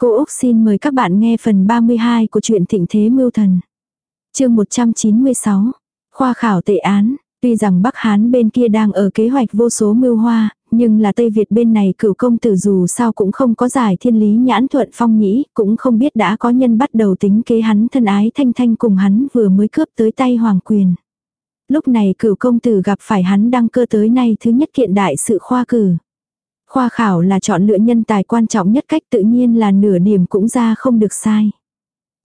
Cô Úc xin mời các bạn nghe phần 32 của truyện Thịnh Thế Mưu Thần. chương 196. Khoa khảo tệ án. Tuy rằng Bắc Hán bên kia đang ở kế hoạch vô số mưu hoa, nhưng là Tây Việt bên này cửu công tử dù sao cũng không có giải thiên lý nhãn thuận phong nhĩ, cũng không biết đã có nhân bắt đầu tính kế hắn thân ái thanh thanh cùng hắn vừa mới cướp tới tay hoàng quyền. Lúc này cửu công tử gặp phải hắn đăng cơ tới nay thứ nhất kiện đại sự khoa cử. Khoa khảo là chọn lựa nhân tài quan trọng nhất cách tự nhiên là nửa điểm cũng ra không được sai.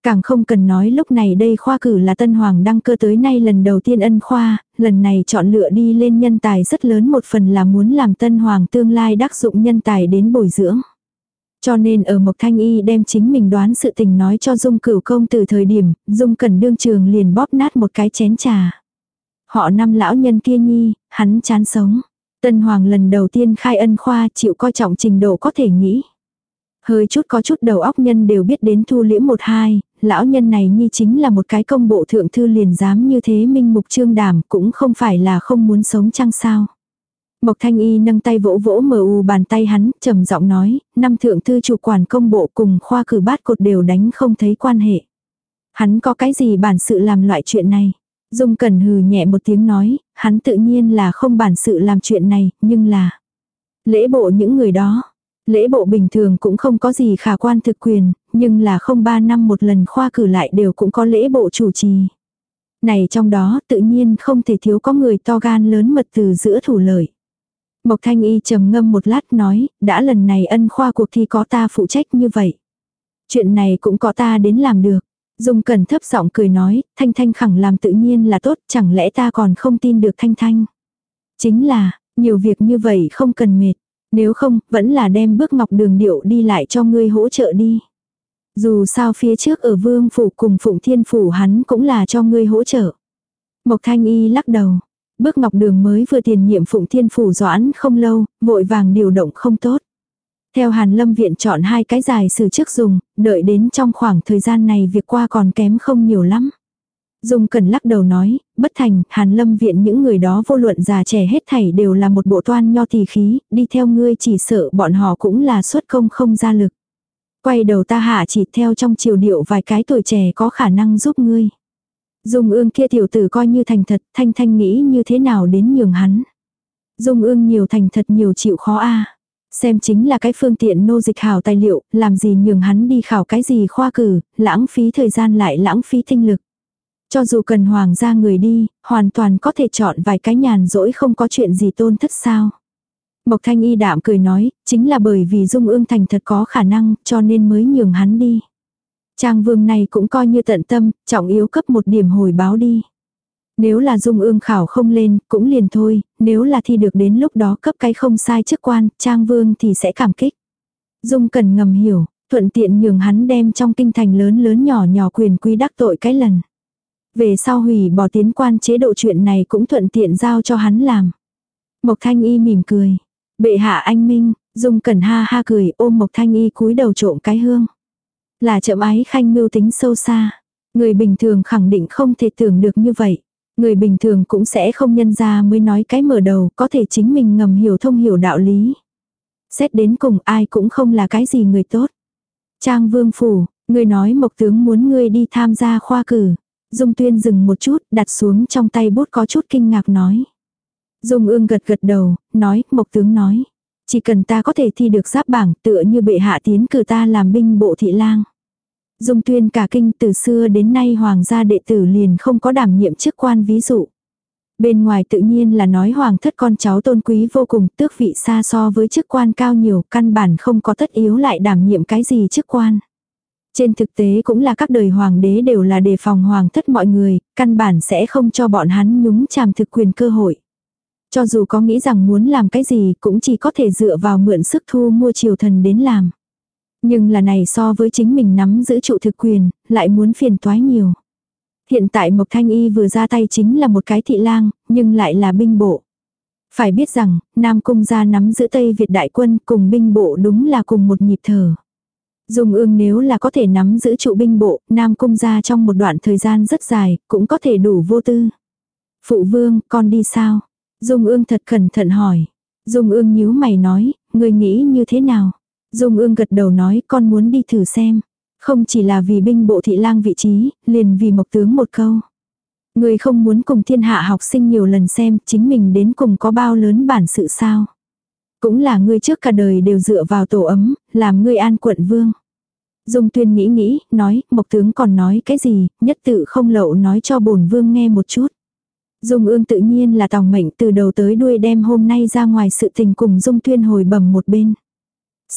Càng không cần nói lúc này đây khoa cử là tân hoàng đăng cơ tới nay lần đầu tiên ân khoa, lần này chọn lựa đi lên nhân tài rất lớn một phần là muốn làm tân hoàng tương lai đắc dụng nhân tài đến bồi dưỡng. Cho nên ở Mộc Thanh Y đem chính mình đoán sự tình nói cho Dung cửu công từ thời điểm, Dung cần đương trường liền bóp nát một cái chén trà. Họ năm lão nhân kia nhi, hắn chán sống. Tân Hoàng lần đầu tiên khai ân khoa chịu coi trọng trình độ có thể nghĩ. Hơi chút có chút đầu óc nhân đều biết đến thu liễm một hai, lão nhân này như chính là một cái công bộ thượng thư liền dám như thế minh mục trương đảm cũng không phải là không muốn sống chăng sao. Mộc Thanh Y nâng tay vỗ vỗ mờ u bàn tay hắn, trầm giọng nói, năm thượng thư chủ quản công bộ cùng khoa cử bát cột đều đánh không thấy quan hệ. Hắn có cái gì bản sự làm loại chuyện này? Dung Cẩn hừ nhẹ một tiếng nói, hắn tự nhiên là không bản sự làm chuyện này, nhưng là lễ bộ những người đó. Lễ bộ bình thường cũng không có gì khả quan thực quyền, nhưng là không ba năm một lần khoa cử lại đều cũng có lễ bộ chủ trì. Này trong đó tự nhiên không thể thiếu có người to gan lớn mật từ giữa thủ lợi. Mộc Thanh Y trầm ngâm một lát nói, đã lần này ân khoa cuộc thi có ta phụ trách như vậy. Chuyện này cũng có ta đến làm được. Dung Cẩn thấp giọng cười nói, Thanh Thanh khẳng làm tự nhiên là tốt, chẳng lẽ ta còn không tin được Thanh Thanh. Chính là, nhiều việc như vậy không cần mệt, nếu không, vẫn là đem bước ngọc đường điệu đi lại cho ngươi hỗ trợ đi. Dù sao phía trước ở vương phủ cùng phụng thiên phủ hắn cũng là cho ngươi hỗ trợ. Mộc Thanh Y lắc đầu. Bước ngọc đường mới vừa tiền nhiệm phụng thiên phủ doãn không lâu, vội vàng điều động không tốt. Theo Hàn Lâm Viện chọn hai cái dài sử trước dùng, đợi đến trong khoảng thời gian này việc qua còn kém không nhiều lắm. Dung cần lắc đầu nói, bất thành, Hàn Lâm Viện những người đó vô luận già trẻ hết thảy đều là một bộ toan nho tỳ khí, đi theo ngươi chỉ sợ bọn họ cũng là xuất công không ra lực. Quay đầu ta hạ chỉ theo trong chiều điệu vài cái tuổi trẻ có khả năng giúp ngươi. Dung ương kia tiểu tử coi như thành thật, thanh thanh nghĩ như thế nào đến nhường hắn. Dung ương nhiều thành thật nhiều chịu khó a Xem chính là cái phương tiện nô dịch hảo tài liệu, làm gì nhường hắn đi khảo cái gì khoa cử, lãng phí thời gian lại lãng phí tinh lực. Cho dù cần hoàng gia người đi, hoàn toàn có thể chọn vài cái nhàn rỗi không có chuyện gì tôn thất sao. Mộc thanh y đạm cười nói, chính là bởi vì dung ương thành thật có khả năng, cho nên mới nhường hắn đi. Trang vương này cũng coi như tận tâm, trọng yếu cấp một điểm hồi báo đi. Nếu là dung ương khảo không lên, cũng liền thôi, nếu là thi được đến lúc đó cấp cái không sai chức quan, trang vương thì sẽ cảm kích. Dung cần ngầm hiểu, thuận tiện nhường hắn đem trong kinh thành lớn lớn nhỏ nhỏ quyền quy đắc tội cái lần. Về sau hủy bỏ tiến quan chế độ chuyện này cũng thuận tiện giao cho hắn làm. Mộc thanh y mỉm cười. Bệ hạ anh minh, dung cẩn ha ha cười ôm mộc thanh y cúi đầu trộm cái hương. Là chậm ái khanh mưu tính sâu xa. Người bình thường khẳng định không thể tưởng được như vậy. Người bình thường cũng sẽ không nhân ra mới nói cái mở đầu, có thể chính mình ngầm hiểu thông hiểu đạo lý. Xét đến cùng ai cũng không là cái gì người tốt. Trang vương phủ, người nói mộc tướng muốn ngươi đi tham gia khoa cử. Dung tuyên dừng một chút, đặt xuống trong tay bút có chút kinh ngạc nói. Dung ương gật gật đầu, nói, mộc tướng nói. Chỉ cần ta có thể thi được giáp bảng tựa như bệ hạ tiến cử ta làm binh bộ thị lang. Dung tuyên cả kinh từ xưa đến nay hoàng gia đệ tử liền không có đảm nhiệm chức quan ví dụ. Bên ngoài tự nhiên là nói hoàng thất con cháu tôn quý vô cùng tước vị xa so với chức quan cao nhiều căn bản không có tất yếu lại đảm nhiệm cái gì chức quan. Trên thực tế cũng là các đời hoàng đế đều là đề phòng hoàng thất mọi người, căn bản sẽ không cho bọn hắn nhúng chàm thực quyền cơ hội. Cho dù có nghĩ rằng muốn làm cái gì cũng chỉ có thể dựa vào mượn sức thu mua triều thần đến làm. Nhưng là này so với chính mình nắm giữ trụ thực quyền, lại muốn phiền toái nhiều. Hiện tại Mộc Thanh Y vừa ra tay chính là một cái thị lang, nhưng lại là binh bộ. Phải biết rằng, Nam Cung gia nắm giữ Tây Việt đại quân cùng binh bộ đúng là cùng một nhịp thở. Dung ương nếu là có thể nắm giữ trụ binh bộ, Nam Cung gia trong một đoạn thời gian rất dài, cũng có thể đủ vô tư. Phụ vương, con đi sao? Dung ương thật cẩn thận hỏi. Dung ương nhíu mày nói, người nghĩ như thế nào? Dung ương gật đầu nói con muốn đi thử xem. Không chỉ là vì binh bộ thị lang vị trí, liền vì mộc tướng một câu. Người không muốn cùng thiên hạ học sinh nhiều lần xem chính mình đến cùng có bao lớn bản sự sao. Cũng là ngươi trước cả đời đều dựa vào tổ ấm, làm ngươi an quận vương. Dung tuyên nghĩ nghĩ, nói, mộc tướng còn nói cái gì, nhất tự không lậu nói cho bổn vương nghe một chút. Dung ương tự nhiên là tòng mệnh từ đầu tới đuôi đem hôm nay ra ngoài sự tình cùng Dung tuyên hồi bẩm một bên.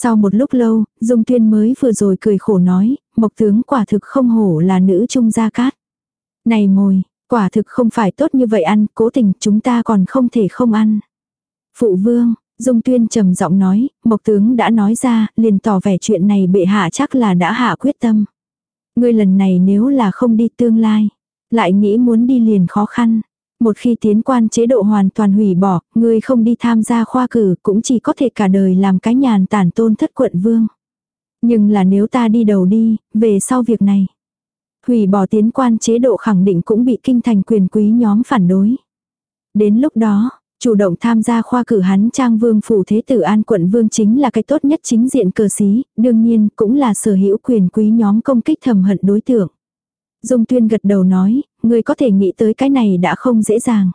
Sau một lúc lâu, Dung tuyên mới vừa rồi cười khổ nói, mộc tướng quả thực không hổ là nữ trung gia cát. Này mồi, quả thực không phải tốt như vậy ăn, cố tình chúng ta còn không thể không ăn. Phụ vương, Dung tuyên trầm giọng nói, Mộc tướng đã nói ra, liền tỏ vẻ chuyện này bệ hạ chắc là đã hạ quyết tâm. Ngươi lần này nếu là không đi tương lai, lại nghĩ muốn đi liền khó khăn. Một khi tiến quan chế độ hoàn toàn hủy bỏ, ngươi không đi tham gia khoa cử cũng chỉ có thể cả đời làm cái nhàn tản tôn thất quận vương. Nhưng là nếu ta đi đầu đi, về sau việc này. Hủy bỏ tiến quan chế độ khẳng định cũng bị kinh thành quyền quý nhóm phản đối. Đến lúc đó, Chủ động tham gia khoa cử hắn trang vương phủ thế tử an quận vương chính là cái tốt nhất chính diện cờ xí, đương nhiên cũng là sở hữu quyền quý nhóm công kích thầm hận đối tượng. Dung tuyên gật đầu nói, người có thể nghĩ tới cái này đã không dễ dàng.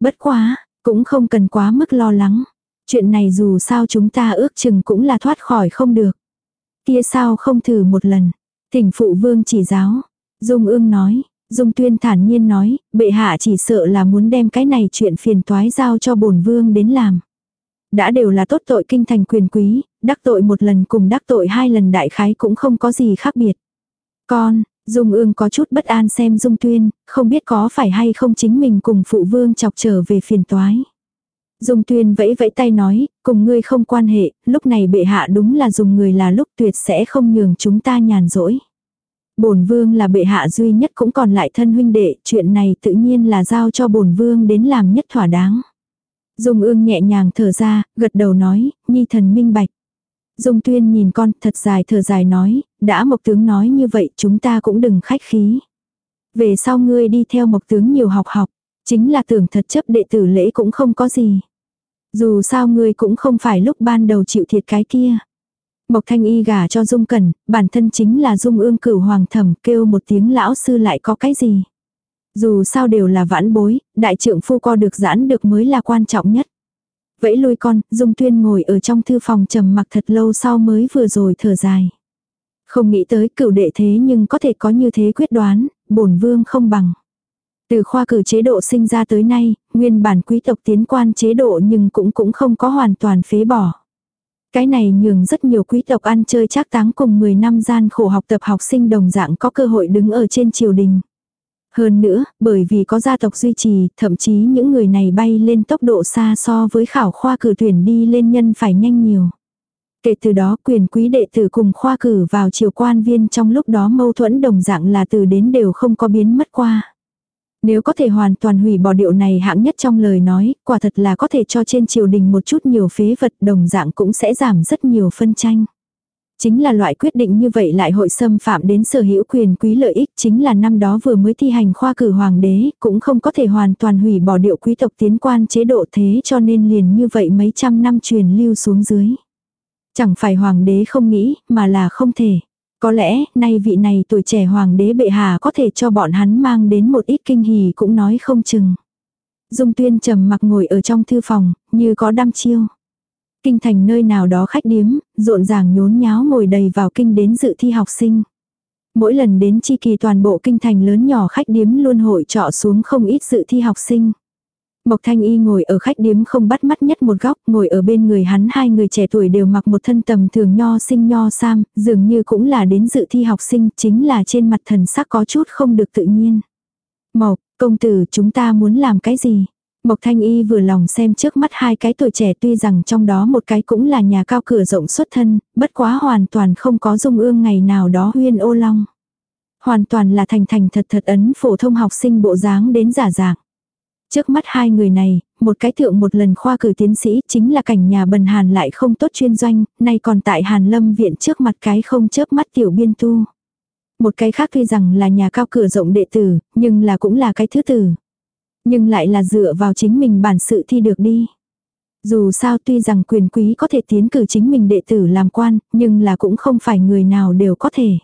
Bất quá, cũng không cần quá mức lo lắng. Chuyện này dù sao chúng ta ước chừng cũng là thoát khỏi không được. Kia sao không thử một lần. Thỉnh phụ vương chỉ giáo. Dung ương nói, Dung tuyên thản nhiên nói, bệ hạ chỉ sợ là muốn đem cái này chuyện phiền toái giao cho bổn vương đến làm. Đã đều là tốt tội kinh thành quyền quý, đắc tội một lần cùng đắc tội hai lần đại khái cũng không có gì khác biệt. Con, Dung ương có chút bất an xem Dung tuyên, không biết có phải hay không chính mình cùng phụ vương chọc trở về phiền toái. Dung tuyên vẫy vẫy tay nói, cùng ngươi không quan hệ, lúc này bệ hạ đúng là dùng người là lúc tuyệt sẽ không nhường chúng ta nhàn rỗi bổn vương là bệ hạ duy nhất cũng còn lại thân huynh đệ, chuyện này tự nhiên là giao cho bổn vương đến làm nhất thỏa đáng. Dung ương nhẹ nhàng thở ra, gật đầu nói, nhi thần minh bạch. Dung tuyên nhìn con thật dài thở dài nói, đã mộc tướng nói như vậy chúng ta cũng đừng khách khí. Về sau ngươi đi theo mộc tướng nhiều học học, chính là tưởng thật chấp đệ tử lễ cũng không có gì. Dù sao ngươi cũng không phải lúc ban đầu chịu thiệt cái kia. Mộc Thanh Y gả cho Dung Cẩn, bản thân chính là Dung ương cửu hoàng thẩm kêu một tiếng lão sư lại có cái gì. Dù sao đều là vãn bối, đại trưởng phu co được giãn được mới là quan trọng nhất. Vẫy lui con, Dung Tuyên ngồi ở trong thư phòng trầm mặc thật lâu sau mới vừa rồi thở dài. Không nghĩ tới cửu đệ thế nhưng có thể có như thế quyết đoán, bổn vương không bằng. Từ khoa cử chế độ sinh ra tới nay, nguyên bản quý tộc tiến quan chế độ nhưng cũng cũng không có hoàn toàn phế bỏ. Cái này nhường rất nhiều quý tộc ăn chơi chắc táng cùng 10 năm gian khổ học tập học sinh đồng dạng có cơ hội đứng ở trên triều đình. Hơn nữa, bởi vì có gia tộc duy trì, thậm chí những người này bay lên tốc độ xa so với khảo khoa cử tuyển đi lên nhân phải nhanh nhiều. Kể từ đó quyền quý đệ tử cùng khoa cử vào triều quan viên trong lúc đó mâu thuẫn đồng dạng là từ đến đều không có biến mất qua. Nếu có thể hoàn toàn hủy bỏ điệu này hạng nhất trong lời nói, quả thật là có thể cho trên triều đình một chút nhiều phế vật đồng dạng cũng sẽ giảm rất nhiều phân tranh. Chính là loại quyết định như vậy lại hội xâm phạm đến sở hữu quyền quý lợi ích chính là năm đó vừa mới thi hành khoa cử hoàng đế, cũng không có thể hoàn toàn hủy bỏ điệu quý tộc tiến quan chế độ thế cho nên liền như vậy mấy trăm năm truyền lưu xuống dưới. Chẳng phải hoàng đế không nghĩ, mà là không thể. Có lẽ, nay vị này tuổi trẻ hoàng đế bệ hạ có thể cho bọn hắn mang đến một ít kinh hỉ cũng nói không chừng. Dung tuyên trầm mặc ngồi ở trong thư phòng, như có đăm chiêu. Kinh thành nơi nào đó khách điếm, rộn ràng nhốn nháo ngồi đầy vào kinh đến dự thi học sinh. Mỗi lần đến chi kỳ toàn bộ kinh thành lớn nhỏ khách điếm luôn hội trọ xuống không ít dự thi học sinh. Mộc Thanh Y ngồi ở khách điếm không bắt mắt nhất một góc, ngồi ở bên người hắn hai người trẻ tuổi đều mặc một thân tầm thường nho sinh nho sam, dường như cũng là đến dự thi học sinh, chính là trên mặt thần sắc có chút không được tự nhiên. Mộc, công tử chúng ta muốn làm cái gì? Mộc Thanh Y vừa lòng xem trước mắt hai cái tuổi trẻ tuy rằng trong đó một cái cũng là nhà cao cửa rộng xuất thân, bất quá hoàn toàn không có dung ương ngày nào đó huyên ô long. Hoàn toàn là thành thành thật thật ấn phổ thông học sinh bộ dáng đến giả dạng. Trước mắt hai người này, một cái thượng một lần khoa cử tiến sĩ chính là cảnh nhà bần hàn lại không tốt chuyên doanh, nay còn tại hàn lâm viện trước mặt cái không chớp mắt tiểu biên tu. Một cái khác tuy rằng là nhà cao cửa rộng đệ tử, nhưng là cũng là cái thứ tử. Nhưng lại là dựa vào chính mình bản sự thi được đi. Dù sao tuy rằng quyền quý có thể tiến cử chính mình đệ tử làm quan, nhưng là cũng không phải người nào đều có thể.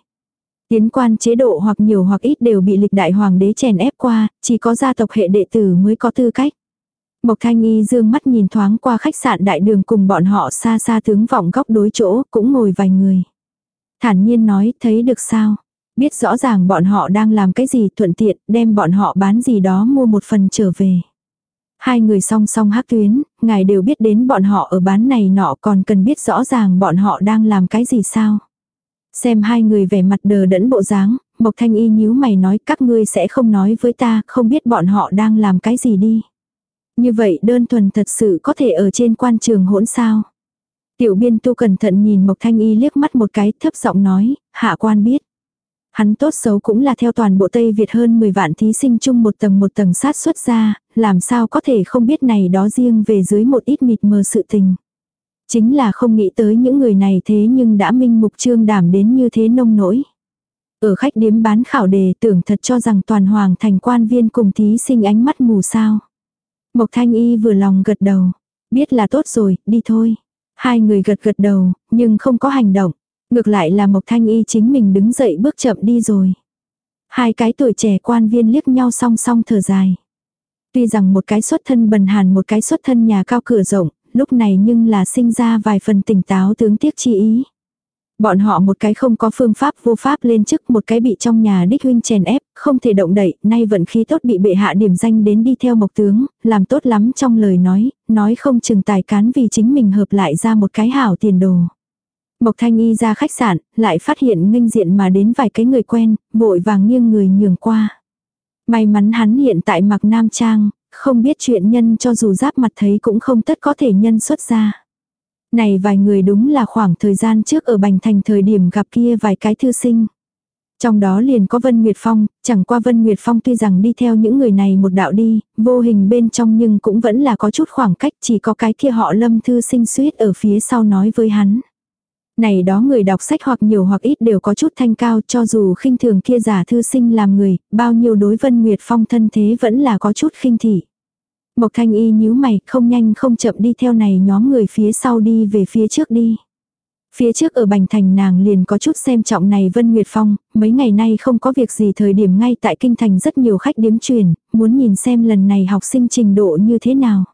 Tiến quan chế độ hoặc nhiều hoặc ít đều bị lịch đại hoàng đế chèn ép qua, chỉ có gia tộc hệ đệ tử mới có tư cách. Mộc Thanh Y dương mắt nhìn thoáng qua khách sạn đại đường cùng bọn họ xa xa tướng vọng góc đối chỗ, cũng ngồi vài người. Thản nhiên nói, thấy được sao? Biết rõ ràng bọn họ đang làm cái gì thuận tiện, đem bọn họ bán gì đó mua một phần trở về. Hai người song song hắc tuyến, ngài đều biết đến bọn họ ở bán này nọ còn cần biết rõ ràng bọn họ đang làm cái gì sao. Xem hai người vẻ mặt đờ đẫn bộ dáng, Mộc Thanh Y nhíu mày nói các ngươi sẽ không nói với ta, không biết bọn họ đang làm cái gì đi. Như vậy đơn thuần thật sự có thể ở trên quan trường hỗn sao. Tiểu biên tu cẩn thận nhìn Mộc Thanh Y liếc mắt một cái thấp giọng nói, hạ quan biết. Hắn tốt xấu cũng là theo toàn bộ Tây Việt hơn 10 vạn thí sinh chung một tầng một tầng sát xuất ra, làm sao có thể không biết này đó riêng về dưới một ít mịt mờ sự tình. Chính là không nghĩ tới những người này thế nhưng đã minh mục trương đảm đến như thế nông nỗi. Ở khách điếm bán khảo đề tưởng thật cho rằng toàn hoàng thành quan viên cùng thí sinh ánh mắt mù sao. Mộc thanh y vừa lòng gật đầu. Biết là tốt rồi, đi thôi. Hai người gật gật đầu, nhưng không có hành động. Ngược lại là Mộc Thanh Y chính mình đứng dậy bước chậm đi rồi. Hai cái tuổi trẻ quan viên liếc nhau song song thở dài. Tuy rằng một cái xuất thân bần hàn một cái xuất thân nhà cao cửa rộng, lúc này nhưng là sinh ra vài phần tỉnh táo tướng tiếc chi ý. Bọn họ một cái không có phương pháp vô pháp lên chức, một cái bị trong nhà đích huynh chèn ép, không thể động đậy, nay vận khí tốt bị bệ hạ điểm danh đến đi theo mộc tướng, làm tốt lắm trong lời nói, nói không chừng tài cán vì chính mình hợp lại ra một cái hảo tiền đồ. Mộc Thanh Y ra khách sạn, lại phát hiện nghênh diện mà đến vài cái người quen, vội vàng nghiêng người nhường qua. May mắn hắn hiện tại mặc nam trang, không biết chuyện nhân cho dù giáp mặt thấy cũng không tất có thể nhân xuất ra. Này vài người đúng là khoảng thời gian trước ở Bành Thành thời điểm gặp kia vài cái thư sinh. Trong đó liền có Vân Nguyệt Phong, chẳng qua Vân Nguyệt Phong tuy rằng đi theo những người này một đạo đi, vô hình bên trong nhưng cũng vẫn là có chút khoảng cách chỉ có cái kia họ lâm thư sinh suýt ở phía sau nói với hắn. Này đó người đọc sách hoặc nhiều hoặc ít đều có chút thanh cao cho dù khinh thường kia giả thư sinh làm người, bao nhiêu đối Vân Nguyệt Phong thân thế vẫn là có chút khinh thị. Mộc Thanh Y nhíu mày, không nhanh không chậm đi theo này nhóm người phía sau đi về phía trước đi. Phía trước ở Bành Thành nàng liền có chút xem trọng này Vân Nguyệt Phong, mấy ngày nay không có việc gì thời điểm ngay tại Kinh Thành rất nhiều khách điếm truyền, muốn nhìn xem lần này học sinh trình độ như thế nào.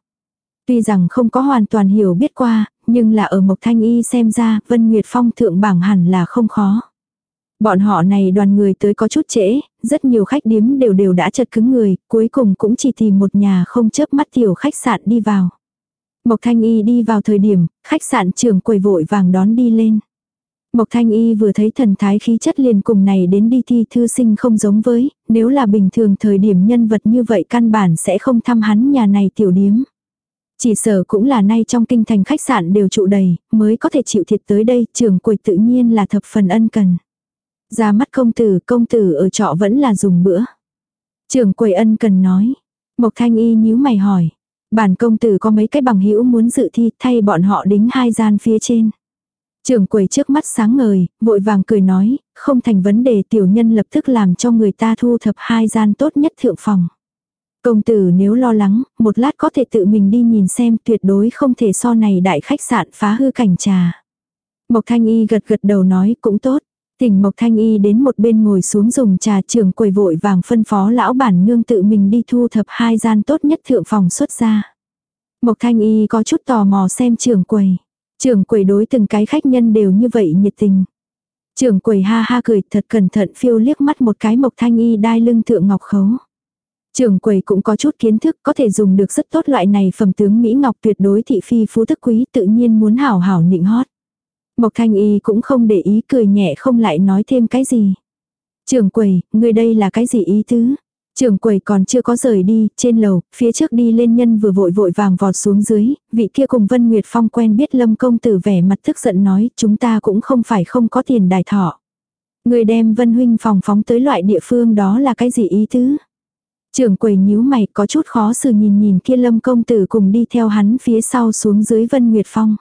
Tuy rằng không có hoàn toàn hiểu biết qua, nhưng là ở Mộc Thanh Y xem ra Vân Nguyệt Phong thượng bảng hẳn là không khó. Bọn họ này đoàn người tới có chút trễ, rất nhiều khách điếm đều đều đã chật cứng người, cuối cùng cũng chỉ tìm một nhà không chớp mắt tiểu khách sạn đi vào. Mộc Thanh Y đi vào thời điểm, khách sạn trưởng quầy vội vàng đón đi lên. Mộc Thanh Y vừa thấy thần thái khí chất liền cùng này đến đi thi thư sinh không giống với, nếu là bình thường thời điểm nhân vật như vậy căn bản sẽ không thăm hắn nhà này tiểu điếm. Chỉ sở cũng là nay trong kinh thành khách sạn đều trụ đầy, mới có thể chịu thiệt tới đây, trưởng quầy tự nhiên là thập phần ân cần. Ra mắt công tử, công tử ở trọ vẫn là dùng bữa. Trưởng quầy ân cần nói. Mộc thanh y nhíu mày hỏi. Bản công tử có mấy cái bằng hữu muốn dự thi thay bọn họ đính hai gian phía trên. Trưởng quầy trước mắt sáng ngời, vội vàng cười nói, không thành vấn đề tiểu nhân lập tức làm cho người ta thu thập hai gian tốt nhất thượng phòng. Công tử nếu lo lắng, một lát có thể tự mình đi nhìn xem tuyệt đối không thể so này đại khách sạn phá hư cảnh trà. Mộc Thanh Y gật gật đầu nói cũng tốt. Thỉnh Mộc Thanh Y đến một bên ngồi xuống dùng trà trưởng quầy vội vàng phân phó lão bản nương tự mình đi thu thập hai gian tốt nhất thượng phòng xuất ra. Mộc Thanh Y có chút tò mò xem trưởng quầy. Trưởng quầy đối từng cái khách nhân đều như vậy nhiệt tình. Trưởng quầy ha ha cười thật cẩn thận phiêu liếc mắt một cái Mộc Thanh Y đai lưng thượng ngọc khấu. Trường quầy cũng có chút kiến thức có thể dùng được rất tốt loại này phẩm tướng Mỹ Ngọc tuyệt đối thị phi phú thức quý tự nhiên muốn hảo hảo nịnh hót. Mộc Thanh Y cũng không để ý cười nhẹ không lại nói thêm cái gì. Trường quầy, người đây là cái gì ý tứ? Trường quầy còn chưa có rời đi, trên lầu, phía trước đi lên nhân vừa vội vội vàng vọt xuống dưới, vị kia cùng Vân Nguyệt Phong quen biết Lâm công tử vẻ mặt tức giận nói, chúng ta cũng không phải không có tiền đài thọ. Người đem Vân huynh phòng phóng tới loại địa phương đó là cái gì ý tứ? Trường quầy nhíu mày có chút khó xử nhìn nhìn kia Lâm công tử cùng đi theo hắn phía sau xuống dưới Vân Nguyệt Phong.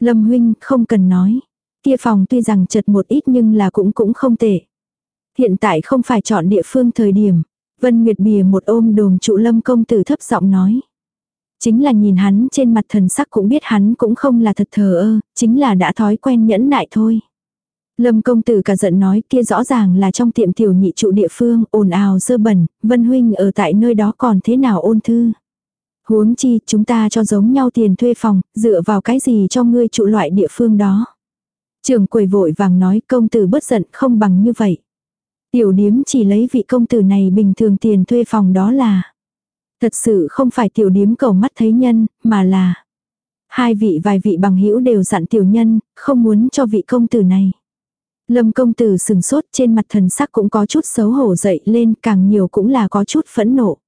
Lâm huynh không cần nói. Kia phòng tuy rằng chật một ít nhưng là cũng cũng không tệ. Hiện tại không phải chọn địa phương thời điểm. Vân Nguyệt bìa một ôm đồm trụ Lâm công tử thấp giọng nói. Chính là nhìn hắn trên mặt thần sắc cũng biết hắn cũng không là thật thờ ơ, chính là đã thói quen nhẫn nại thôi. Lâm công tử cả giận nói kia rõ ràng là trong tiệm tiểu nhị trụ địa phương, ồn ào dơ bẩn, Vân Huynh ở tại nơi đó còn thế nào ôn thư. Huống chi, chúng ta cho giống nhau tiền thuê phòng, dựa vào cái gì cho ngươi trụ loại địa phương đó. Trường quầy vội vàng nói công tử bất giận không bằng như vậy. Tiểu điếm chỉ lấy vị công tử này bình thường tiền thuê phòng đó là. Thật sự không phải tiểu điếm cầu mắt thấy nhân, mà là. Hai vị vài vị bằng hữu đều dặn tiểu nhân, không muốn cho vị công tử này. Lâm công tử sừng sốt trên mặt thần sắc cũng có chút xấu hổ dậy lên càng nhiều cũng là có chút phẫn nộ.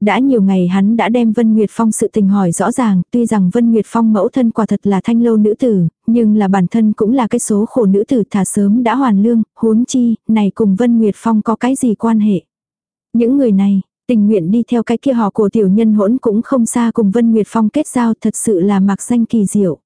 Đã nhiều ngày hắn đã đem Vân Nguyệt Phong sự tình hỏi rõ ràng, tuy rằng Vân Nguyệt Phong mẫu thân quả thật là thanh lâu nữ tử, nhưng là bản thân cũng là cái số khổ nữ tử thả sớm đã hoàn lương, huống chi, này cùng Vân Nguyệt Phong có cái gì quan hệ. Những người này, tình nguyện đi theo cái kia họ của tiểu nhân hỗn cũng không xa cùng Vân Nguyệt Phong kết giao thật sự là mặc danh kỳ diệu.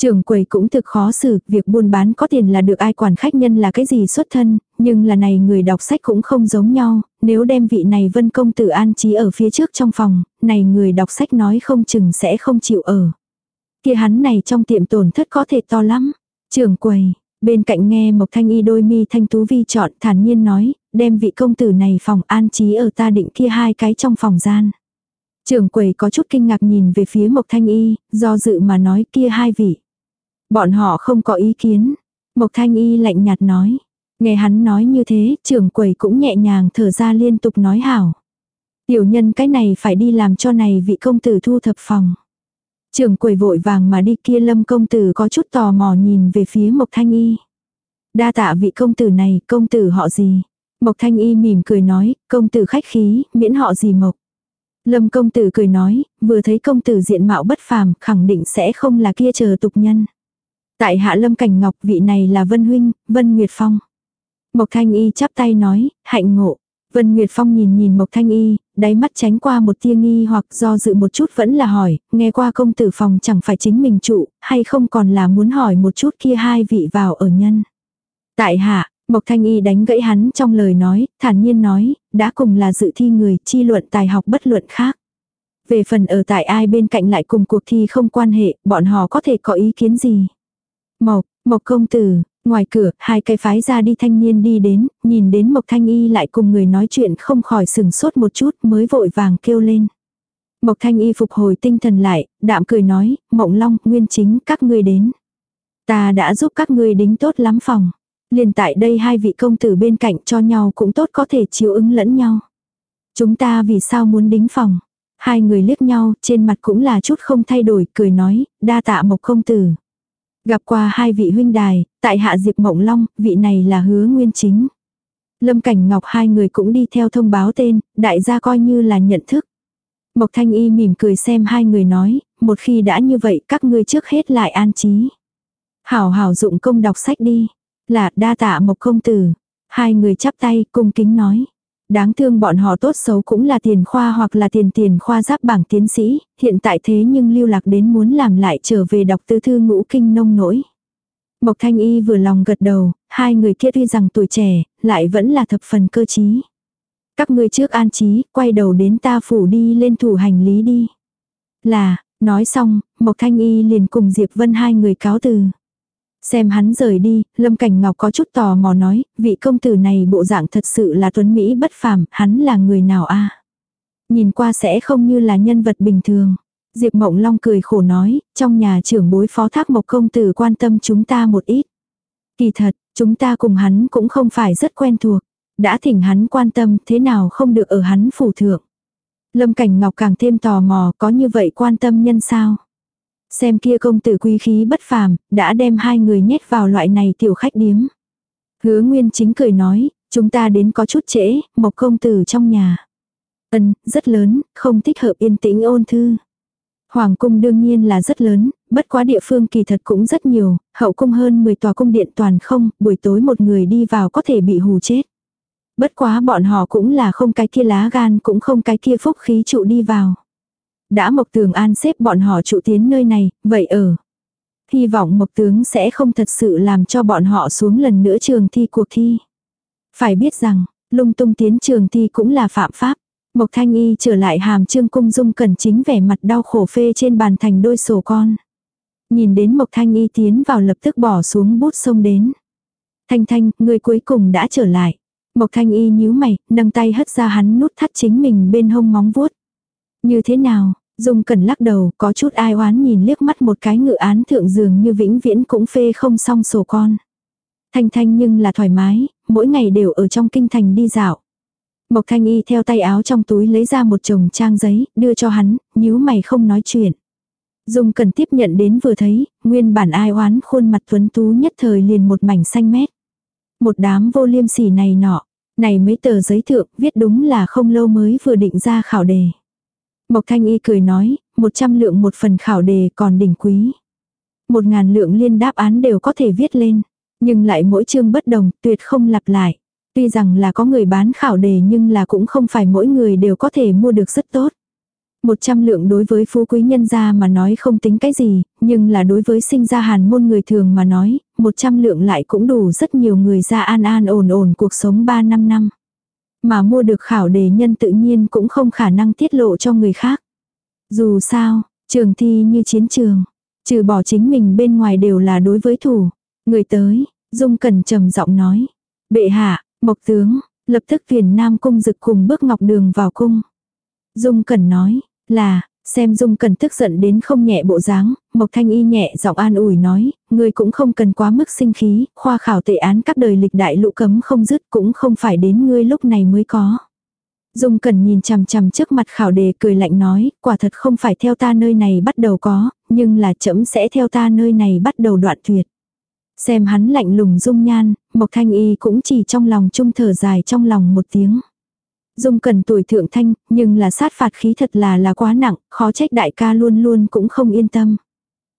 Trưởng quầy cũng thực khó xử, việc buôn bán có tiền là được ai quản khách nhân là cái gì xuất thân, nhưng là này người đọc sách cũng không giống nhau, nếu đem vị này vân công tử an trí ở phía trước trong phòng, này người đọc sách nói không chừng sẽ không chịu ở. kia hắn này trong tiệm tổn thất có thể to lắm. Trưởng quầy, bên cạnh nghe Mộc Thanh Y đôi mi thanh tú vi chọn thản nhiên nói, đem vị công tử này phòng an trí ở ta định kia hai cái trong phòng gian. Trưởng quầy có chút kinh ngạc nhìn về phía Mộc Thanh Y, do dự mà nói kia hai vị. Bọn họ không có ý kiến. Mộc Thanh Y lạnh nhạt nói. Nghe hắn nói như thế, trưởng quầy cũng nhẹ nhàng thở ra liên tục nói hảo. Tiểu nhân cái này phải đi làm cho này vị công tử thu thập phòng. Trưởng quầy vội vàng mà đi kia lâm công tử có chút tò mò nhìn về phía Mộc Thanh Y. Đa tạ vị công tử này, công tử họ gì? Mộc Thanh Y mỉm cười nói, công tử khách khí, miễn họ gì Mộc. Lâm công tử cười nói, vừa thấy công tử diện mạo bất phàm, khẳng định sẽ không là kia chờ tục nhân. Tại hạ lâm cảnh ngọc vị này là Vân Huynh, Vân Nguyệt Phong. Mộc Thanh Y chắp tay nói, hạnh ngộ. Vân Nguyệt Phong nhìn nhìn Mộc Thanh Y, đáy mắt tránh qua một tia nghi hoặc do dự một chút vẫn là hỏi, nghe qua công tử phòng chẳng phải chính mình trụ, hay không còn là muốn hỏi một chút kia hai vị vào ở nhân. Tại hạ, Mộc Thanh Y đánh gãy hắn trong lời nói, thản nhiên nói, đã cùng là dự thi người, chi luận tài học bất luận khác. Về phần ở tại ai bên cạnh lại cùng cuộc thi không quan hệ, bọn họ có thể có ý kiến gì. Mộc, Mộc công tử, ngoài cửa, hai cái phái ra đi thanh niên đi đến, nhìn đến Mộc Thanh Y lại cùng người nói chuyện không khỏi sừng sốt một chút mới vội vàng kêu lên. Mộc Thanh Y phục hồi tinh thần lại, đạm cười nói, Mộng Long, Nguyên Chính, các ngươi đến. Ta đã giúp các ngươi đính tốt lắm phòng. Liền tại đây hai vị công tử bên cạnh cho nhau cũng tốt có thể chiếu ứng lẫn nhau. Chúng ta vì sao muốn đính phòng? Hai người liếc nhau, trên mặt cũng là chút không thay đổi, cười nói, đa tạ Mộc công tử. Gặp qua hai vị huynh đài, tại hạ Diệp Mộng Long, vị này là hứa nguyên chính. Lâm Cảnh Ngọc hai người cũng đi theo thông báo tên, đại gia coi như là nhận thức. Mộc Thanh Y mỉm cười xem hai người nói, một khi đã như vậy các ngươi trước hết lại an trí. Hảo hảo dụng công đọc sách đi. Là đa tạ Mộc Công Tử. Hai người chắp tay cung kính nói. Đáng thương bọn họ tốt xấu cũng là tiền khoa hoặc là tiền tiền khoa giáp bảng tiến sĩ, hiện tại thế nhưng lưu lạc đến muốn làm lại trở về đọc tư thư ngũ kinh nông nỗi. Mộc Thanh Y vừa lòng gật đầu, hai người kia tuy rằng tuổi trẻ, lại vẫn là thập phần cơ trí. Các ngươi trước an trí, quay đầu đến ta phủ đi lên thủ hành lý đi. Là, nói xong, Mộc Thanh Y liền cùng Diệp Vân hai người cáo từ. Xem hắn rời đi, Lâm Cảnh Ngọc có chút tò mò nói, vị công tử này bộ dạng thật sự là tuấn Mỹ bất phàm, hắn là người nào a Nhìn qua sẽ không như là nhân vật bình thường. Diệp Mộng Long cười khổ nói, trong nhà trưởng bối phó thác mộc công tử quan tâm chúng ta một ít. Kỳ thật, chúng ta cùng hắn cũng không phải rất quen thuộc. Đã thỉnh hắn quan tâm thế nào không được ở hắn phủ thượng. Lâm Cảnh Ngọc càng thêm tò mò có như vậy quan tâm nhân sao. Xem kia công tử quý khí bất phàm, đã đem hai người nhét vào loại này tiểu khách điếm. Hứa Nguyên chính cười nói, chúng ta đến có chút trễ, một công tử trong nhà. Ân, rất lớn, không thích hợp yên tĩnh ôn thư. Hoàng cung đương nhiên là rất lớn, bất quá địa phương kỳ thật cũng rất nhiều, hậu cung hơn 10 tòa cung điện toàn không, buổi tối một người đi vào có thể bị hù chết. Bất quá bọn họ cũng là không cái kia lá gan cũng không cái kia phúc khí trụ đi vào. Đã Mộc Tường An xếp bọn họ trụ tiến nơi này, vậy ở. Hy vọng Mộc Tướng sẽ không thật sự làm cho bọn họ xuống lần nữa trường thi cuộc thi. Phải biết rằng, lung tung tiến trường thi cũng là phạm pháp. Mộc Thanh Y trở lại hàm trương cung dung cẩn chính vẻ mặt đau khổ phê trên bàn thành đôi sổ con. Nhìn đến Mộc Thanh Y tiến vào lập tức bỏ xuống bút sông đến. Thanh Thanh, người cuối cùng đã trở lại. Mộc Thanh Y nhíu mày, nâng tay hất ra hắn nút thắt chính mình bên hông móng vuốt. Như thế nào? Dung Cẩn lắc đầu, có chút ai oán nhìn liếc mắt một cái ngự án thượng giường như vĩnh viễn cũng phê không xong sổ con. Thanh Thanh nhưng là thoải mái, mỗi ngày đều ở trong kinh thành đi dạo. Mộc Thanh Y theo tay áo trong túi lấy ra một chồng trang giấy, đưa cho hắn, nhíu mày không nói chuyện. Dung cần tiếp nhận đến vừa thấy, nguyên bản ai oán khuôn mặt tuấn tú nhất thời liền một mảnh xanh mét. Một đám vô liêm sỉ này nọ, này mấy tờ giấy thượng viết đúng là không lâu mới vừa định ra khảo đề. Mộc Thanh Y cười nói, một trăm lượng một phần khảo đề còn đỉnh quý. Một ngàn lượng liên đáp án đều có thể viết lên, nhưng lại mỗi chương bất đồng, tuyệt không lặp lại. Tuy rằng là có người bán khảo đề nhưng là cũng không phải mỗi người đều có thể mua được rất tốt. Một trăm lượng đối với phú quý nhân gia mà nói không tính cái gì, nhưng là đối với sinh ra hàn môn người thường mà nói, một trăm lượng lại cũng đủ rất nhiều người ra an an ổn ổn cuộc sống ba năm năm. Mà mua được khảo đề nhân tự nhiên cũng không khả năng tiết lộ cho người khác. Dù sao, trường thi như chiến trường, trừ bỏ chính mình bên ngoài đều là đối với thủ. Người tới, Dung Cẩn trầm giọng nói. Bệ hạ, Mộc tướng, lập tức viền nam cung dực cùng bước ngọc đường vào cung. Dung Cẩn nói, là, xem Dung cần tức giận đến không nhẹ bộ dáng, Mộc Thanh Y nhẹ giọng an ủi nói, người cũng không cần quá mức sinh khí, khoa khảo tệ án các đời lịch đại lũ cấm không dứt cũng không phải đến ngươi lúc này mới có. Dung cần nhìn chằm chằm trước mặt khảo đề cười lạnh nói, quả thật không phải theo ta nơi này bắt đầu có, nhưng là chậm sẽ theo ta nơi này bắt đầu đoạn tuyệt. Xem hắn lạnh lùng dung nhan, Mộc Thanh Y cũng chỉ trong lòng trung thở dài trong lòng một tiếng. Dung cần tuổi thượng thanh, nhưng là sát phạt khí thật là là quá nặng, khó trách đại ca luôn luôn cũng không yên tâm.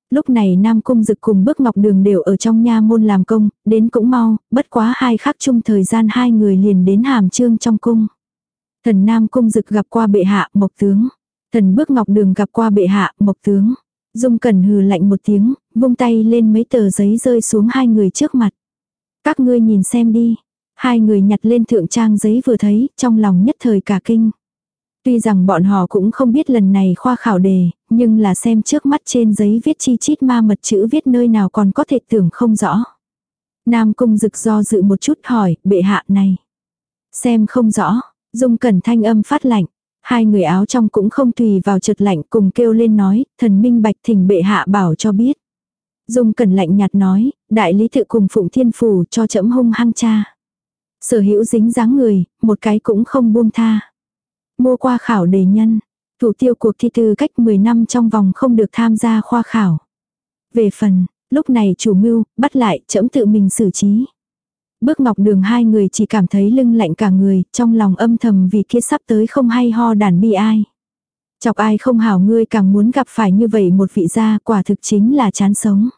Lúc này Nam Cung Dực cùng Bước Ngọc Đường đều ở trong nha môn làm công, đến cũng mau, bất quá hai khắc chung thời gian hai người liền đến hàm trương trong cung. Thần Nam Cung Dực gặp qua bệ hạ, mộc tướng. Thần Bước Ngọc Đường gặp qua bệ hạ, mộc tướng. Dung Cẩn hừ lạnh một tiếng, vung tay lên mấy tờ giấy rơi xuống hai người trước mặt. Các ngươi nhìn xem đi. Hai người nhặt lên thượng trang giấy vừa thấy, trong lòng nhất thời cả kinh. Tuy rằng bọn họ cũng không biết lần này khoa khảo đề, nhưng là xem trước mắt trên giấy viết chi chít ma mật chữ viết nơi nào còn có thể tưởng không rõ. Nam cung rực do dự một chút hỏi, bệ hạ này. Xem không rõ, dung cẩn thanh âm phát lạnh. Hai người áo trong cũng không tùy vào chợt lạnh cùng kêu lên nói, thần minh bạch thỉnh bệ hạ bảo cho biết. Dung cẩn lạnh nhạt nói, đại lý tự cùng phụng thiên phủ cho chấm hung hăng cha. Sở hữu dính dáng người, một cái cũng không buông tha. Mua qua khảo đề nhân, thủ tiêu cuộc thi tư cách 10 năm trong vòng không được tham gia khoa khảo. Về phần, lúc này chủ mưu, bắt lại, chẫm tự mình xử trí. Bước ngọc đường hai người chỉ cảm thấy lưng lạnh cả người, trong lòng âm thầm vì kia sắp tới không hay ho đàn bi ai. Chọc ai không hảo ngươi càng muốn gặp phải như vậy một vị gia quả thực chính là chán sống.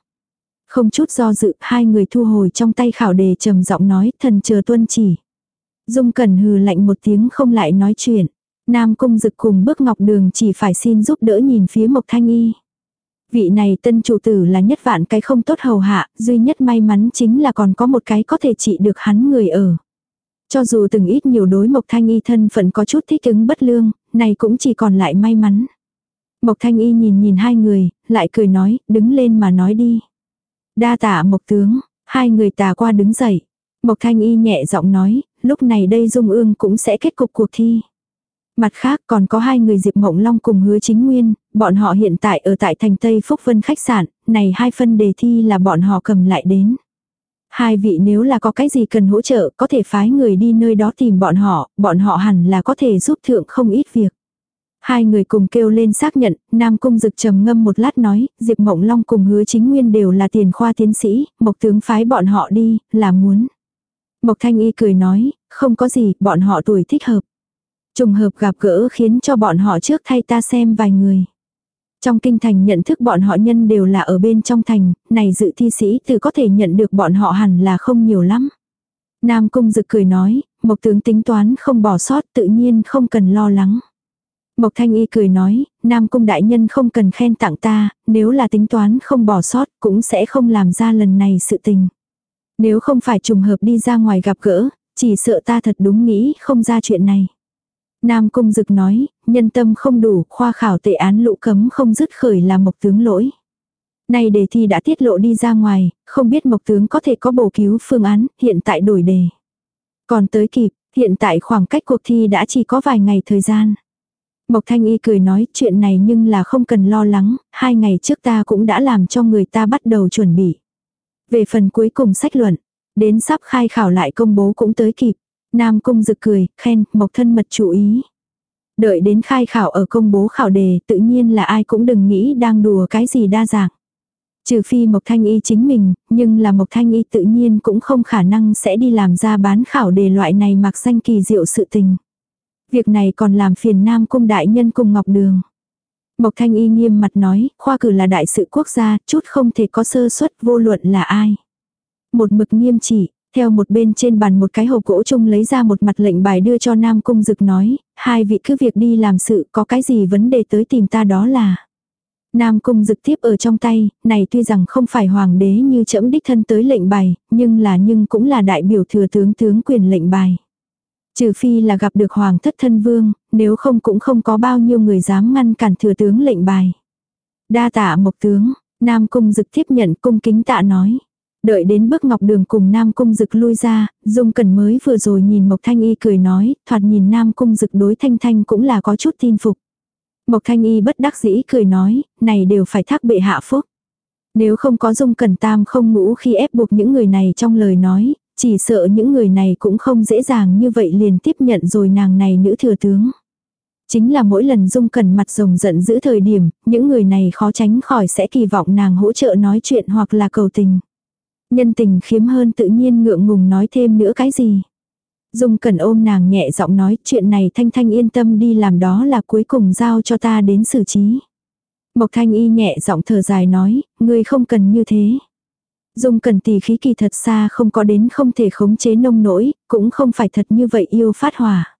Không chút do dự, hai người thu hồi trong tay khảo đề trầm giọng nói, thần chờ tuân chỉ. Dung Cẩn hừ lạnh một tiếng không lại nói chuyện. Nam Cung Dực cùng bước ngọc đường chỉ phải xin giúp đỡ nhìn phía Mộc Thanh Y. Vị này tân chủ tử là nhất vạn cái không tốt hầu hạ, duy nhất may mắn chính là còn có một cái có thể trị được hắn người ở. Cho dù từng ít nhiều đối Mộc Thanh Y thân phận có chút thích ứng bất lương, này cũng chỉ còn lại may mắn. Mộc Thanh Y nhìn nhìn hai người, lại cười nói, đứng lên mà nói đi. Đa tạ Mộc tướng, hai người tà qua đứng dậy. Mộc Thanh Y nhẹ giọng nói, lúc này đây Dung Ương cũng sẽ kết cục cuộc thi. Mặt khác còn có hai người Diệp Mộng Long cùng hứa chính nguyên, bọn họ hiện tại ở tại thành Tây Phúc Vân khách sạn, này hai phân đề thi là bọn họ cầm lại đến. Hai vị nếu là có cái gì cần hỗ trợ có thể phái người đi nơi đó tìm bọn họ, bọn họ hẳn là có thể giúp thượng không ít việc. Hai người cùng kêu lên xác nhận, Nam Cung Dực trầm ngâm một lát nói, Diệp Mộng Long cùng hứa chính nguyên đều là tiền khoa tiến sĩ, Mộc tướng phái bọn họ đi, là muốn. Mộc Thanh Y cười nói, không có gì, bọn họ tuổi thích hợp. Trùng hợp gặp gỡ khiến cho bọn họ trước thay ta xem vài người. Trong kinh thành nhận thức bọn họ nhân đều là ở bên trong thành, này dự thi sĩ từ có thể nhận được bọn họ hẳn là không nhiều lắm. Nam Cung Dực cười nói, Mộc tướng tính toán không bỏ sót tự nhiên không cần lo lắng. Mộc Thanh Y cười nói, Nam Cung Đại Nhân không cần khen tặng ta, nếu là tính toán không bỏ sót cũng sẽ không làm ra lần này sự tình. Nếu không phải trùng hợp đi ra ngoài gặp gỡ, chỉ sợ ta thật đúng nghĩ không ra chuyện này. Nam Cung Dực nói, nhân tâm không đủ, khoa khảo tệ án lũ cấm không dứt khởi là mộc tướng lỗi. Này đề thi đã tiết lộ đi ra ngoài, không biết mộc tướng có thể có bổ cứu phương án, hiện tại đổi đề. Còn tới kịp, hiện tại khoảng cách cuộc thi đã chỉ có vài ngày thời gian. Mộc Thanh Y cười nói chuyện này nhưng là không cần lo lắng, hai ngày trước ta cũng đã làm cho người ta bắt đầu chuẩn bị. Về phần cuối cùng sách luận, đến sắp khai khảo lại công bố cũng tới kịp. Nam Cung dực cười, khen, Mộc thân mật chú ý. Đợi đến khai khảo ở công bố khảo đề tự nhiên là ai cũng đừng nghĩ đang đùa cái gì đa dạng. Trừ phi Mộc Thanh Y chính mình, nhưng là Mộc Thanh Y tự nhiên cũng không khả năng sẽ đi làm ra bán khảo đề loại này mặc danh kỳ diệu sự tình. Việc này còn làm phiền Nam Cung Đại Nhân cùng Ngọc Đường. Mộc Thanh Y nghiêm mặt nói, khoa cử là đại sự quốc gia, chút không thể có sơ suất vô luận là ai. Một mực nghiêm chỉ, theo một bên trên bàn một cái hộp gỗ chung lấy ra một mặt lệnh bài đưa cho Nam Cung Dực nói, hai vị cứ việc đi làm sự có cái gì vấn đề tới tìm ta đó là. Nam Cung Dực tiếp ở trong tay, này tuy rằng không phải hoàng đế như trẫm đích thân tới lệnh bài, nhưng là nhưng cũng là đại biểu thừa tướng tướng quyền lệnh bài. Trừ phi là gặp được hoàng thất thân vương, nếu không cũng không có bao nhiêu người dám ngăn cản thừa tướng lệnh bài. Đa tạ mộc tướng, Nam Cung Dực tiếp nhận cung kính tạ nói. Đợi đến bước ngọc đường cùng Nam Cung Dực lui ra, Dung Cẩn mới vừa rồi nhìn Mộc Thanh Y cười nói, thoạt nhìn Nam Cung Dực đối Thanh Thanh cũng là có chút tin phục. Mộc Thanh Y bất đắc dĩ cười nói, này đều phải thác bệ hạ phúc. Nếu không có Dung Cẩn Tam không ngũ khi ép buộc những người này trong lời nói, chỉ sợ những người này cũng không dễ dàng như vậy liền tiếp nhận rồi nàng này nữ thừa tướng. Chính là mỗi lần Dung cần mặt rồng giận giữ thời điểm, những người này khó tránh khỏi sẽ kỳ vọng nàng hỗ trợ nói chuyện hoặc là cầu tình. Nhân tình khiếm hơn tự nhiên ngượng ngùng nói thêm nữa cái gì. Dung cần ôm nàng nhẹ giọng nói chuyện này Thanh Thanh yên tâm đi làm đó là cuối cùng giao cho ta đến xử trí. Mộc Thanh y nhẹ giọng thở dài nói, ngươi không cần như thế. Dung cần tỷ khí kỳ thật xa không có đến không thể khống chế nông nỗi, cũng không phải thật như vậy yêu phát hỏa.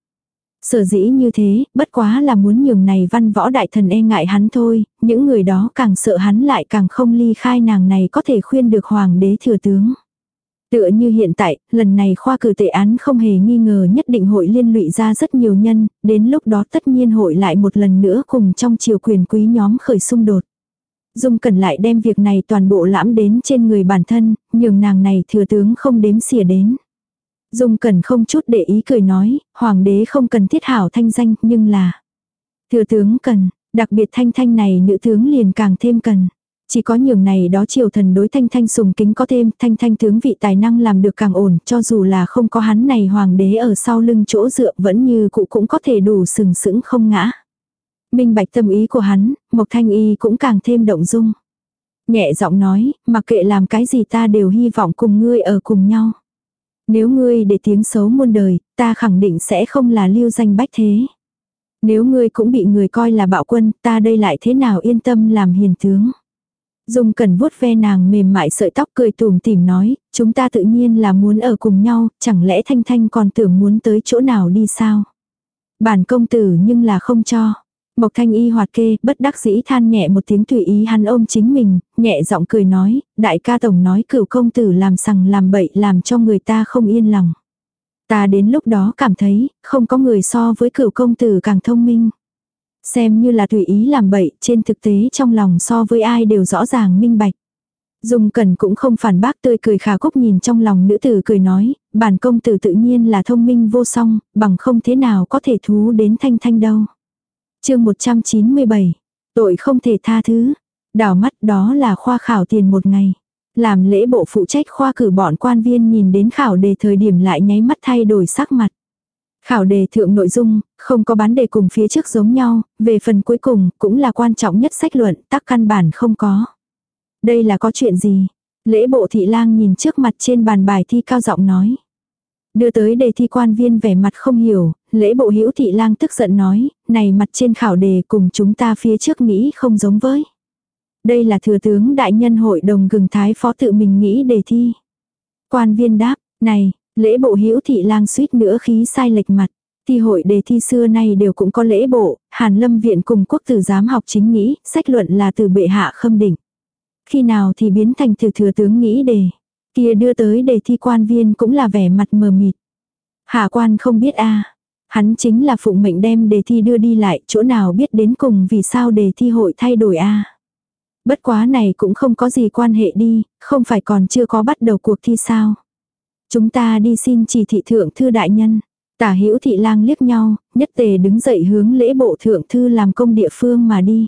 Sở dĩ như thế, bất quá là muốn nhường này văn võ đại thần e ngại hắn thôi, những người đó càng sợ hắn lại càng không ly khai nàng này có thể khuyên được hoàng đế thừa tướng. Tựa như hiện tại, lần này khoa cử tệ án không hề nghi ngờ nhất định hội liên lụy ra rất nhiều nhân, đến lúc đó tất nhiên hội lại một lần nữa cùng trong triều quyền quý nhóm khởi xung đột. Dung cần lại đem việc này toàn bộ lãm đến trên người bản thân, nhường nàng này thừa tướng không đếm xỉa đến. Dung cần không chút để ý cười nói, hoàng đế không cần thiết hảo thanh danh, nhưng là thừa tướng cần, đặc biệt thanh thanh này nữ tướng liền càng thêm cần. Chỉ có nhường này đó triều thần đối thanh thanh sùng kính có thêm, thanh thanh tướng vị tài năng làm được càng ổn, cho dù là không có hắn này hoàng đế ở sau lưng chỗ dựa vẫn như cụ cũng có thể đủ sừng sững không ngã. Minh bạch tâm ý của hắn, Mộc Thanh Y cũng càng thêm động dung. Nhẹ giọng nói, mặc kệ làm cái gì ta đều hy vọng cùng ngươi ở cùng nhau. Nếu ngươi để tiếng xấu muôn đời, ta khẳng định sẽ không là lưu danh bách thế. Nếu ngươi cũng bị người coi là bạo quân, ta đây lại thế nào yên tâm làm hiền tướng. Dung cần vuốt ve nàng mềm mại sợi tóc cười tùm tìm nói, chúng ta tự nhiên là muốn ở cùng nhau, chẳng lẽ Thanh Thanh còn tưởng muốn tới chỗ nào đi sao? Bản công tử nhưng là không cho. Mộc thanh y hoạt kê, bất đắc dĩ than nhẹ một tiếng tùy ý hắn ôm chính mình, nhẹ giọng cười nói, đại ca tổng nói cửu công tử làm sằng làm bậy làm cho người ta không yên lòng. Ta đến lúc đó cảm thấy, không có người so với cửu công tử càng thông minh. Xem như là tùy ý làm bậy, trên thực tế trong lòng so với ai đều rõ ràng minh bạch. Dung Cẩn cũng không phản bác tươi cười khả cúc nhìn trong lòng nữ tử cười nói, bản công tử tự nhiên là thông minh vô song, bằng không thế nào có thể thú đến thanh thanh đâu chương 197. Tội không thể tha thứ. Đảo mắt đó là khoa khảo tiền một ngày. Làm lễ bộ phụ trách khoa cử bọn quan viên nhìn đến khảo đề thời điểm lại nháy mắt thay đổi sắc mặt. Khảo đề thượng nội dung, không có bán đề cùng phía trước giống nhau, về phần cuối cùng, cũng là quan trọng nhất sách luận, tắc căn bản không có. Đây là có chuyện gì? Lễ bộ thị lang nhìn trước mặt trên bàn bài thi cao giọng nói. Đưa tới đề thi quan viên vẻ mặt không hiểu, lễ bộ hữu thị lang tức giận nói, này mặt trên khảo đề cùng chúng ta phía trước nghĩ không giống với. Đây là thừa tướng đại nhân hội đồng gừng thái phó tự mình nghĩ đề thi. Quan viên đáp, này, lễ bộ hữu thị lang suýt nữa khí sai lệch mặt. Thi hội đề thi xưa nay đều cũng có lễ bộ, Hàn Lâm Viện cùng quốc tử giám học chính nghĩ, sách luận là từ bệ hạ khâm định. Khi nào thì biến thành từ thừa tướng nghĩ đề. Kia đưa tới đề thi quan viên cũng là vẻ mặt mờ mịt. Hạ quan không biết a Hắn chính là phụng mệnh đem đề thi đưa đi lại, chỗ nào biết đến cùng vì sao đề thi hội thay đổi a Bất quá này cũng không có gì quan hệ đi, không phải còn chưa có bắt đầu cuộc thi sao. Chúng ta đi xin chỉ thị thượng thư đại nhân. Tả hữu thị lang liếc nhau, nhất tề đứng dậy hướng lễ bộ thượng thư làm công địa phương mà đi.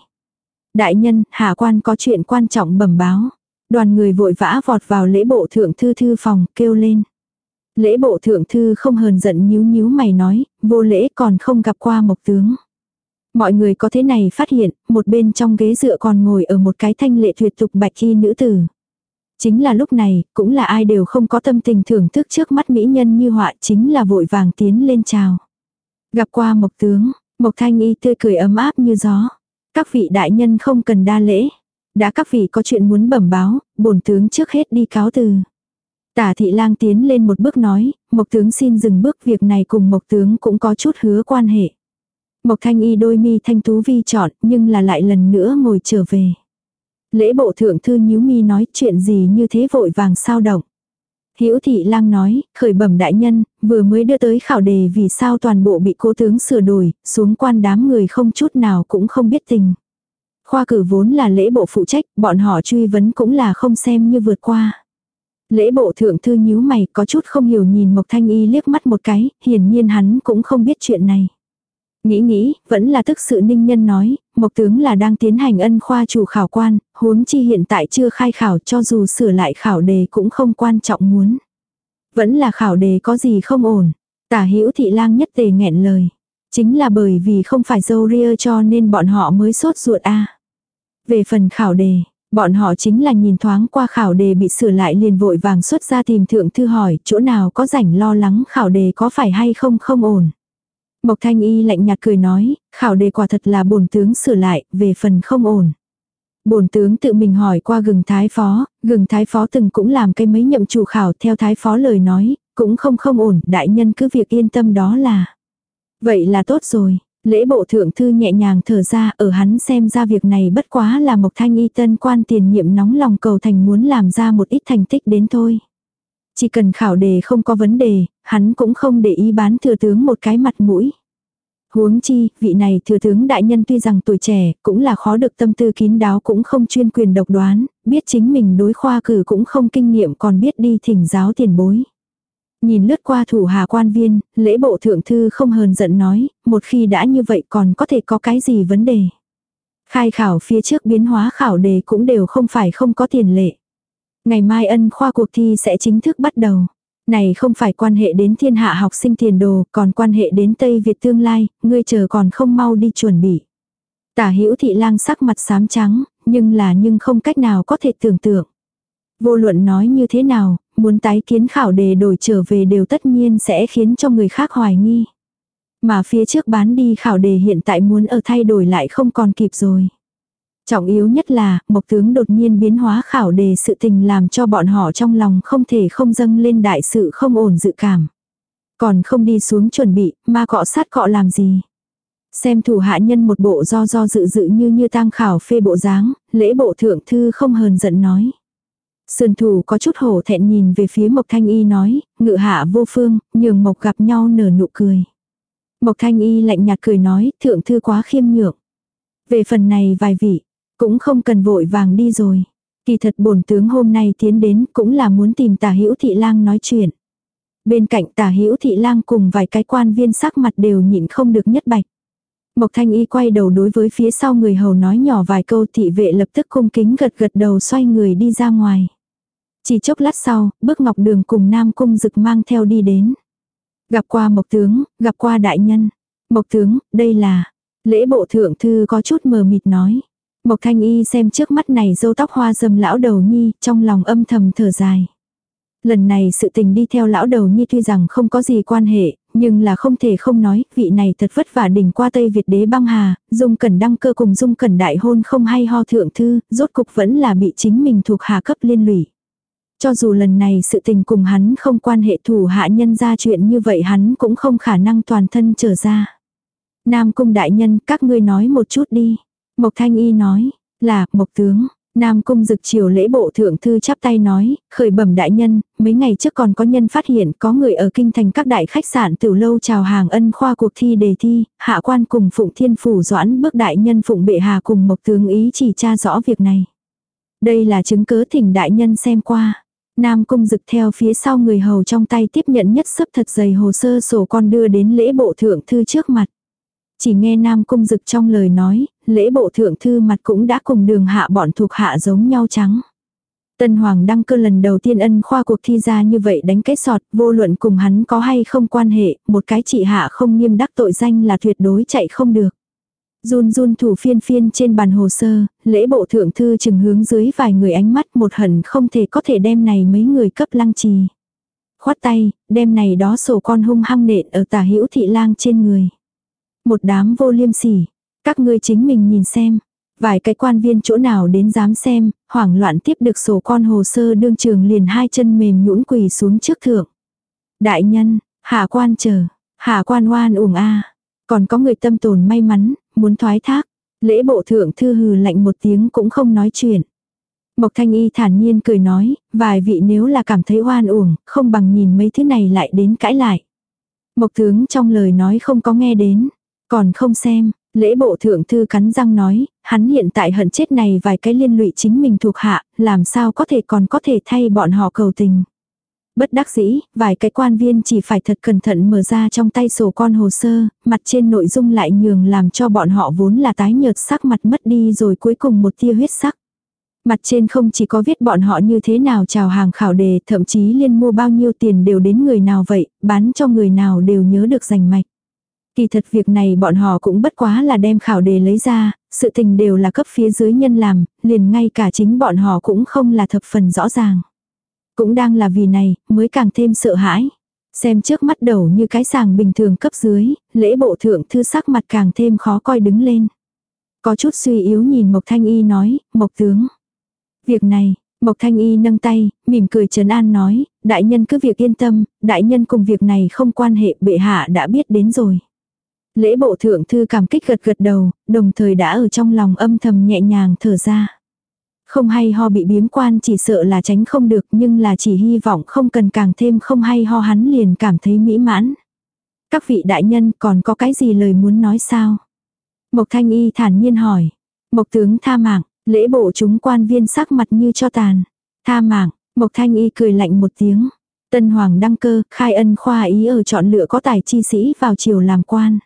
Đại nhân, hạ quan có chuyện quan trọng bẩm báo. Đoàn người vội vã vọt vào lễ bộ thượng thư thư phòng, kêu lên. Lễ bộ thượng thư không hờn giận nhíu nhíu mày nói, vô lễ còn không gặp qua mộc tướng. Mọi người có thế này phát hiện, một bên trong ghế dựa còn ngồi ở một cái thanh lệ tuyệt tục bạch y nữ tử. Chính là lúc này, cũng là ai đều không có tâm tình thưởng thức trước mắt mỹ nhân như họa chính là vội vàng tiến lên chào. Gặp qua mộc tướng, mộc thanh y tươi cười ấm áp như gió. Các vị đại nhân không cần đa lễ. Đã các vị có chuyện muốn bẩm báo, bổn tướng trước hết đi cáo từ. Tả thị lang tiến lên một bước nói, mộc tướng xin dừng bước việc này cùng mộc tướng cũng có chút hứa quan hệ. Mộc thanh y đôi mi thanh tú vi chọn nhưng là lại lần nữa ngồi trở về. Lễ bộ thượng thư nhíu mi nói chuyện gì như thế vội vàng sao động. Hữu thị lang nói, khởi bẩm đại nhân, vừa mới đưa tới khảo đề vì sao toàn bộ bị cố tướng sửa đổi, xuống quan đám người không chút nào cũng không biết tình. Khoa cử vốn là lễ bộ phụ trách, bọn họ truy vấn cũng là không xem như vượt qua. Lễ bộ thượng thư nhíu mày có chút không hiểu nhìn Mộc Thanh Y liếc mắt một cái, hiển nhiên hắn cũng không biết chuyện này. Nghĩ nghĩ, vẫn là tức sự ninh nhân nói, Mộc tướng là đang tiến hành ân khoa chủ khảo quan, huống chi hiện tại chưa khai khảo cho dù sửa lại khảo đề cũng không quan trọng muốn. Vẫn là khảo đề có gì không ổn. Tả hữu thị lang nhất tề nghẹn lời. Chính là bởi vì không phải dâu ria cho nên bọn họ mới sốt ruột a Về phần khảo đề, bọn họ chính là nhìn thoáng qua khảo đề bị sửa lại liền vội vàng xuất ra tìm thượng thư hỏi chỗ nào có rảnh lo lắng khảo đề có phải hay không không ổn. Mộc Thanh Y lạnh nhạt cười nói, khảo đề quả thật là bổn tướng sửa lại, về phần không ổn. Bổn tướng tự mình hỏi qua gừng thái phó, gừng thái phó từng cũng làm cái mấy nhậm chủ khảo theo thái phó lời nói, cũng không không ổn, đại nhân cứ việc yên tâm đó là. Vậy là tốt rồi, lễ bộ thượng thư nhẹ nhàng thở ra ở hắn xem ra việc này bất quá là Mộc Thanh Y tân quan tiền nhiệm nóng lòng cầu thành muốn làm ra một ít thành tích đến thôi. Chỉ cần khảo đề không có vấn đề, hắn cũng không để ý bán thừa tướng một cái mặt mũi. Huống chi, vị này thừa tướng đại nhân tuy rằng tuổi trẻ, cũng là khó được tâm tư kín đáo cũng không chuyên quyền độc đoán, biết chính mình đối khoa cử cũng không kinh nghiệm còn biết đi thỉnh giáo tiền bối. Nhìn lướt qua thủ hà quan viên, lễ bộ thượng thư không hờn giận nói, một khi đã như vậy còn có thể có cái gì vấn đề. Khai khảo phía trước biến hóa khảo đề cũng đều không phải không có tiền lệ. Ngày mai ân khoa cuộc thi sẽ chính thức bắt đầu. Này không phải quan hệ đến thiên hạ học sinh tiền đồ, còn quan hệ đến Tây Việt tương lai, ngươi chờ còn không mau đi chuẩn bị. Tả hữu thị lang sắc mặt xám trắng, nhưng là nhưng không cách nào có thể tưởng tượng. Vô luận nói như thế nào, muốn tái kiến khảo đề đổi trở về đều tất nhiên sẽ khiến cho người khác hoài nghi. Mà phía trước bán đi khảo đề hiện tại muốn ở thay đổi lại không còn kịp rồi. Trọng yếu nhất là, Mộc tướng đột nhiên biến hóa khảo đề sự tình làm cho bọn họ trong lòng không thể không dâng lên đại sự không ổn dự cảm. Còn không đi xuống chuẩn bị, ma cọ sát cọ làm gì. Xem thủ hạ nhân một bộ do do dự dự như như tang khảo phê bộ dáng, lễ bộ thượng thư không hờn giận nói. Sườn thủ có chút hổ thẹn nhìn về phía Mộc Thanh Y nói, ngự hạ vô phương, nhường Mộc gặp nhau nở nụ cười. Mộc Thanh Y lạnh nhạt cười nói, thượng thư quá khiêm nhượng. Về phần này vài vị, cũng không cần vội vàng đi rồi. Kỳ thật bổn tướng hôm nay tiến đến cũng là muốn tìm tả hữu thị lang nói chuyện. Bên cạnh tả hữu thị lang cùng vài cái quan viên sắc mặt đều nhịn không được nhất bạch. Mộc thanh y quay đầu đối với phía sau người hầu nói nhỏ vài câu thị vệ lập tức cung kính gật gật đầu xoay người đi ra ngoài. Chỉ chốc lát sau, bước ngọc đường cùng nam cung dực mang theo đi đến. Gặp qua mộc tướng, gặp qua đại nhân. Mộc tướng, đây là, lễ bộ thượng thư có chút mờ mịt nói. Mộc thanh y xem trước mắt này dâu tóc hoa dâm lão đầu nhi, trong lòng âm thầm thở dài. Lần này sự tình đi theo lão đầu nhi tuy rằng không có gì quan hệ, nhưng là không thể không nói, vị này thật vất vả đỉnh qua Tây Việt đế băng hà, dung cẩn đăng cơ cùng dung cẩn đại hôn không hay ho thượng thư, rốt cục vẫn là bị chính mình thuộc hạ cấp liên lụy. Cho dù lần này sự tình cùng hắn không quan hệ thủ hạ nhân ra chuyện như vậy hắn cũng không khả năng toàn thân trở ra. Nam cung đại nhân các ngươi nói một chút đi. Mộc Thanh Y nói, là, Mộc Tướng, Nam cung dực chiều lễ bộ thượng thư chắp tay nói, khởi bẩm đại nhân, mấy ngày trước còn có nhân phát hiện có người ở kinh thành các đại khách sạn tiểu lâu chào hàng ân khoa cuộc thi đề thi, hạ quan cùng phụng thiên phủ doãn bước đại nhân phụng bệ hà cùng mộc tướng ý chỉ tra rõ việc này. Đây là chứng cớ thỉnh đại nhân xem qua. Nam cung dực theo phía sau người hầu trong tay tiếp nhận nhất sấp thật dày hồ sơ sổ con đưa đến lễ bộ thượng thư trước mặt. Chỉ nghe Nam cung dực trong lời nói, lễ bộ thượng thư mặt cũng đã cùng đường hạ bọn thuộc hạ giống nhau trắng. Tân Hoàng đăng cơ lần đầu tiên ân khoa cuộc thi ra như vậy đánh kết sọt, vô luận cùng hắn có hay không quan hệ, một cái trị hạ không nghiêm đắc tội danh là tuyệt đối chạy không được. Run run thủ phiên phiên trên bàn hồ sơ, lễ bộ thượng thư chừng hướng dưới vài người ánh mắt một hận không thể có thể đem này mấy người cấp lăng trì. Khoát tay, đem này đó sổ con hung hăng nện ở tả hữu thị lang trên người. Một đám vô liêm sỉ, các ngươi chính mình nhìn xem. Vài cái quan viên chỗ nào đến dám xem, hoảng loạn tiếp được sổ con hồ sơ đương trường liền hai chân mềm nhũn quỳ xuống trước thượng. Đại nhân, hạ quan chờ, hạ quan oan uổng a Còn có người tâm tồn may mắn, muốn thoái thác. Lễ bộ thượng thư hừ lạnh một tiếng cũng không nói chuyện. Mộc thanh y thản nhiên cười nói, vài vị nếu là cảm thấy oan uổng, không bằng nhìn mấy thứ này lại đến cãi lại. Mộc tướng trong lời nói không có nghe đến, còn không xem, lễ bộ thượng thư cắn răng nói, hắn hiện tại hận chết này vài cái liên lụy chính mình thuộc hạ, làm sao có thể còn có thể thay bọn họ cầu tình. Bất đắc dĩ, vài cái quan viên chỉ phải thật cẩn thận mở ra trong tay sổ con hồ sơ, mặt trên nội dung lại nhường làm cho bọn họ vốn là tái nhợt sắc mặt mất đi rồi cuối cùng một tia huyết sắc. Mặt trên không chỉ có viết bọn họ như thế nào chào hàng khảo đề, thậm chí liên mua bao nhiêu tiền đều đến người nào vậy, bán cho người nào đều nhớ được rành mạch. Kỳ thật việc này bọn họ cũng bất quá là đem khảo đề lấy ra, sự tình đều là cấp phía dưới nhân làm, liền ngay cả chính bọn họ cũng không là thập phần rõ ràng. Cũng đang là vì này, mới càng thêm sợ hãi. Xem trước mắt đầu như cái sàng bình thường cấp dưới, lễ bộ thượng thư sắc mặt càng thêm khó coi đứng lên. Có chút suy yếu nhìn Mộc Thanh Y nói, Mộc tướng. Việc này, Mộc Thanh Y nâng tay, mỉm cười trấn an nói, đại nhân cứ việc yên tâm, đại nhân cùng việc này không quan hệ bệ hạ đã biết đến rồi. Lễ bộ thượng thư cảm kích gật gật đầu, đồng thời đã ở trong lòng âm thầm nhẹ nhàng thở ra. Không hay ho bị biếm quan chỉ sợ là tránh không được nhưng là chỉ hy vọng không cần càng thêm không hay ho hắn liền cảm thấy mỹ mãn. Các vị đại nhân còn có cái gì lời muốn nói sao? Mộc thanh y thản nhiên hỏi. Mộc tướng tha mạng, lễ bộ chúng quan viên sắc mặt như cho tàn. Tha mạng, Mộc thanh y cười lạnh một tiếng. Tân hoàng đăng cơ, khai ân khoa ý ở chọn lựa có tài chi sĩ vào triều làm quan.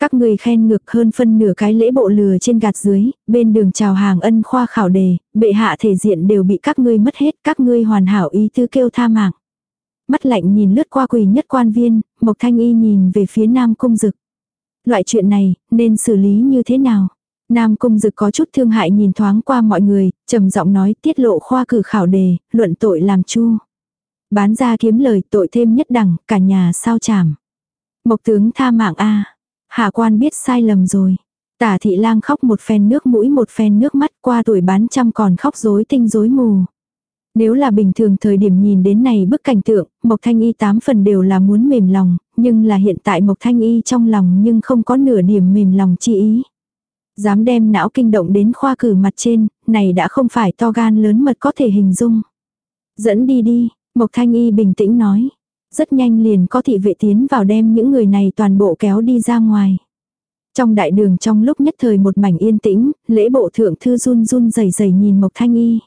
Các người khen ngược hơn phân nửa cái lễ bộ lừa trên gạt dưới, bên đường chào hàng ân khoa khảo đề, bệ hạ thể diện đều bị các ngươi mất hết, các ngươi hoàn hảo ý tư kêu tha mạng. Mắt lạnh nhìn lướt qua quỳ nhất quan viên, Mộc Thanh Y nhìn về phía Nam Cung Dực. Loại chuyện này, nên xử lý như thế nào? Nam Cung Dực có chút thương hại nhìn thoáng qua mọi người, trầm giọng nói tiết lộ khoa cử khảo đề, luận tội làm chu. Bán ra kiếm lời tội thêm nhất đẳng, cả nhà sao chảm. Mộc tướng tha mạng a Hạ quan biết sai lầm rồi. Tả thị lang khóc một phen nước mũi một phen nước mắt qua tuổi bán trăm còn khóc rối tinh rối mù. Nếu là bình thường thời điểm nhìn đến này bức cảnh tượng, Mộc Thanh Y tám phần đều là muốn mềm lòng, nhưng là hiện tại Mộc Thanh Y trong lòng nhưng không có nửa điểm mềm lòng chi ý. Dám đem não kinh động đến khoa cử mặt trên, này đã không phải to gan lớn mật có thể hình dung. Dẫn đi đi, Mộc Thanh Y bình tĩnh nói rất nhanh liền có thị vệ tiến vào đem những người này toàn bộ kéo đi ra ngoài. Trong đại đường trong lúc nhất thời một mảnh yên tĩnh, lễ bộ thượng thư run run rẩy rẩy nhìn Mộc Thanh Y.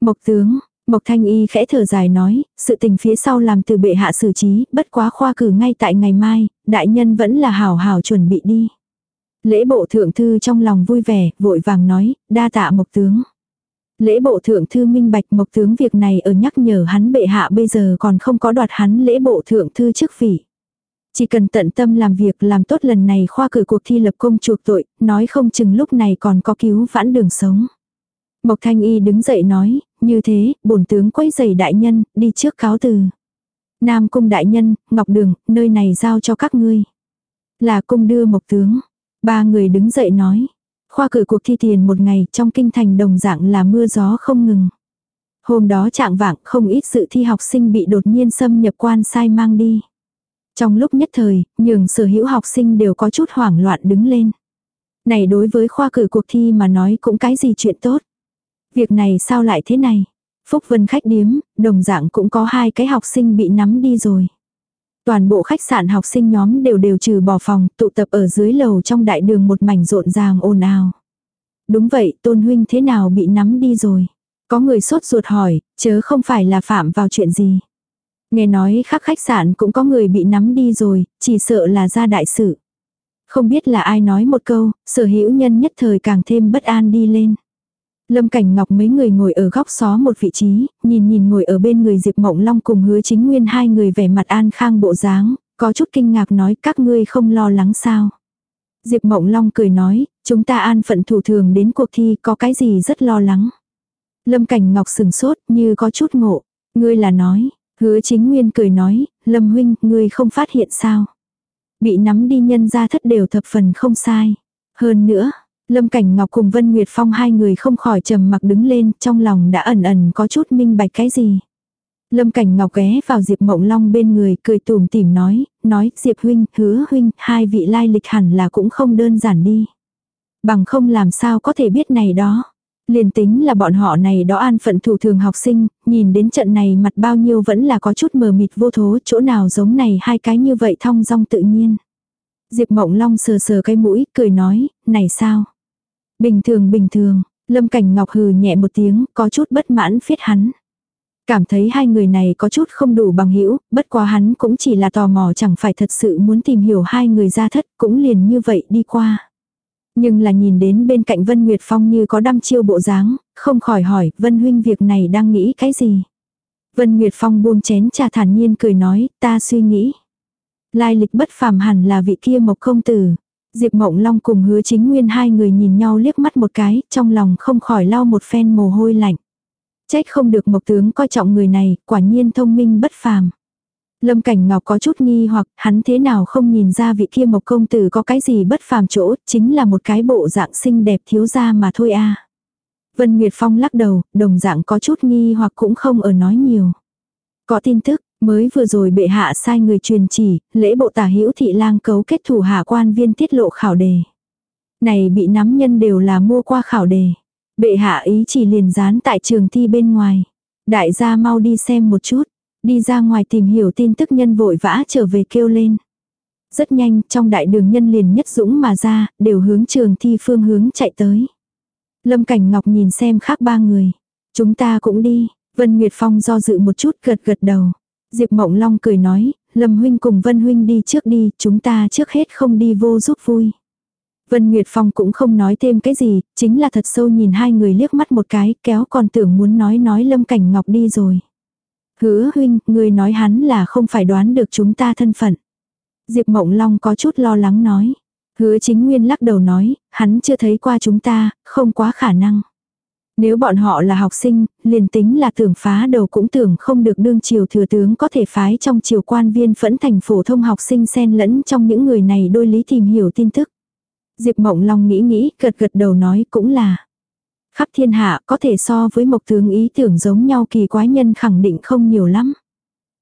Mộc tướng, Mộc Thanh Y khẽ thở dài nói, sự tình phía sau làm từ bệ hạ xử trí, bất quá khoa cử ngay tại ngày mai, đại nhân vẫn là hào hào chuẩn bị đi. Lễ bộ thượng thư trong lòng vui vẻ, vội vàng nói, đa tạ Mộc tướng. Lễ bộ thượng thư minh bạch mộc tướng việc này ở nhắc nhở hắn bệ hạ bây giờ còn không có đoạt hắn lễ bộ thượng thư chức vị. Chỉ cần tận tâm làm việc làm tốt lần này khoa cử cuộc thi lập công chuộc tội, nói không chừng lúc này còn có cứu vãn đường sống. Mộc Thanh Y đứng dậy nói, như thế, bổn tướng quấy giày đại nhân, đi trước cáo từ. Nam cung đại nhân, Ngọc Đường, nơi này giao cho các ngươi. Là cung đưa Mộc tướng. Ba người đứng dậy nói. Khoa cử cuộc thi tiền một ngày trong kinh thành đồng dạng là mưa gió không ngừng. Hôm đó trạng vạng không ít sự thi học sinh bị đột nhiên xâm nhập quan sai mang đi. Trong lúc nhất thời, nhường sở hữu học sinh đều có chút hoảng loạn đứng lên. Này đối với khoa cử cuộc thi mà nói cũng cái gì chuyện tốt. Việc này sao lại thế này? Phúc Vân khách điếm, đồng dạng cũng có hai cái học sinh bị nắm đi rồi. Toàn bộ khách sạn học sinh nhóm đều đều trừ bỏ phòng, tụ tập ở dưới lầu trong đại đường một mảnh rộn ràng ồn ào. Đúng vậy, tôn huynh thế nào bị nắm đi rồi? Có người sốt ruột hỏi, chớ không phải là phạm vào chuyện gì. Nghe nói khắc khách sạn cũng có người bị nắm đi rồi, chỉ sợ là ra đại sự. Không biết là ai nói một câu, sở hữu nhân nhất thời càng thêm bất an đi lên. Lâm Cảnh Ngọc mấy người ngồi ở góc xó một vị trí, nhìn nhìn ngồi ở bên người Diệp Mộng Long cùng hứa chính nguyên hai người vẻ mặt an khang bộ dáng, có chút kinh ngạc nói các ngươi không lo lắng sao. Diệp Mộng Long cười nói, chúng ta an phận thủ thường đến cuộc thi có cái gì rất lo lắng. Lâm Cảnh Ngọc sừng sốt như có chút ngộ, ngươi là nói, hứa chính nguyên cười nói, Lâm Huynh, ngươi không phát hiện sao. Bị nắm đi nhân ra thất đều thập phần không sai. Hơn nữa, Lâm Cảnh Ngọc cùng Vân Nguyệt Phong hai người không khỏi trầm mặc đứng lên, trong lòng đã ẩn ẩn có chút minh bạch cái gì. Lâm Cảnh Ngọc ghé vào Diệp Mộng Long bên người, cười tủm tỉm nói, nói, Diệp huynh, hứa huynh, hai vị lai lịch hẳn là cũng không đơn giản đi. Bằng không làm sao có thể biết này đó. Liền tính là bọn họ này đó an phận thủ thường học sinh, nhìn đến trận này mặt bao nhiêu vẫn là có chút mờ mịt vô thố, chỗ nào giống này hai cái như vậy thong dong tự nhiên. Diệp Mộng Long sờ sờ cái mũi, cười nói, này sao? Bình thường bình thường, Lâm Cảnh Ngọc hừ nhẹ một tiếng, có chút bất mãn phiết hắn. Cảm thấy hai người này có chút không đủ bằng hữu bất quá hắn cũng chỉ là tò mò chẳng phải thật sự muốn tìm hiểu hai người ra thất, cũng liền như vậy đi qua. Nhưng là nhìn đến bên cạnh Vân Nguyệt Phong như có đăm chiêu bộ dáng, không khỏi hỏi, Vân Huynh việc này đang nghĩ cái gì? Vân Nguyệt Phong buông chén trà thản nhiên cười nói, ta suy nghĩ. Lai lịch bất phàm hẳn là vị kia mộc công tử. Diệp Mộng Long cùng hứa chính nguyên hai người nhìn nhau liếc mắt một cái, trong lòng không khỏi lau một phen mồ hôi lạnh. Trách không được mộc tướng coi trọng người này, quả nhiên thông minh bất phàm. Lâm Cảnh Ngọc có chút nghi hoặc hắn thế nào không nhìn ra vị kia mộc công tử có cái gì bất phàm chỗ, chính là một cái bộ dạng xinh đẹp thiếu ra mà thôi a. Vân Nguyệt Phong lắc đầu, đồng dạng có chút nghi hoặc cũng không ở nói nhiều. Có tin tức, mới vừa rồi bệ hạ sai người truyền chỉ, lễ bộ tả hữu thị lang cấu kết thủ hạ quan viên tiết lộ khảo đề. Này bị nắm nhân đều là mua qua khảo đề. Bệ hạ ý chỉ liền dán tại trường thi bên ngoài. Đại gia mau đi xem một chút. Đi ra ngoài tìm hiểu tin tức nhân vội vã trở về kêu lên. Rất nhanh, trong đại đường nhân liền nhất dũng mà ra, đều hướng trường thi phương hướng chạy tới. Lâm Cảnh Ngọc nhìn xem khác ba người. Chúng ta cũng đi. Vân Nguyệt Phong do dự một chút gật gật đầu. Diệp Mộng Long cười nói, Lâm Huynh cùng Vân Huynh đi trước đi, chúng ta trước hết không đi vô giúp vui. Vân Nguyệt Phong cũng không nói thêm cái gì, chính là thật sâu nhìn hai người liếc mắt một cái, kéo còn tưởng muốn nói nói Lâm Cảnh Ngọc đi rồi. Hứa huynh, người nói hắn là không phải đoán được chúng ta thân phận. Diệp Mộng Long có chút lo lắng nói. Hứa chính nguyên lắc đầu nói, hắn chưa thấy qua chúng ta, không quá khả năng. Nếu bọn họ là học sinh, liền tính là tưởng phá đầu cũng tưởng không được đương triều thừa tướng có thể phái trong triều quan viên phẫn thành phổ thông học sinh xen lẫn trong những người này đôi lý tìm hiểu tin tức. Diệp Mộng Long nghĩ nghĩ, gật gật đầu nói cũng là. Khắp thiên hạ có thể so với mộc tướng ý tưởng giống nhau kỳ quái nhân khẳng định không nhiều lắm.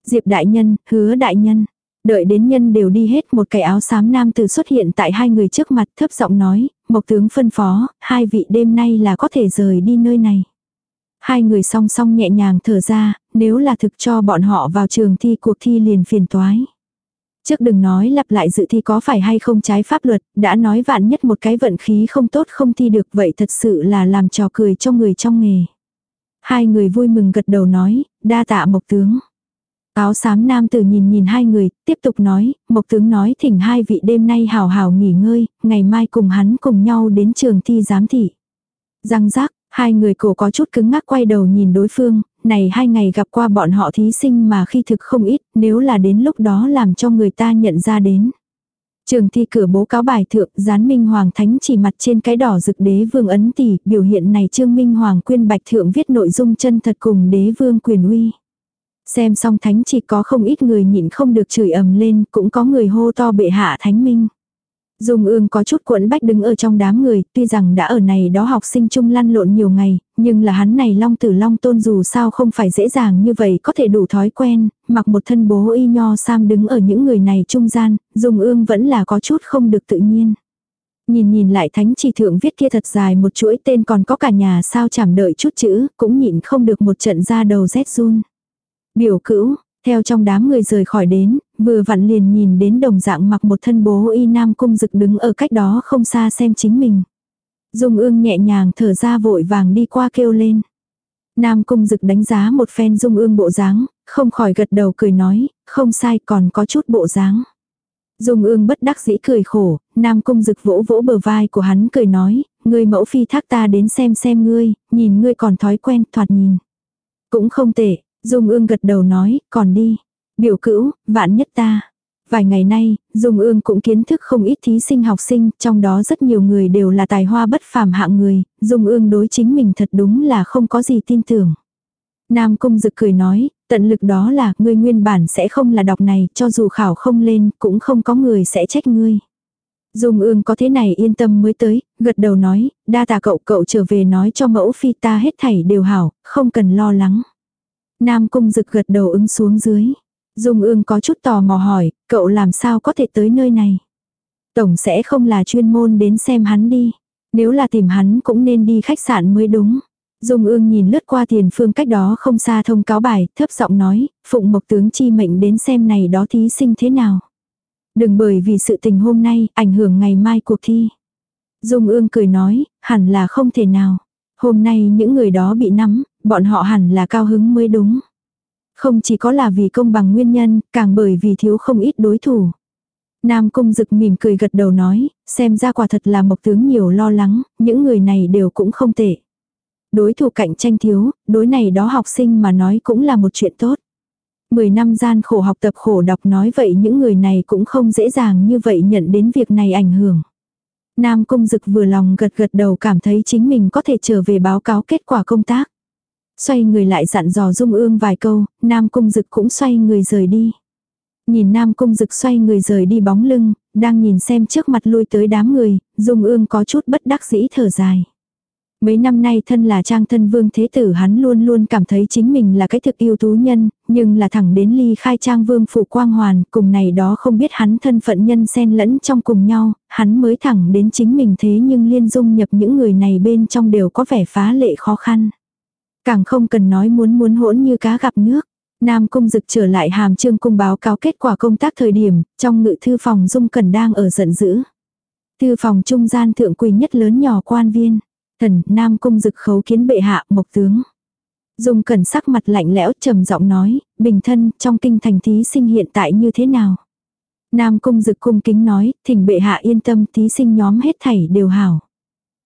Diệp đại nhân, hứa đại nhân. Đợi đến nhân đều đi hết một cái áo xám nam từ xuất hiện tại hai người trước mặt thấp giọng nói, mộc tướng phân phó, hai vị đêm nay là có thể rời đi nơi này. Hai người song song nhẹ nhàng thở ra, nếu là thực cho bọn họ vào trường thi cuộc thi liền phiền toái. Trước đừng nói lặp lại dự thi có phải hay không trái pháp luật, đã nói vạn nhất một cái vận khí không tốt không thi được vậy thật sự là làm trò cười cho người trong nghề. Hai người vui mừng gật đầu nói, đa tạ mộc tướng. Áo xám nam tử nhìn nhìn hai người, tiếp tục nói, mộc tướng nói thỉnh hai vị đêm nay hào hào nghỉ ngơi, ngày mai cùng hắn cùng nhau đến trường thi giám thị. Răng rác, hai người cổ có chút cứng ngắc quay đầu nhìn đối phương, này hai ngày gặp qua bọn họ thí sinh mà khi thực không ít, nếu là đến lúc đó làm cho người ta nhận ra đến. Trường thi cửa bố cáo bài thượng, gián Minh Hoàng Thánh chỉ mặt trên cái đỏ rực đế vương ấn tỷ, biểu hiện này Trương Minh Hoàng quyên bạch thượng viết nội dung chân thật cùng đế vương quyền uy. Xem xong thánh chỉ có không ít người nhịn không được chửi ầm lên, cũng có người hô to bệ hạ thánh minh. Dung ương có chút cuộn bách đứng ở trong đám người, tuy rằng đã ở này đó học sinh chung lăn lộn nhiều ngày, nhưng là hắn này long tử long tôn dù sao không phải dễ dàng như vậy có thể đủ thói quen, mặc một thân bố y nho sam đứng ở những người này trung gian, Dung ương vẫn là có chút không được tự nhiên. Nhìn nhìn lại thánh chỉ thượng viết kia thật dài một chuỗi tên còn có cả nhà sao chảm đợi chút chữ, cũng nhịn không được một trận ra đầu rét run. Biểu cữu, theo trong đám người rời khỏi đến, vừa vặn liền nhìn đến đồng dạng mặc một thân bố y nam cung dực đứng ở cách đó không xa xem chính mình. Dung ương nhẹ nhàng thở ra vội vàng đi qua kêu lên. Nam cung dực đánh giá một phen dung ương bộ dáng, không khỏi gật đầu cười nói, không sai còn có chút bộ dáng. Dung ương bất đắc dĩ cười khổ, Nam cung dực vỗ vỗ bờ vai của hắn cười nói, ngươi mẫu phi thác ta đến xem xem ngươi, nhìn ngươi còn thói quen thoạt nhìn. Cũng không tệ, Dung ương gật đầu nói, còn đi. Biểu cữu, vạn nhất ta. Vài ngày nay, Dung ương cũng kiến thức không ít thí sinh học sinh, trong đó rất nhiều người đều là tài hoa bất phàm hạng người, Dung ương đối chính mình thật đúng là không có gì tin tưởng. Nam Cung Dực cười nói, tận lực đó là ngươi nguyên bản sẽ không là đọc này, cho dù khảo không lên, cũng không có người sẽ trách ngươi. Dung ương có thế này yên tâm mới tới, gật đầu nói, đa tạ cậu cậu trở về nói cho mẫu phi ta hết thảy đều hảo, không cần lo lắng. Nam Cung Dực gật đầu ứng xuống dưới. Dung ương có chút tò mò hỏi, cậu làm sao có thể tới nơi này? Tổng sẽ không là chuyên môn đến xem hắn đi. Nếu là tìm hắn cũng nên đi khách sạn mới đúng. Dung ương nhìn lướt qua tiền phương cách đó không xa thông cáo bài, thấp giọng nói, phụng mộc tướng chi mệnh đến xem này đó thí sinh thế nào. Đừng bởi vì sự tình hôm nay, ảnh hưởng ngày mai cuộc thi. Dung ương cười nói, hẳn là không thể nào. Hôm nay những người đó bị nắm, bọn họ hẳn là cao hứng mới đúng. Không chỉ có là vì công bằng nguyên nhân, càng bởi vì thiếu không ít đối thủ. Nam Cung Dực mỉm cười gật đầu nói, xem ra quả thật là mộc tướng nhiều lo lắng, những người này đều cũng không tệ. Đối thủ cạnh tranh thiếu, đối này đó học sinh mà nói cũng là một chuyện tốt. Mười năm gian khổ học tập khổ đọc nói vậy những người này cũng không dễ dàng như vậy nhận đến việc này ảnh hưởng. Nam Cung Dực vừa lòng gật gật đầu cảm thấy chính mình có thể trở về báo cáo kết quả công tác. Xoay người lại dặn dò Dung Ương vài câu, Nam Cung Dực cũng xoay người rời đi. Nhìn Nam Cung Dực xoay người rời đi bóng lưng, đang nhìn xem trước mặt lui tới đám người, Dung Ương có chút bất đắc dĩ thở dài. Mấy năm nay thân là trang thân vương thế tử hắn luôn luôn cảm thấy chính mình là cái thực yêu tú nhân, nhưng là thẳng đến ly khai trang vương phủ quang hoàn, cùng này đó không biết hắn thân phận nhân xen lẫn trong cùng nhau, hắn mới thẳng đến chính mình thế nhưng liên dung nhập những người này bên trong đều có vẻ phá lệ khó khăn. Càng không cần nói muốn muốn hỗn như cá gặp nước. Nam Cung Dực trở lại hàm trương cung báo cáo kết quả công tác thời điểm, trong ngự thư phòng Dung Cần đang ở giận dữ. Thư phòng trung gian thượng quỳ nhất lớn nhỏ quan viên. Thần, Nam Cung Dực khấu kiến bệ hạ, mộc tướng. Dung cẩn sắc mặt lạnh lẽo trầm giọng nói, bình thân, trong kinh thành thí sinh hiện tại như thế nào? Nam Cung Dực cung kính nói, thỉnh bệ hạ yên tâm thí sinh nhóm hết thảy đều hảo.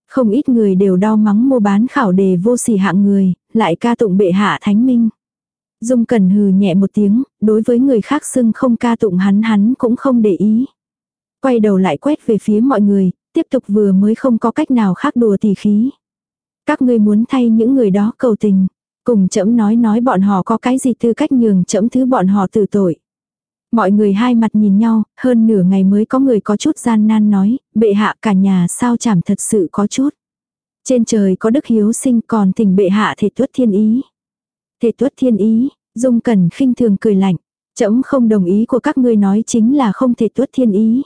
Không ít người đều đau mắng mua bán khảo đề vô sỉ hạng người, lại ca tụng bệ hạ thánh minh. Dung Cẩn hừ nhẹ một tiếng, đối với người khác xưng không ca tụng hắn hắn cũng không để ý. Quay đầu lại quét về phía mọi người, tiếp tục vừa mới không có cách nào khác đùa tỉ khí. Các ngươi muốn thay những người đó cầu tình, cùng chấm nói nói bọn họ có cái gì tư cách nhường chấm thứ bọn họ tử tội. Mọi người hai mặt nhìn nhau, hơn nửa ngày mới có người có chút gian nan nói, bệ hạ cả nhà sao chảm thật sự có chút. Trên trời có đức hiếu sinh còn thỉnh bệ hạ thể tuất thiên ý. Thể tuất thiên ý, dung cẩn khinh thường cười lạnh. Chấm không đồng ý của các ngươi nói chính là không thể tuất thiên ý.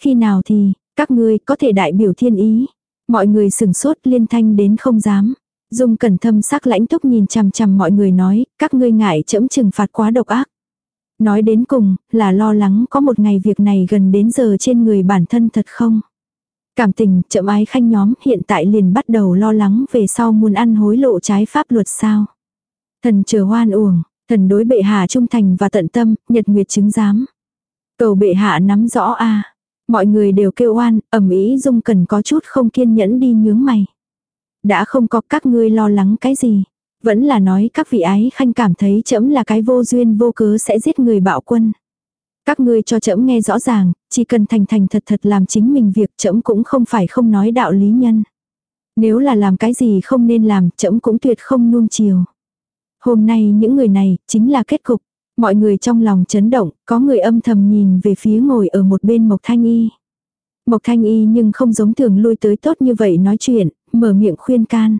Khi nào thì, các ngươi có thể đại biểu thiên ý. Mọi người sừng sốt liên thanh đến không dám. Dung cẩn thâm sắc lãnh túc nhìn chằm chằm mọi người nói, các ngươi ngại chẫm trừng phạt quá độc ác. Nói đến cùng, là lo lắng có một ngày việc này gần đến giờ trên người bản thân thật không. Cảm tình, chậm ái khanh nhóm hiện tại liền bắt đầu lo lắng về sau muốn ăn hối lộ trái pháp luật sao. Thần chờ hoan uổng, thần đối bệ hạ trung thành và tận tâm, nhật nguyệt chứng giám. Cầu bệ hạ nắm rõ a Mọi người đều kêu oan, ẩm ý dung cần có chút không kiên nhẫn đi nhướng mày. Đã không có các ngươi lo lắng cái gì. Vẫn là nói các vị ái khanh cảm thấy trẫm là cái vô duyên vô cớ sẽ giết người bạo quân. Các ngươi cho trẫm nghe rõ ràng, chỉ cần thành thành thật thật làm chính mình việc trẫm cũng không phải không nói đạo lý nhân. Nếu là làm cái gì không nên làm, trẫm cũng tuyệt không nuông chiều. Hôm nay những người này chính là kết cục. Mọi người trong lòng chấn động, có người âm thầm nhìn về phía ngồi ở một bên Mộc Thanh Y. Mộc Thanh Y nhưng không giống thường lui tới tốt như vậy nói chuyện, mở miệng khuyên can.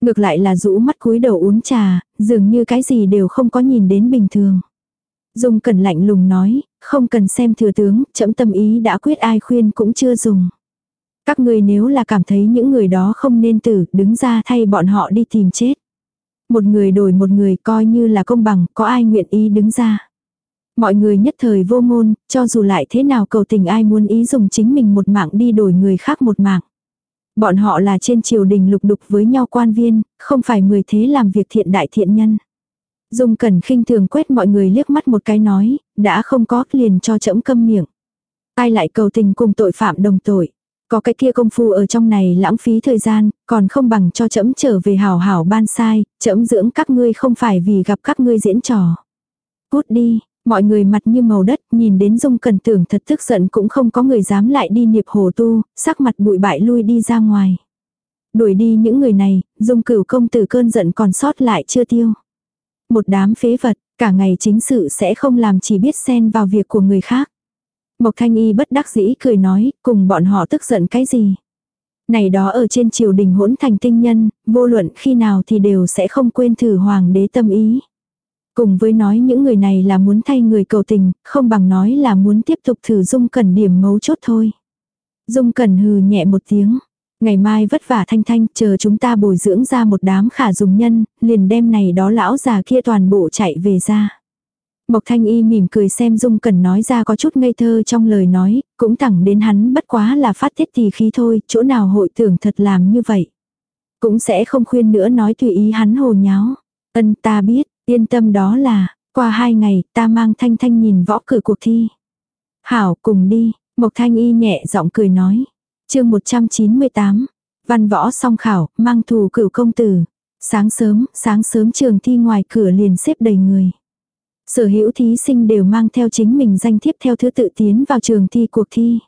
Ngược lại là rũ mắt cúi đầu uống trà, dường như cái gì đều không có nhìn đến bình thường. Dung cẩn lạnh lùng nói, không cần xem thừa tướng, chậm tâm ý đã quyết ai khuyên cũng chưa dùng. Các ngươi nếu là cảm thấy những người đó không nên tử, đứng ra thay bọn họ đi tìm chết. Một người đổi một người coi như là công bằng, có ai nguyện ý đứng ra. Mọi người nhất thời vô ngôn, cho dù lại thế nào cầu tình ai muốn ý dùng chính mình một mạng đi đổi người khác một mạng. Bọn họ là trên triều đình lục đục với nhau quan viên, không phải người thế làm việc thiện đại thiện nhân. Dung Cẩn khinh thường quét mọi người liếc mắt một cái nói, đã không có liền cho chẫm câm miệng. Ai lại cầu tình cùng tội phạm đồng tội. Có cái kia công phu ở trong này lãng phí thời gian, còn không bằng cho chẫm trở về hảo hảo ban sai, chẫm dưỡng các ngươi không phải vì gặp các ngươi diễn trò. Cút đi, mọi người mặt như màu đất, nhìn đến Dung cần tưởng thật tức giận cũng không có người dám lại đi niệp hồ tu, sắc mặt bụi bại lui đi ra ngoài. Đuổi đi những người này, Dung cửu công tử cơn giận còn sót lại chưa tiêu. Một đám phế vật, cả ngày chính sự sẽ không làm chỉ biết xen vào việc của người khác. Mộc Thanh Y bất đắc dĩ cười nói, cùng bọn họ tức giận cái gì. Này đó ở trên triều đình hỗn thành tinh nhân, vô luận khi nào thì đều sẽ không quên thử hoàng đế tâm ý. Cùng với nói những người này là muốn thay người cầu tình, không bằng nói là muốn tiếp tục thử dung cẩn điểm mấu chốt thôi. Dung cẩn hừ nhẹ một tiếng. Ngày mai vất vả thanh thanh, chờ chúng ta bồi dưỡng ra một đám khả dùng nhân, liền đem này đó lão già kia toàn bộ chạy về ra. Mộc Thanh Y mỉm cười xem Dung Cẩn nói ra có chút ngây thơ trong lời nói, cũng thẳng đến hắn bất quá là phát tiết tì khí thôi, chỗ nào hội tưởng thật làm như vậy. Cũng sẽ không khuyên nữa nói tùy ý hắn hồ nháo. Ân ta biết, yên tâm đó là, qua hai ngày ta mang Thanh Thanh nhìn võ cử cuộc thi. Hảo cùng đi, Mộc Thanh Y nhẹ giọng cười nói. chương 198, văn võ song khảo, mang thù cửu công tử. Sáng sớm, sáng sớm trường thi ngoài cửa liền xếp đầy người. Sở hữu thí sinh đều mang theo chính mình danh thiếp theo thứ tự tiến vào trường thi cuộc thi.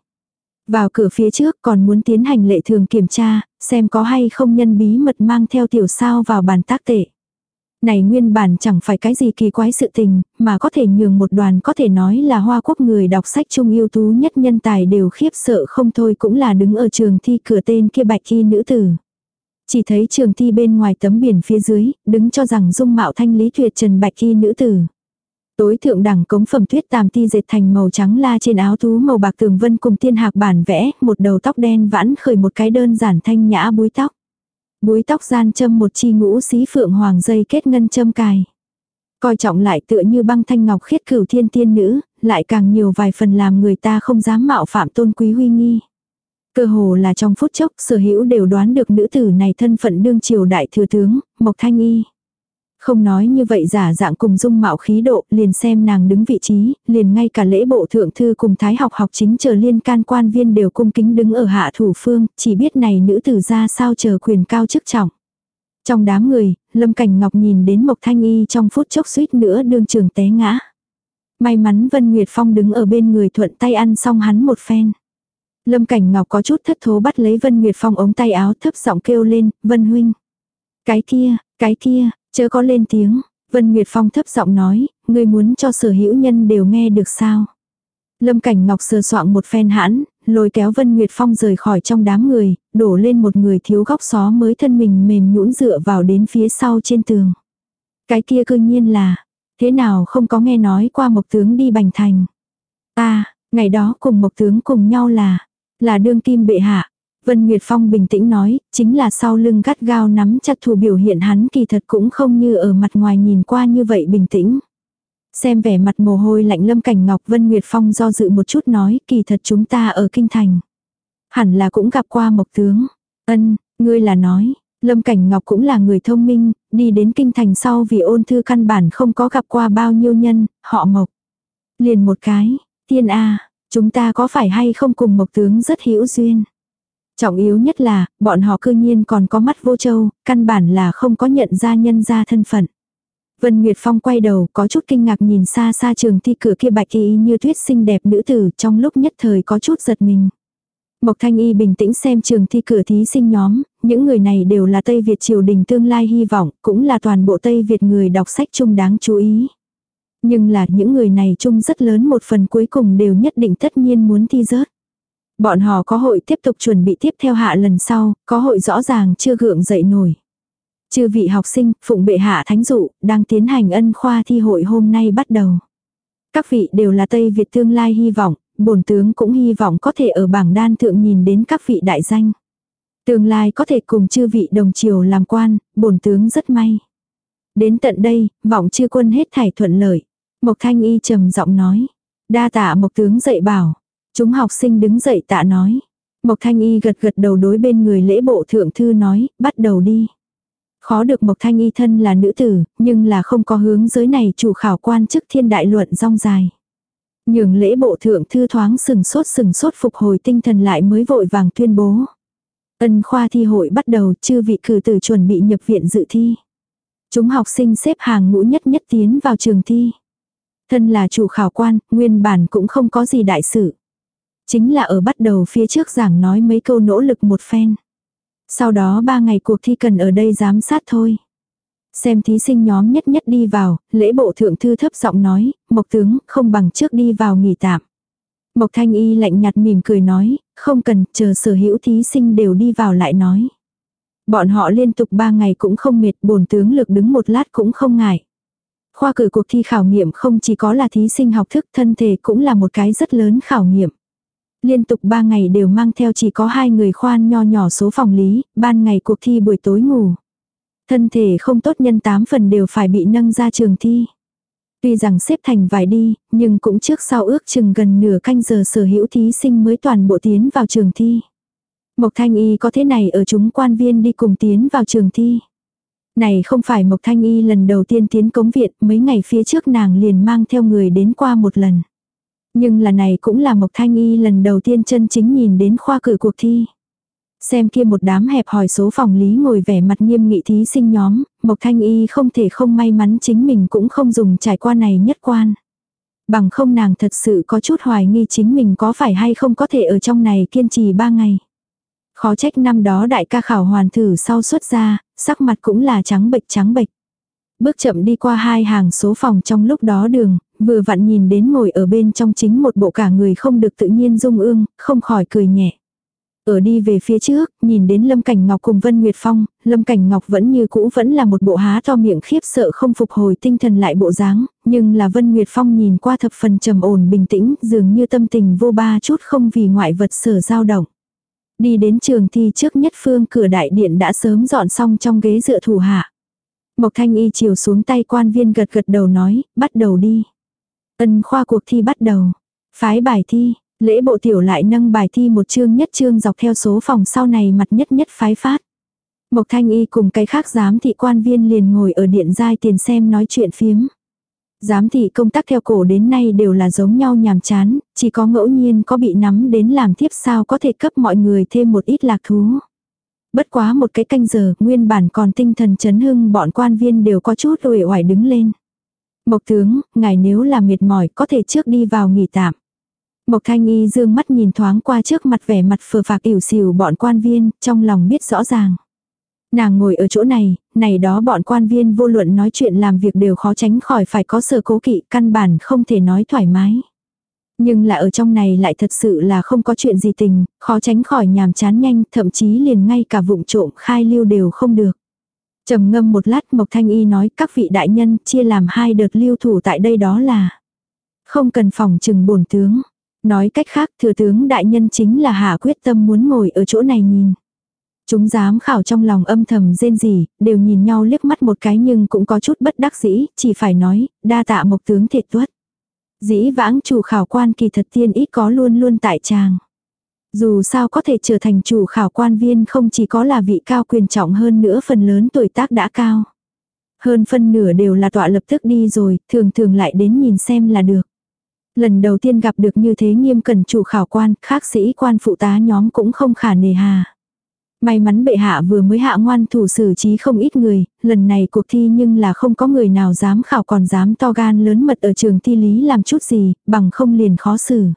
Vào cửa phía trước còn muốn tiến hành lệ thường kiểm tra, xem có hay không nhân bí mật mang theo tiểu sao vào bàn tác tệ. Này nguyên bản chẳng phải cái gì kỳ quái sự tình, mà có thể nhường một đoàn có thể nói là hoa quốc người đọc sách trung yêu tú nhất nhân tài đều khiếp sợ không thôi cũng là đứng ở trường thi cửa tên kia bạch y nữ tử. Chỉ thấy trường thi bên ngoài tấm biển phía dưới, đứng cho rằng dung mạo thanh lý tuyệt trần bạch y nữ tử. Tối thượng đẳng cống phẩm tuyết tàm ti dệt thành màu trắng la trên áo thú màu bạc tường vân cùng tiên hạc bản vẽ, một đầu tóc đen vãn khởi một cái đơn giản thanh nhã búi tóc. Búi tóc gian châm một chi ngũ xí phượng hoàng dây kết ngân châm cài. Coi trọng lại tựa như băng thanh ngọc khiết cửu thiên tiên nữ, lại càng nhiều vài phần làm người ta không dám mạo phạm tôn quý huy nghi. Cơ hồ là trong phút chốc sở hữu đều đoán được nữ tử này thân phận đương triều đại thừa tướng, Mộc Thanh Y. Không nói như vậy giả dạng cùng dung mạo khí độ, liền xem nàng đứng vị trí, liền ngay cả lễ bộ thượng thư cùng thái học học chính chờ liên can quan viên đều cung kính đứng ở hạ thủ phương, chỉ biết này nữ tử ra sao chờ quyền cao chức trọng. Trong đám người, Lâm Cảnh Ngọc nhìn đến Mộc Thanh Y trong phút chốc suýt nữa đương trường té ngã. May mắn Vân Nguyệt Phong đứng ở bên người thuận tay ăn xong hắn một phen. Lâm Cảnh Ngọc có chút thất thố bắt lấy Vân Nguyệt Phong ống tay áo thấp giọng kêu lên, Vân Huynh. Cái kia, cái kia, Chớ có lên tiếng, Vân Nguyệt Phong thấp giọng nói, ngươi muốn cho sở hữu nhân đều nghe được sao. Lâm Cảnh Ngọc sờ soạng một phen hãn, lôi kéo Vân Nguyệt Phong rời khỏi trong đám người, đổ lên một người thiếu góc xó mới thân mình mềm nhũn dựa vào đến phía sau trên tường. Cái kia cư nhiên là, thế nào không có nghe nói qua Mộc Tướng đi Bành Thành. ta ngày đó cùng Mộc Tướng cùng nhau là, là đương kim bệ hạ, Vân Nguyệt Phong bình tĩnh nói, chính là sau lưng gắt gao nắm chặt thủ biểu hiện hắn kỳ thật cũng không như ở mặt ngoài nhìn qua như vậy bình tĩnh. Xem vẻ mặt mồ hôi lạnh lâm cảnh Ngọc Vân Nguyệt Phong do dự một chút nói kỳ thật chúng ta ở kinh thành. Hẳn là cũng gặp qua mộc tướng. Ân, ngươi là nói, Lâm Cảnh Ngọc cũng là người thông minh, đi đến kinh thành sau vì ôn thư căn bản không có gặp qua bao nhiêu nhân, họ mộc. Liền một cái, tiên A, chúng ta có phải hay không cùng mộc tướng rất hữu duyên. Trọng yếu nhất là, bọn họ cư nhiên còn có mắt vô châu, căn bản là không có nhận ra nhân ra thân phận. Vân Nguyệt Phong quay đầu có chút kinh ngạc nhìn xa xa trường thi cửa kia bạch y như tuyết xinh đẹp nữ tử trong lúc nhất thời có chút giật mình. Mộc Thanh Y bình tĩnh xem trường thi cửa thí sinh nhóm, những người này đều là Tây Việt triều đình tương lai hy vọng, cũng là toàn bộ Tây Việt người đọc sách chung đáng chú ý. Nhưng là những người này chung rất lớn một phần cuối cùng đều nhất định tất nhiên muốn thi rớt. Bọn họ có hội tiếp tục chuẩn bị tiếp theo hạ lần sau, có hội rõ ràng chưa gượng dậy nổi. Chư vị học sinh, phụng bệ hạ thánh dụ, đang tiến hành ân khoa thi hội hôm nay bắt đầu. Các vị đều là Tây Việt tương lai hy vọng, bổn tướng cũng hy vọng có thể ở bảng đan thượng nhìn đến các vị đại danh. Tương lai có thể cùng chư vị đồng triều làm quan, bổn tướng rất may. Đến tận đây, vọng chư quân hết thảy thuận lợi. Mộc Thanh Y trầm giọng nói. Đa tạ Mộc tướng dạy bảo. Chúng học sinh đứng dậy tạ nói. Mộc Thanh Y gật gật đầu đối bên người lễ bộ thượng thư nói, bắt đầu đi. Khó được Mộc Thanh Y thân là nữ tử, nhưng là không có hướng giới này chủ khảo quan chức thiên đại luận rong dài. Nhường lễ bộ thượng thư thoáng sừng sốt sừng sốt phục hồi tinh thần lại mới vội vàng tuyên bố. Ân khoa thi hội bắt đầu chư vị cử tử chuẩn bị nhập viện dự thi. Chúng học sinh xếp hàng ngũ nhất nhất tiến vào trường thi. Thân là chủ khảo quan, nguyên bản cũng không có gì đại sự. Chính là ở bắt đầu phía trước giảng nói mấy câu nỗ lực một phen. Sau đó ba ngày cuộc thi cần ở đây giám sát thôi. Xem thí sinh nhóm nhất nhất đi vào, lễ bộ thượng thư thấp giọng nói, Mộc tướng không bằng trước đi vào nghỉ tạm. Mộc thanh y lạnh nhạt mỉm cười nói, không cần, chờ sở hữu thí sinh đều đi vào lại nói. Bọn họ liên tục ba ngày cũng không mệt, bổn tướng lực đứng một lát cũng không ngại. Khoa cử cuộc thi khảo nghiệm không chỉ có là thí sinh học thức thân thể cũng là một cái rất lớn khảo nghiệm. Liên tục 3 ngày đều mang theo chỉ có hai người khoan nho nhỏ số phòng lý, ban ngày cuộc thi buổi tối ngủ. Thân thể không tốt nhân 8 phần đều phải bị nâng ra trường thi. Tuy rằng xếp thành vài đi, nhưng cũng trước sau ước chừng gần nửa canh giờ sở hữu thí sinh mới toàn bộ tiến vào trường thi. Mộc Thanh Y có thế này ở chúng quan viên đi cùng tiến vào trường thi. Này không phải Mộc Thanh Y lần đầu tiên tiến cống viện, mấy ngày phía trước nàng liền mang theo người đến qua một lần. Nhưng là này cũng là Mộc Thanh Y lần đầu tiên chân chính nhìn đến khoa cử cuộc thi. Xem kia một đám hẹp hỏi số phòng lý ngồi vẻ mặt nghiêm nghị thí sinh nhóm, Mộc Thanh Y không thể không may mắn chính mình cũng không dùng trải qua này nhất quan. Bằng không nàng thật sự có chút hoài nghi chính mình có phải hay không có thể ở trong này kiên trì ba ngày. Khó trách năm đó đại ca khảo hoàn thử sau xuất ra, sắc mặt cũng là trắng bệch trắng bệch. Bước chậm đi qua hai hàng số phòng trong lúc đó đường, vừa vặn nhìn đến ngồi ở bên trong chính một bộ cả người không được tự nhiên dung ương, không khỏi cười nhẹ. Ở đi về phía trước, nhìn đến Lâm Cảnh Ngọc cùng Vân Nguyệt Phong, Lâm Cảnh Ngọc vẫn như cũ vẫn là một bộ há to miệng khiếp sợ không phục hồi tinh thần lại bộ dáng, nhưng là Vân Nguyệt Phong nhìn qua thập phần trầm ổn bình tĩnh, dường như tâm tình vô ba chút không vì ngoại vật sở dao động. Đi đến trường thi trước nhất phương cửa đại điện đã sớm dọn xong trong ghế dựa thủ hạ. Mộc Thanh Y chiều xuống tay quan viên gật gật đầu nói, bắt đầu đi. Ân khoa cuộc thi bắt đầu. Phái bài thi, lễ bộ tiểu lại nâng bài thi một chương nhất chương dọc theo số phòng sau này mặt nhất nhất phái phát. Mộc Thanh Y cùng cái khác giám thị quan viên liền ngồi ở điện giai tiền xem nói chuyện phiếm. Giám thị công tác theo cổ đến nay đều là giống nhau nhàm chán, chỉ có ngẫu nhiên có bị nắm đến làm tiếp sao có thể cấp mọi người thêm một ít lạc thú. Bất quá một cái canh giờ, nguyên bản còn tinh thần chấn hưng bọn quan viên đều có chút uể oải đứng lên. Mộc tướng, ngài nếu là mệt mỏi có thể trước đi vào nghỉ tạm. Mộc thanh y dương mắt nhìn thoáng qua trước mặt vẻ mặt phờ phạc ỉu xìu bọn quan viên, trong lòng biết rõ ràng. Nàng ngồi ở chỗ này, này đó bọn quan viên vô luận nói chuyện làm việc đều khó tránh khỏi phải có sơ cố kỵ, căn bản không thể nói thoải mái. Nhưng là ở trong này lại thật sự là không có chuyện gì tình, khó tránh khỏi nhàm chán nhanh, thậm chí liền ngay cả vụng trộm khai lưu đều không được trầm ngâm một lát Mộc Thanh Y nói các vị đại nhân chia làm hai đợt lưu thủ tại đây đó là không cần phòng trừng bổn tướng. Nói cách khác thừa tướng đại nhân chính là hạ quyết tâm muốn ngồi ở chỗ này nhìn. Chúng dám khảo trong lòng âm thầm rên gì, đều nhìn nhau liếc mắt một cái nhưng cũng có chút bất đắc dĩ, chỉ phải nói, đa tạ mộc tướng thiệt tuất. Dĩ vãng chủ khảo quan kỳ thật tiên ít có luôn luôn tại tràng. Dù sao có thể trở thành chủ khảo quan viên không chỉ có là vị cao quyền trọng hơn nữa phần lớn tuổi tác đã cao. Hơn phân nửa đều là tọa lập tức đi rồi, thường thường lại đến nhìn xem là được. Lần đầu tiên gặp được như thế nghiêm cẩn chủ khảo quan, khác sĩ quan phụ tá nhóm cũng không khả nề hà. May mắn bệ hạ vừa mới hạ ngoan thủ xử trí không ít người, lần này cuộc thi nhưng là không có người nào dám khảo còn dám to gan lớn mật ở trường thi lý làm chút gì, bằng không liền khó xử.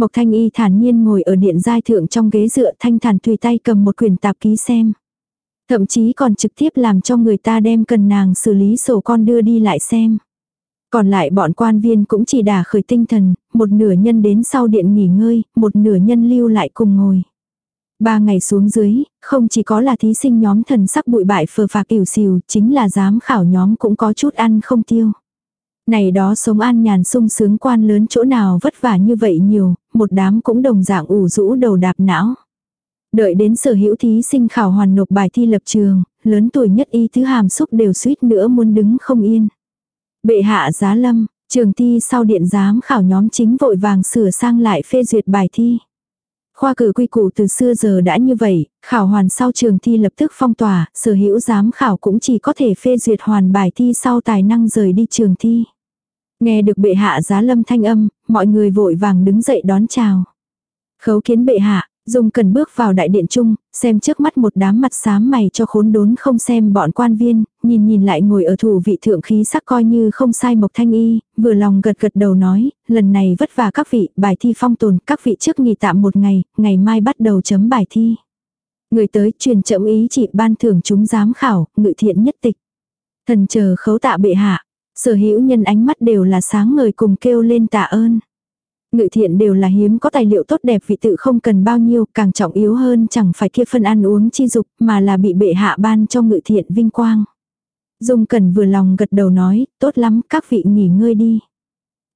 Mộc thanh y thản nhiên ngồi ở điện giai thượng trong ghế dựa thanh thản tùy tay cầm một quyển tạp ký xem. Thậm chí còn trực tiếp làm cho người ta đem cần nàng xử lý sổ con đưa đi lại xem. Còn lại bọn quan viên cũng chỉ đả khởi tinh thần, một nửa nhân đến sau điện nghỉ ngơi, một nửa nhân lưu lại cùng ngồi. Ba ngày xuống dưới, không chỉ có là thí sinh nhóm thần sắc bụi bại phờ phạc ỉu xìu, chính là giám khảo nhóm cũng có chút ăn không tiêu. Này đó sống an nhàn sung sướng quan lớn chỗ nào vất vả như vậy nhiều, một đám cũng đồng dạng ủ rũ đầu đạp não. Đợi đến sở hữu thí sinh khảo hoàn nộp bài thi lập trường, lớn tuổi nhất y thứ hàm xúc đều suýt nữa muốn đứng không yên. Bệ hạ giá lâm, trường thi sau điện giám khảo nhóm chính vội vàng sửa sang lại phê duyệt bài thi. Khoa cử quy củ từ xưa giờ đã như vậy, khảo hoàn sau trường thi lập tức phong tỏa, sở hữu giám khảo cũng chỉ có thể phê duyệt hoàn bài thi sau tài năng rời đi trường thi. Nghe được bệ hạ giá lâm thanh âm, mọi người vội vàng đứng dậy đón chào. Khấu kiến bệ hạ, dùng cần bước vào đại điện chung, xem trước mắt một đám mặt xám mày cho khốn đốn không xem bọn quan viên, nhìn nhìn lại ngồi ở thủ vị thượng khí sắc coi như không sai Mộc Thanh Y, vừa lòng gật gật đầu nói, lần này vất vả các vị, bài thi phong tồn, các vị trước nghỉ tạm một ngày, ngày mai bắt đầu chấm bài thi. Người tới truyền chậm ý chỉ ban thưởng chúng giám khảo, ngự thiện nhất tịch. Thần chờ khấu tạ bệ hạ, sở hữu nhân ánh mắt đều là sáng ngời cùng kêu lên tạ ơn. Ngự thiện đều là hiếm có tài liệu tốt đẹp vị tự không cần bao nhiêu, càng trọng yếu hơn chẳng phải kia phân ăn uống chi dục, mà là bị bệ hạ ban cho ngự thiện vinh quang. Dung cần vừa lòng gật đầu nói, tốt lắm, các vị nghỉ ngơi đi.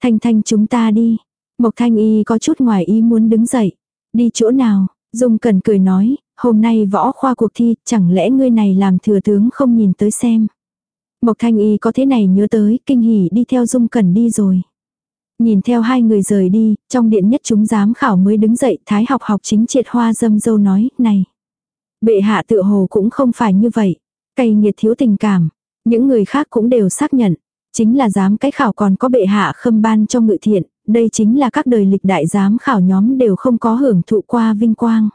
Thanh thanh chúng ta đi. Mộc thanh y có chút ngoài ý muốn đứng dậy. Đi chỗ nào? Dung cần cười nói, hôm nay võ khoa cuộc thi, chẳng lẽ ngươi này làm thừa tướng không nhìn tới xem. Mộc thanh y có thế này nhớ tới, kinh hỉ đi theo Dung cần đi rồi. Nhìn theo hai người rời đi, trong điện nhất chúng giám khảo mới đứng dậy, thái học học chính triệt hoa dâm dâu nói, này. Bệ hạ tự hồ cũng không phải như vậy. Cay nghiệt thiếu tình cảm. Những người khác cũng đều xác nhận. Chính là giám cái khảo còn có bệ hạ khâm ban cho ngự thiện. Đây chính là các đời lịch đại giám khảo nhóm đều không có hưởng thụ qua vinh quang.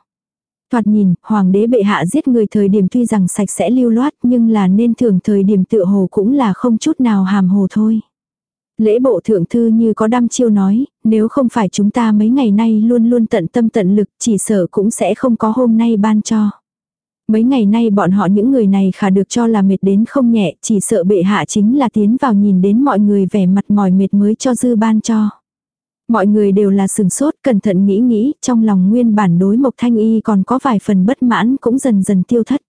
Thoạt nhìn, hoàng đế bệ hạ giết người thời điểm tuy rằng sạch sẽ lưu loát nhưng là nên thường thời điểm tự hồ cũng là không chút nào hàm hồ thôi. Lễ bộ thượng thư như có đăm chiêu nói, nếu không phải chúng ta mấy ngày nay luôn luôn tận tâm tận lực chỉ sợ cũng sẽ không có hôm nay ban cho. Mấy ngày nay bọn họ những người này khả được cho là mệt đến không nhẹ, chỉ sợ bệ hạ chính là tiến vào nhìn đến mọi người vẻ mặt mỏi mệt mới cho dư ban cho. Mọi người đều là sừng sốt, cẩn thận nghĩ nghĩ, trong lòng nguyên bản đối Mộc Thanh Y còn có vài phần bất mãn cũng dần dần tiêu thất.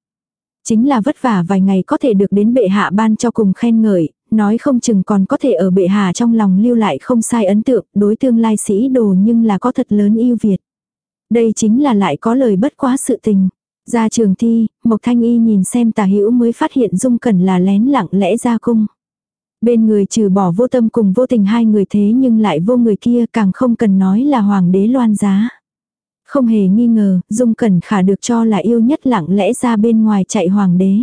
Chính là vất vả vài ngày có thể được đến bệ hạ ban cho cùng khen ngợi, nói không chừng còn có thể ở bệ hạ trong lòng lưu lại không sai ấn tượng, đối tương lai sĩ đồ nhưng là có thật lớn yêu Việt. Đây chính là lại có lời bất quá sự tình. Ra trường thi, Mộc Thanh Y nhìn xem tà hữu mới phát hiện Dung Cẩn là lén lặng lẽ ra cung. Bên người trừ bỏ vô tâm cùng vô tình hai người thế nhưng lại vô người kia càng không cần nói là hoàng đế loan giá. Không hề nghi ngờ, Dung Cẩn khả được cho là yêu nhất lặng lẽ ra bên ngoài chạy hoàng đế.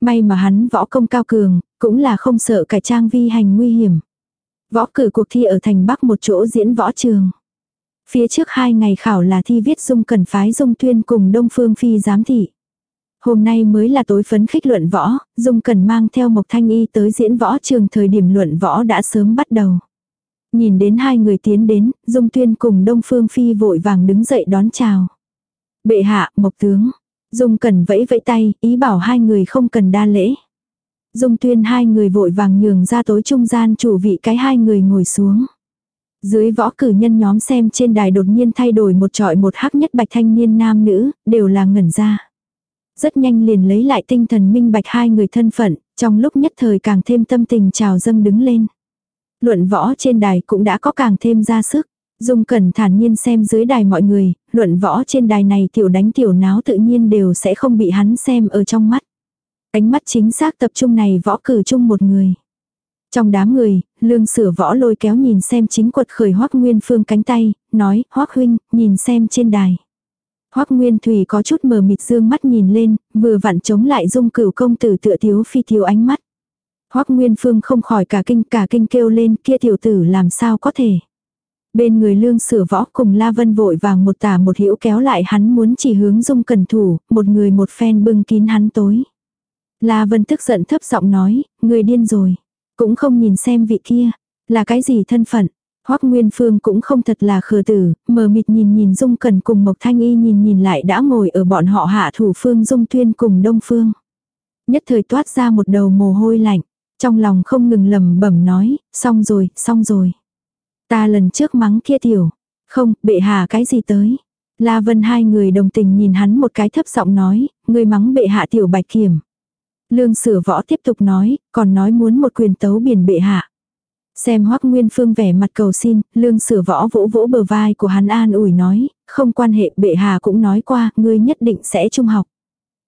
May mà hắn võ công cao cường, cũng là không sợ cải trang vi hành nguy hiểm. Võ cử cuộc thi ở thành Bắc một chỗ diễn võ trường. Phía trước hai ngày khảo là thi viết dung cần phái dung tuyên cùng Đông Phương Phi giám thị. Hôm nay mới là tối phấn khích luận võ, Dung Cần mang theo Mộc Thanh Y tới diễn võ trường thời điểm luận võ đã sớm bắt đầu. Nhìn đến hai người tiến đến, Dung Tuyên cùng Đông Phương Phi vội vàng đứng dậy đón chào. Bệ hạ, Mộc Tướng. Dung Cần vẫy vẫy tay, ý bảo hai người không cần đa lễ. Dung tuyên hai người vội vàng nhường ra tối trung gian chủ vị cái hai người ngồi xuống. Dưới võ cử nhân nhóm xem trên đài đột nhiên thay đổi một trọi một hắc nhất bạch thanh niên nam nữ, đều là ngẩn ra. Rất nhanh liền lấy lại tinh thần minh bạch hai người thân phận, trong lúc nhất thời càng thêm tâm tình trào dâng đứng lên. Luận võ trên đài cũng đã có càng thêm ra sức. Dung cẩn thản nhiên xem dưới đài mọi người, luận võ trên đài này tiểu đánh tiểu náo tự nhiên đều sẽ không bị hắn xem ở trong mắt. Ánh mắt chính xác tập trung này võ cử chung một người. Trong đám người, lương sửa võ lôi kéo nhìn xem chính quật khởi hoắc nguyên phương cánh tay, nói, hoắc huynh, nhìn xem trên đài hoắc nguyên thủy có chút mờ mịt dương mắt nhìn lên, vừa vặn chống lại dung cửu công tử tựa thiếu phi thiếu ánh mắt. hoắc nguyên phương không khỏi cả kinh cả kinh kêu lên kia tiểu tử làm sao có thể. Bên người lương sửa võ cùng La Vân vội vàng một tả một hữu kéo lại hắn muốn chỉ hướng dung cần thủ, một người một phen bưng kín hắn tối. La Vân tức giận thấp giọng nói, người điên rồi. Cũng không nhìn xem vị kia, là cái gì thân phận. Hoắc Nguyên Phương cũng không thật là khờ tử, mờ mịt nhìn nhìn Dung Cần cùng Mộc Thanh Y nhìn nhìn lại đã ngồi ở bọn họ hạ thủ Phương Dung Tuyên cùng Đông Phương. Nhất thời toát ra một đầu mồ hôi lạnh, trong lòng không ngừng lầm bẩm nói, xong rồi, xong rồi. Ta lần trước mắng kia tiểu, không, bệ hạ cái gì tới. La Vân hai người đồng tình nhìn hắn một cái thấp giọng nói, người mắng bệ hạ tiểu bạch kiểm. Lương sửa võ tiếp tục nói, còn nói muốn một quyền tấu biển bệ hạ. Xem Hoắc Nguyên Phương vẻ mặt cầu xin, lương sửa võ vỗ vỗ bờ vai của hắn an ủi nói, không quan hệ bệ hạ cũng nói qua, ngươi nhất định sẽ trung học.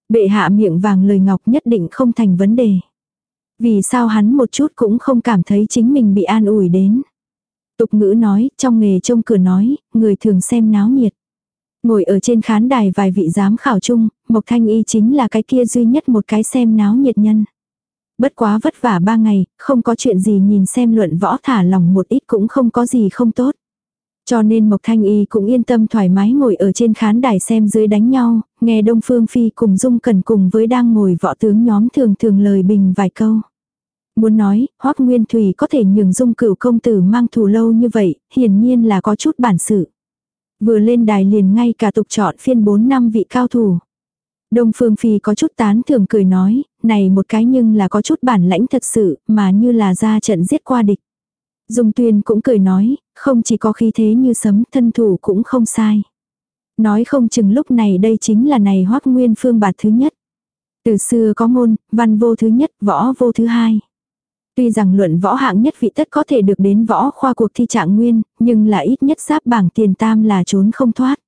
Bệ hạ miệng vàng lời ngọc nhất định không thành vấn đề. Vì sao hắn một chút cũng không cảm thấy chính mình bị an ủi đến. Tục ngữ nói, trong nghề trông cửa nói, người thường xem náo nhiệt. Ngồi ở trên khán đài vài vị giám khảo chung, Mộc Thanh Y chính là cái kia duy nhất một cái xem náo nhiệt nhân. Bất quá vất vả ba ngày, không có chuyện gì nhìn xem luận võ thả lòng một ít cũng không có gì không tốt. Cho nên Mộc Thanh Y cũng yên tâm thoải mái ngồi ở trên khán đài xem dưới đánh nhau, nghe Đông Phương Phi cùng Dung Cần cùng với đang ngồi võ tướng nhóm thường thường lời bình vài câu. Muốn nói, Hoác Nguyên Thủy có thể nhường Dung Cửu công tử mang thù lâu như vậy, hiển nhiên là có chút bản sự. Vừa lên đài liền ngay cả tục chọn phiên 4 năm vị cao thủ. Đông Phương Phi có chút tán thưởng cười nói, này một cái nhưng là có chút bản lãnh thật sự, mà như là ra trận giết qua địch. Dung Tuyên cũng cười nói, không chỉ có khí thế như sấm thân thủ cũng không sai. Nói không chừng lúc này đây chính là này hoắc nguyên phương bạt thứ nhất. Từ xưa có ngôn, văn vô thứ nhất, võ vô thứ hai. Tuy rằng luận võ hạng nhất vị tất có thể được đến võ khoa cuộc thi trạng nguyên, nhưng là ít nhất giáp bảng tiền tam là trốn không thoát.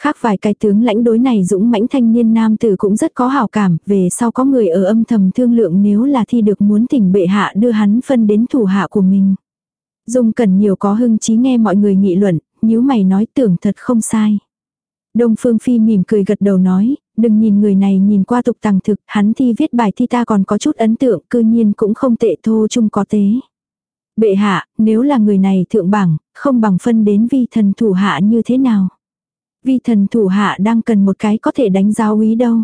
Khác vài cái tướng lãnh đối này dũng mãnh thanh niên nam tử cũng rất có hào cảm, về sau có người ở âm thầm thương lượng nếu là thi được muốn tỉnh bệ hạ đưa hắn phân đến thủ hạ của mình. Dung cần nhiều có hưng trí nghe mọi người nghị luận, nếu mày nói tưởng thật không sai. Đông Phương Phi mỉm cười gật đầu nói, đừng nhìn người này nhìn qua tục tàng thực, hắn thi viết bài thi ta còn có chút ấn tượng, cư nhiên cũng không tệ thô chung có tế. Bệ hạ, nếu là người này thượng bảng, không bằng phân đến vi thần thủ hạ như thế nào. Vi thần thủ hạ đang cần một cái có thể đánh giáo úy đâu.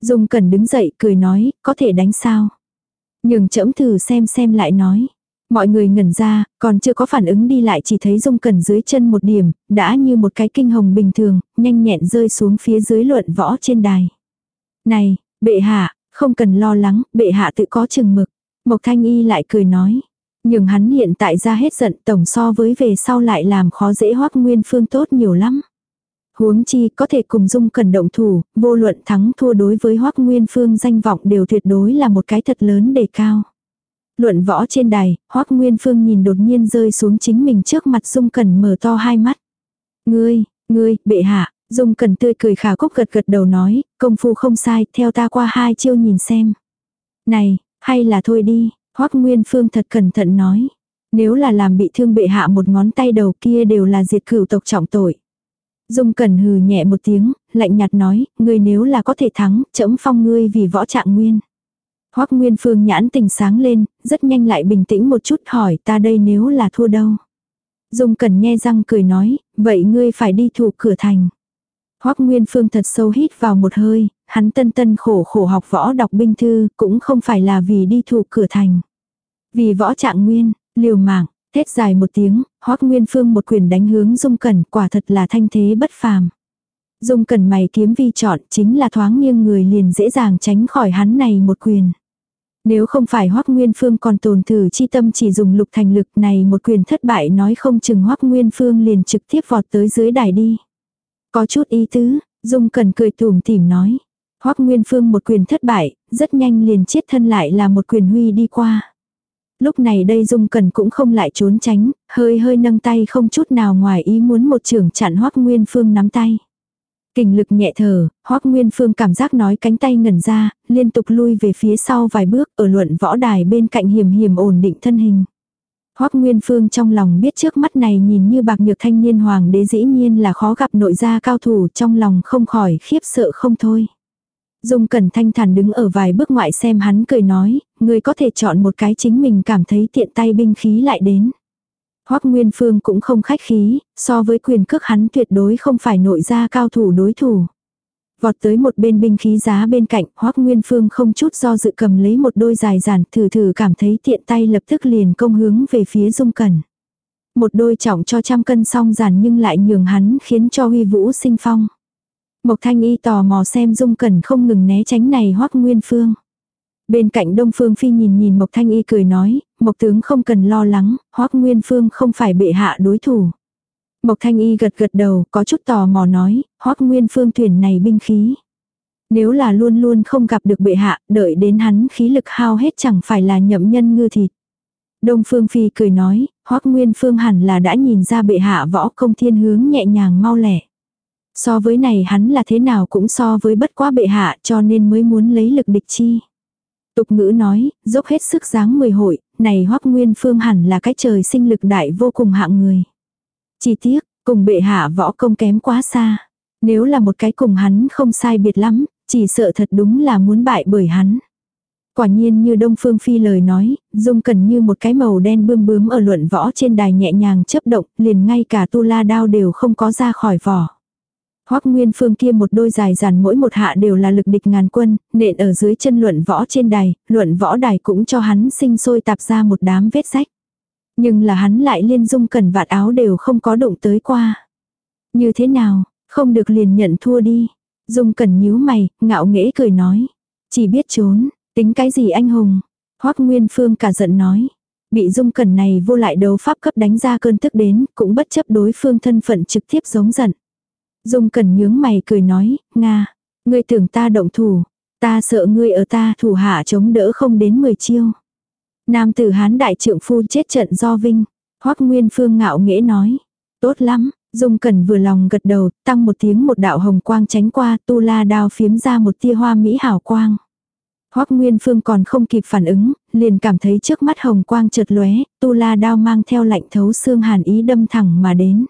Dung cần đứng dậy cười nói, có thể đánh sao. Nhường chẫm thử xem xem lại nói. Mọi người ngẩn ra, còn chưa có phản ứng đi lại chỉ thấy dung cần dưới chân một điểm, đã như một cái kinh hồng bình thường, nhanh nhẹn rơi xuống phía dưới luận võ trên đài. Này, bệ hạ, không cần lo lắng, bệ hạ tự có chừng mực. Mộc thanh y lại cười nói. Nhưng hắn hiện tại ra hết giận tổng so với về sau lại làm khó dễ hoắc nguyên phương tốt nhiều lắm. Huống chi có thể cùng dung cần động thủ, vô luận thắng thua đối với hoắc nguyên phương danh vọng đều tuyệt đối là một cái thật lớn đề cao. Luận võ trên đài, Hoắc Nguyên Phương nhìn đột nhiên rơi xuống chính mình trước mặt Dung cần mở to hai mắt. Ngươi, ngươi, bệ hạ, Dung cần tươi cười khả cốc gật gật đầu nói, công phu không sai, theo ta qua hai chiêu nhìn xem. Này, hay là thôi đi, Hoắc Nguyên Phương thật cẩn thận nói. Nếu là làm bị thương bệ hạ một ngón tay đầu kia đều là diệt cửu tộc trọng tội. Dung Cẩn hừ nhẹ một tiếng, lạnh nhạt nói, ngươi nếu là có thể thắng, chấm phong ngươi vì võ trạng nguyên. Hoắc Nguyên Phương nhãn tình sáng lên, rất nhanh lại bình tĩnh một chút hỏi ta đây nếu là thua đâu. Dung Cẩn nhe răng cười nói, vậy ngươi phải đi thủ cửa thành. Hoắc Nguyên Phương thật sâu hít vào một hơi, hắn tân tân khổ khổ học võ đọc binh thư, cũng không phải là vì đi thủ cửa thành. Vì võ trạng nguyên, liều mạng, thét dài một tiếng, Hoắc Nguyên Phương một quyền đánh hướng Dung Cẩn, quả thật là thanh thế bất phàm. Dung Cẩn mày kiếm vi chọn, chính là thoáng nghiêng người liền dễ dàng tránh khỏi hắn này một quyền. Nếu không phải Hoắc Nguyên Phương còn tồn thử chi tâm chỉ dùng lục thành lực này một quyền thất bại nói không chừng Hoắc Nguyên Phương liền trực tiếp vọt tới dưới đài đi. Có chút ý tứ, Dung Cần cười tùm tỉm nói. Hoắc Nguyên Phương một quyền thất bại, rất nhanh liền chiết thân lại là một quyền huy đi qua. Lúc này đây Dung Cần cũng không lại trốn tránh, hơi hơi nâng tay không chút nào ngoài ý muốn một trưởng chặn Hoắc Nguyên Phương nắm tay. Kình lực nhẹ thở, Hoắc Nguyên Phương cảm giác nói cánh tay ngẩn ra, liên tục lui về phía sau vài bước ở luận võ đài bên cạnh hiểm hiểm ổn định thân hình. Hoắc Nguyên Phương trong lòng biết trước mắt này nhìn như bạc nhược thanh niên hoàng đế dĩ nhiên là khó gặp nội gia cao thủ trong lòng không khỏi khiếp sợ không thôi. Dung Cẩn Thanh thản đứng ở vài bước ngoại xem hắn cười nói, người có thể chọn một cái chính mình cảm thấy tiện tay binh khí lại đến. Hoắc Nguyên Phương cũng không khách khí, so với quyền cước hắn tuyệt đối không phải nội gia cao thủ đối thủ. Vọt tới một bên binh khí giá bên cạnh, Hoắc Nguyên Phương không chút do dự cầm lấy một đôi dài giản, thử thử cảm thấy tiện tay lập tức liền công hướng về phía Dung Cẩn. Một đôi trọng cho trăm cân song giản nhưng lại nhường hắn khiến cho huy vũ sinh phong. Mộc Thanh Y tò mò xem Dung Cẩn không ngừng né tránh này Hoắc Nguyên Phương. Bên cạnh Đông Phương Phi nhìn nhìn Mộc Thanh Y cười nói, Mộc tướng không cần lo lắng, Hoắc Nguyên Phương không phải bệ hạ đối thủ. Mộc Thanh Y gật gật đầu, có chút tò mò nói, Hoắc Nguyên Phương thuyền này binh khí. Nếu là luôn luôn không gặp được bệ hạ, đợi đến hắn khí lực hao hết chẳng phải là nhậm nhân ngư thịt. Đông Phương Phi cười nói, Hoắc Nguyên Phương hẳn là đã nhìn ra bệ hạ võ công thiên hướng nhẹ nhàng mau lẻ. So với này hắn là thế nào cũng so với bất quá bệ hạ cho nên mới muốn lấy lực địch chi. Tục ngữ nói, dốc hết sức dáng mười hội, này Hoắc Nguyên Phương hẳn là cái trời sinh lực đại vô cùng hạng người. Chi tiết, cùng bệ hạ võ công kém quá xa. Nếu là một cái cùng hắn không sai biệt lắm, chỉ sợ thật đúng là muốn bại bởi hắn. Quả nhiên như Đông Phương Phi lời nói, Dung Cần như một cái màu đen bươm bướm ở luận võ trên đài nhẹ nhàng chấp động, liền ngay cả tu la đao đều không có ra khỏi vỏ. Hoắc Nguyên Phương kia một đôi dài dàn mỗi một hạ đều là lực địch ngàn quân, nện ở dưới chân luận võ trên đài, luận võ đài cũng cho hắn sinh sôi tạp ra một đám vết rách. Nhưng là hắn lại liên dung cần vạt áo đều không có đụng tới qua. Như thế nào, không được liền nhận thua đi. Dung cần nhíu mày, ngạo nghễ cười nói. Chỉ biết trốn, tính cái gì anh hùng. Hoắc Nguyên Phương cả giận nói. Bị dung cần này vô lại đấu pháp cấp đánh ra cơn tức đến, cũng bất chấp đối phương thân phận trực tiếp giống giận. Dung cẩn nhướng mày cười nói, Nga, ngươi tưởng ta động thủ, ta sợ ngươi ở ta thủ hạ chống đỡ không đến 10 chiêu. Nam tử hán đại trượng phu chết trận do vinh. Hoắc Nguyên Phương ngạo nghễ nói. Tốt lắm, Dung Cẩn vừa lòng gật đầu, tăng một tiếng một đạo hồng quang tránh qua, tu la đao phiếm ra một tia hoa mỹ hào quang. Hoắc Nguyên Phương còn không kịp phản ứng, liền cảm thấy trước mắt hồng quang chợt lóe, tu la đao mang theo lạnh thấu xương hàn ý đâm thẳng mà đến.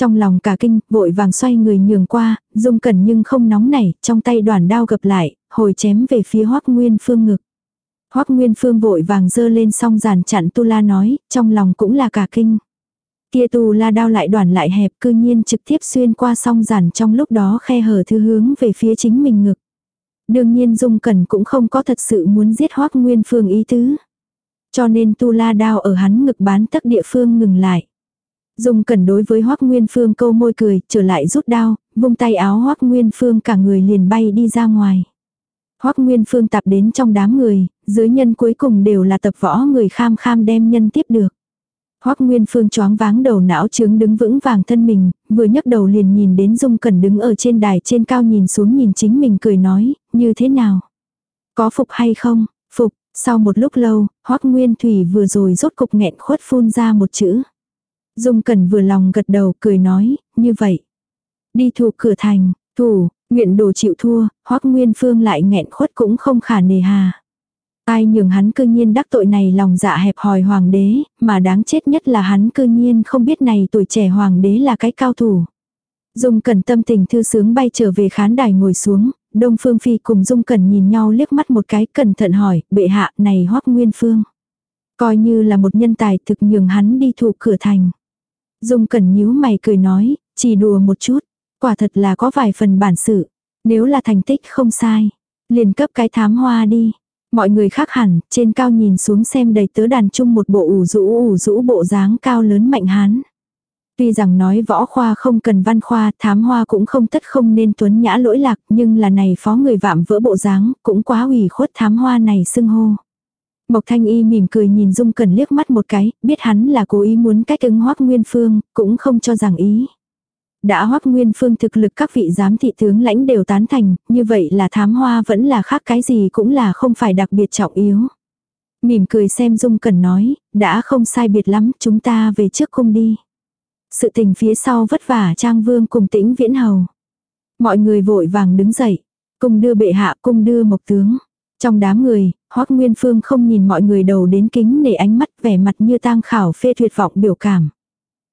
Trong lòng cả kinh, vội vàng xoay người nhường qua, Dung Cẩn nhưng không nóng nảy, trong tay đoàn đao gập lại, hồi chém về phía Hoắc Nguyên Phương ngực. Hoắc Nguyên Phương vội vàng dơ lên song giàn chặn Tu La nói, trong lòng cũng là cả kinh. Kia Tu La đao lại đoàn lại hẹp cư nhiên trực tiếp xuyên qua song giàn trong lúc đó khe hở thư hướng về phía chính mình ngực. Đương nhiên Dung Cẩn cũng không có thật sự muốn giết Hoắc Nguyên Phương ý tứ. Cho nên Tu La đao ở hắn ngực bán tắc địa phương ngừng lại. Dung Cẩn đối với Hoắc Nguyên Phương câu môi cười, trở lại rút đao, vung tay áo Hoắc Nguyên Phương cả người liền bay đi ra ngoài. Hoắc Nguyên Phương tạp đến trong đám người, dưới nhân cuối cùng đều là tập võ người kham kham đem nhân tiếp được. Hoắc Nguyên Phương choáng váng đầu não trướng đứng vững vàng thân mình, vừa nhấc đầu liền nhìn đến Dung Cẩn đứng ở trên đài trên cao nhìn xuống nhìn chính mình cười nói, như thế nào? Có phục hay không? Phục, sau một lúc lâu, Hoắc Nguyên Thủy vừa rồi rốt cục nghẹn khuất phun ra một chữ. Dung Cẩn vừa lòng gật đầu cười nói, như vậy. Đi thủ cửa thành, thủ, nguyện đồ chịu thua, hoắc Nguyên Phương lại nghẹn khuất cũng không khả nề hà. Ai nhường hắn cư nhiên đắc tội này lòng dạ hẹp hòi hoàng đế, mà đáng chết nhất là hắn cư nhiên không biết này tuổi trẻ hoàng đế là cái cao thủ. Dung Cẩn tâm tình thư sướng bay trở về khán đài ngồi xuống, Đông Phương Phi cùng Dung Cẩn nhìn nhau liếc mắt một cái cẩn thận hỏi, bệ hạ này hoắc Nguyên Phương. Coi như là một nhân tài thực nhường hắn đi thủ cửa thành. Dung Cẩn nhíu mày cười nói, chỉ đùa một chút, quả thật là có vài phần bản sự. Nếu là thành tích không sai, liền cấp cái thám hoa đi. Mọi người khác hẳn, trên cao nhìn xuống xem đầy tớ đàn chung một bộ ủ rũ ủ rũ bộ dáng cao lớn mạnh hán. Tuy rằng nói võ khoa không cần văn khoa, thám hoa cũng không tất không nên tuấn nhã lỗi lạc, nhưng là này phó người vạm vỡ bộ dáng, cũng quá ủy khuất thám hoa này xưng hô. Mộc Thanh Y mỉm cười nhìn Dung Cẩn liếc mắt một cái, biết hắn là cố ý muốn cách ứng Hoắc Nguyên Phương, cũng không cho rằng ý. Đã Hoắc Nguyên Phương thực lực các vị giám thị tướng lãnh đều tán thành, như vậy là thám hoa vẫn là khác cái gì cũng là không phải đặc biệt trọng yếu. Mỉm cười xem Dung Cẩn nói, đã không sai biệt lắm, chúng ta về trước cung đi. Sự tình phía sau vất vả Trang Vương cùng tĩnh viễn hầu. Mọi người vội vàng đứng dậy, cùng đưa bệ hạ cung đưa mộc tướng. Trong đám người, Hoắc Nguyên Phương không nhìn mọi người đầu đến kính nể ánh mắt vẻ mặt như tang khảo phê tuyệt vọng biểu cảm.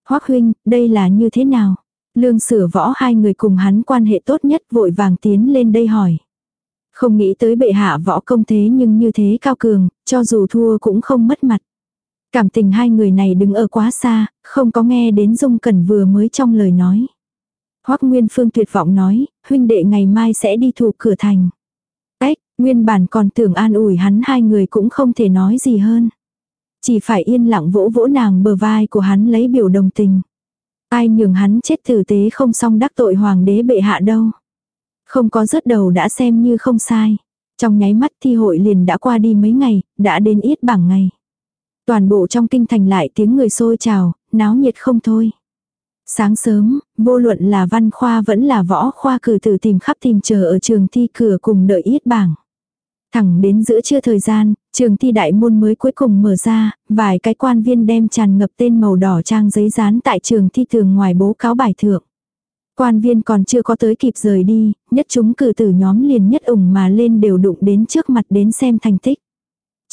Hoắc huynh, đây là như thế nào? Lương sửa võ hai người cùng hắn quan hệ tốt nhất vội vàng tiến lên đây hỏi. Không nghĩ tới bệ hạ võ công thế nhưng như thế cao cường, cho dù thua cũng không mất mặt. Cảm tình hai người này đứng ở quá xa, không có nghe đến Dung Cẩn vừa mới trong lời nói. Hoắc Nguyên Phương tuyệt vọng nói, huynh đệ ngày mai sẽ đi thủ cửa thành. Nguyên bản còn tưởng an ủi hắn hai người cũng không thể nói gì hơn. Chỉ phải yên lặng vỗ vỗ nàng bờ vai của hắn lấy biểu đồng tình. Ai nhường hắn chết tử tế không xong đắc tội hoàng đế bệ hạ đâu. Không có rớt đầu đã xem như không sai. Trong nháy mắt thi hội liền đã qua đi mấy ngày, đã đến ít bảng ngày. Toàn bộ trong kinh thành lại tiếng người xôi trào, náo nhiệt không thôi. Sáng sớm, vô luận là văn khoa vẫn là võ khoa cử tử tìm khắp tìm chờ ở trường thi cửa cùng đợi ít bảng. Thẳng đến giữa trưa thời gian, Trường thi đại môn mới cuối cùng mở ra, vài cái quan viên đem tràn ngập tên màu đỏ trang giấy dán tại trường thi tường ngoài bố cáo bài thượng. Quan viên còn chưa có tới kịp rời đi, nhất chúng cử tử nhóm liền nhất ủng mà lên đều đụng đến trước mặt đến xem thành tích.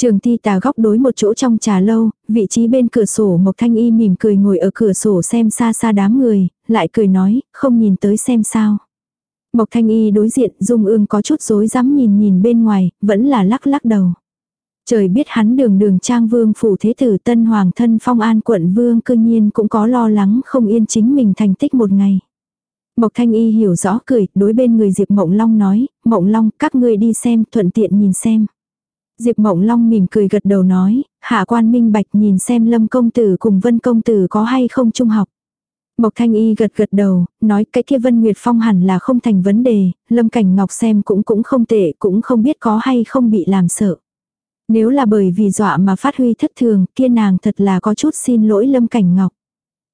Trường thi tà góc đối một chỗ trong trà lâu, vị trí bên cửa sổ Mộc Thanh Y mỉm cười ngồi ở cửa sổ xem xa xa đám người, lại cười nói, không nhìn tới xem sao. Mộc Thanh Y đối diện, Dung ương có chút rối rắm nhìn nhìn bên ngoài, vẫn là lắc lắc đầu. Trời biết hắn đường đường trang vương phủ thế tử tân hoàng thân phong an quận vương cư nhiên cũng có lo lắng không yên chính mình thành tích một ngày. Mộc Thanh Y hiểu rõ cười, đối bên người Diệp Mộng Long nói, Mộng Long các ngươi đi xem, thuận tiện nhìn xem. Diệp Mộng Long mỉm cười gật đầu nói, hạ quan minh bạch nhìn xem Lâm Công Tử cùng Vân Công Tử có hay không trung học. Mộc Thanh Y gật gật đầu, nói cái kia Vân Nguyệt Phong hẳn là không thành vấn đề, Lâm Cảnh Ngọc xem cũng cũng không tệ, cũng không biết có hay không bị làm sợ. Nếu là bởi vì dọa mà phát huy thất thường, kia nàng thật là có chút xin lỗi Lâm Cảnh Ngọc.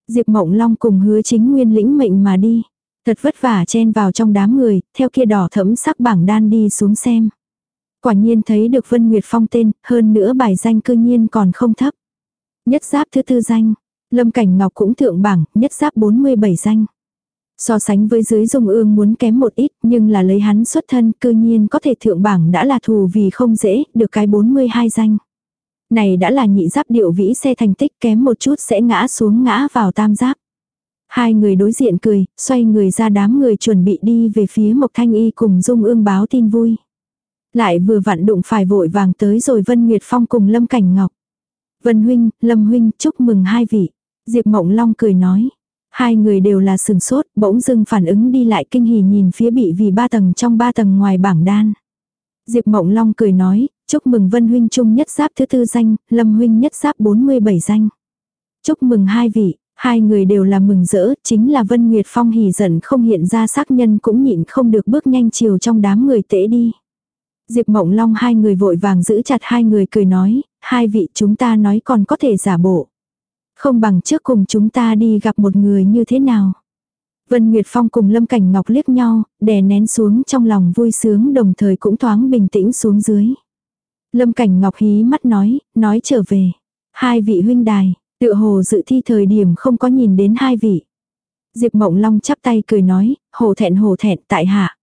Diệp Mộng Long cùng hứa chính nguyên lĩnh mệnh mà đi. Thật vất vả chen vào trong đám người, theo kia đỏ thẫm sắc bảng đan đi xuống xem. Quả nhiên thấy được Vân Nguyệt Phong tên, hơn nữa bài danh cư nhiên còn không thấp. Nhất giáp thứ tư danh, Lâm Cảnh Ngọc cũng thượng bảng, nhất giáp 47 danh. So sánh với dưới dung ương muốn kém một ít, nhưng là lấy hắn xuất thân cư nhiên có thể thượng bảng đã là thù vì không dễ, được cái 42 danh. Này đã là nhị giáp điệu vĩ xe thành tích kém một chút sẽ ngã xuống ngã vào tam giáp. Hai người đối diện cười, xoay người ra đám người chuẩn bị đi về phía Mộc Thanh Y cùng Dung ương báo tin vui. Lại vừa vặn đụng phải vội vàng tới rồi Vân Nguyệt Phong cùng Lâm Cảnh Ngọc. Vân Huynh, Lâm Huynh, chúc mừng hai vị. Diệp Mộng Long cười nói. Hai người đều là sừng sốt, bỗng dưng phản ứng đi lại kinh hỉ nhìn phía bị vì ba tầng trong ba tầng ngoài bảng đan. Diệp Mộng Long cười nói, chúc mừng Vân Huynh Trung nhất giáp thứ tư danh, Lâm Huynh nhất giáp 47 danh. Chúc mừng hai vị, hai người đều là mừng rỡ, chính là Vân Nguyệt Phong hỉ giận không hiện ra xác nhân cũng nhịn không được bước nhanh chiều trong đám người tễ đi. Diệp Mộng Long hai người vội vàng giữ chặt hai người cười nói, hai vị chúng ta nói còn có thể giả bộ. Không bằng trước cùng chúng ta đi gặp một người như thế nào. Vân Nguyệt Phong cùng Lâm Cảnh Ngọc liếc nhau, đè nén xuống trong lòng vui sướng đồng thời cũng thoáng bình tĩnh xuống dưới. Lâm Cảnh Ngọc hí mắt nói, nói trở về. Hai vị huynh đài, tự hồ dự thi thời điểm không có nhìn đến hai vị. Diệp Mộng Long chắp tay cười nói, hồ thẹn hồ thẹn tại hạ.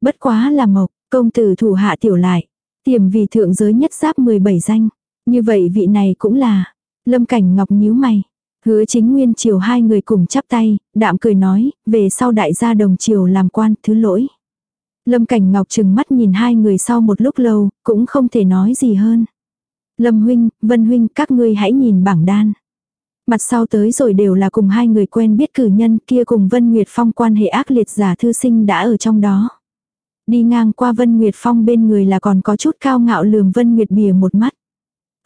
Bất quá là mộc, công tử thủ hạ tiểu lại. Tiềm vì thượng giới nhất giáp 17 danh. Như vậy vị này cũng là, Lâm Cảnh Ngọc nhíu mày. Hứa chính nguyên chiều hai người cùng chắp tay, đạm cười nói, về sau đại gia đồng chiều làm quan, thứ lỗi. Lâm Cảnh Ngọc chừng mắt nhìn hai người sau một lúc lâu, cũng không thể nói gì hơn. Lâm Huynh, Vân Huynh, các ngươi hãy nhìn bảng đan. Mặt sau tới rồi đều là cùng hai người quen biết cử nhân kia cùng Vân Nguyệt Phong quan hệ ác liệt giả thư sinh đã ở trong đó. Đi ngang qua Vân Nguyệt Phong bên người là còn có chút cao ngạo lườm Vân Nguyệt bìa một mắt.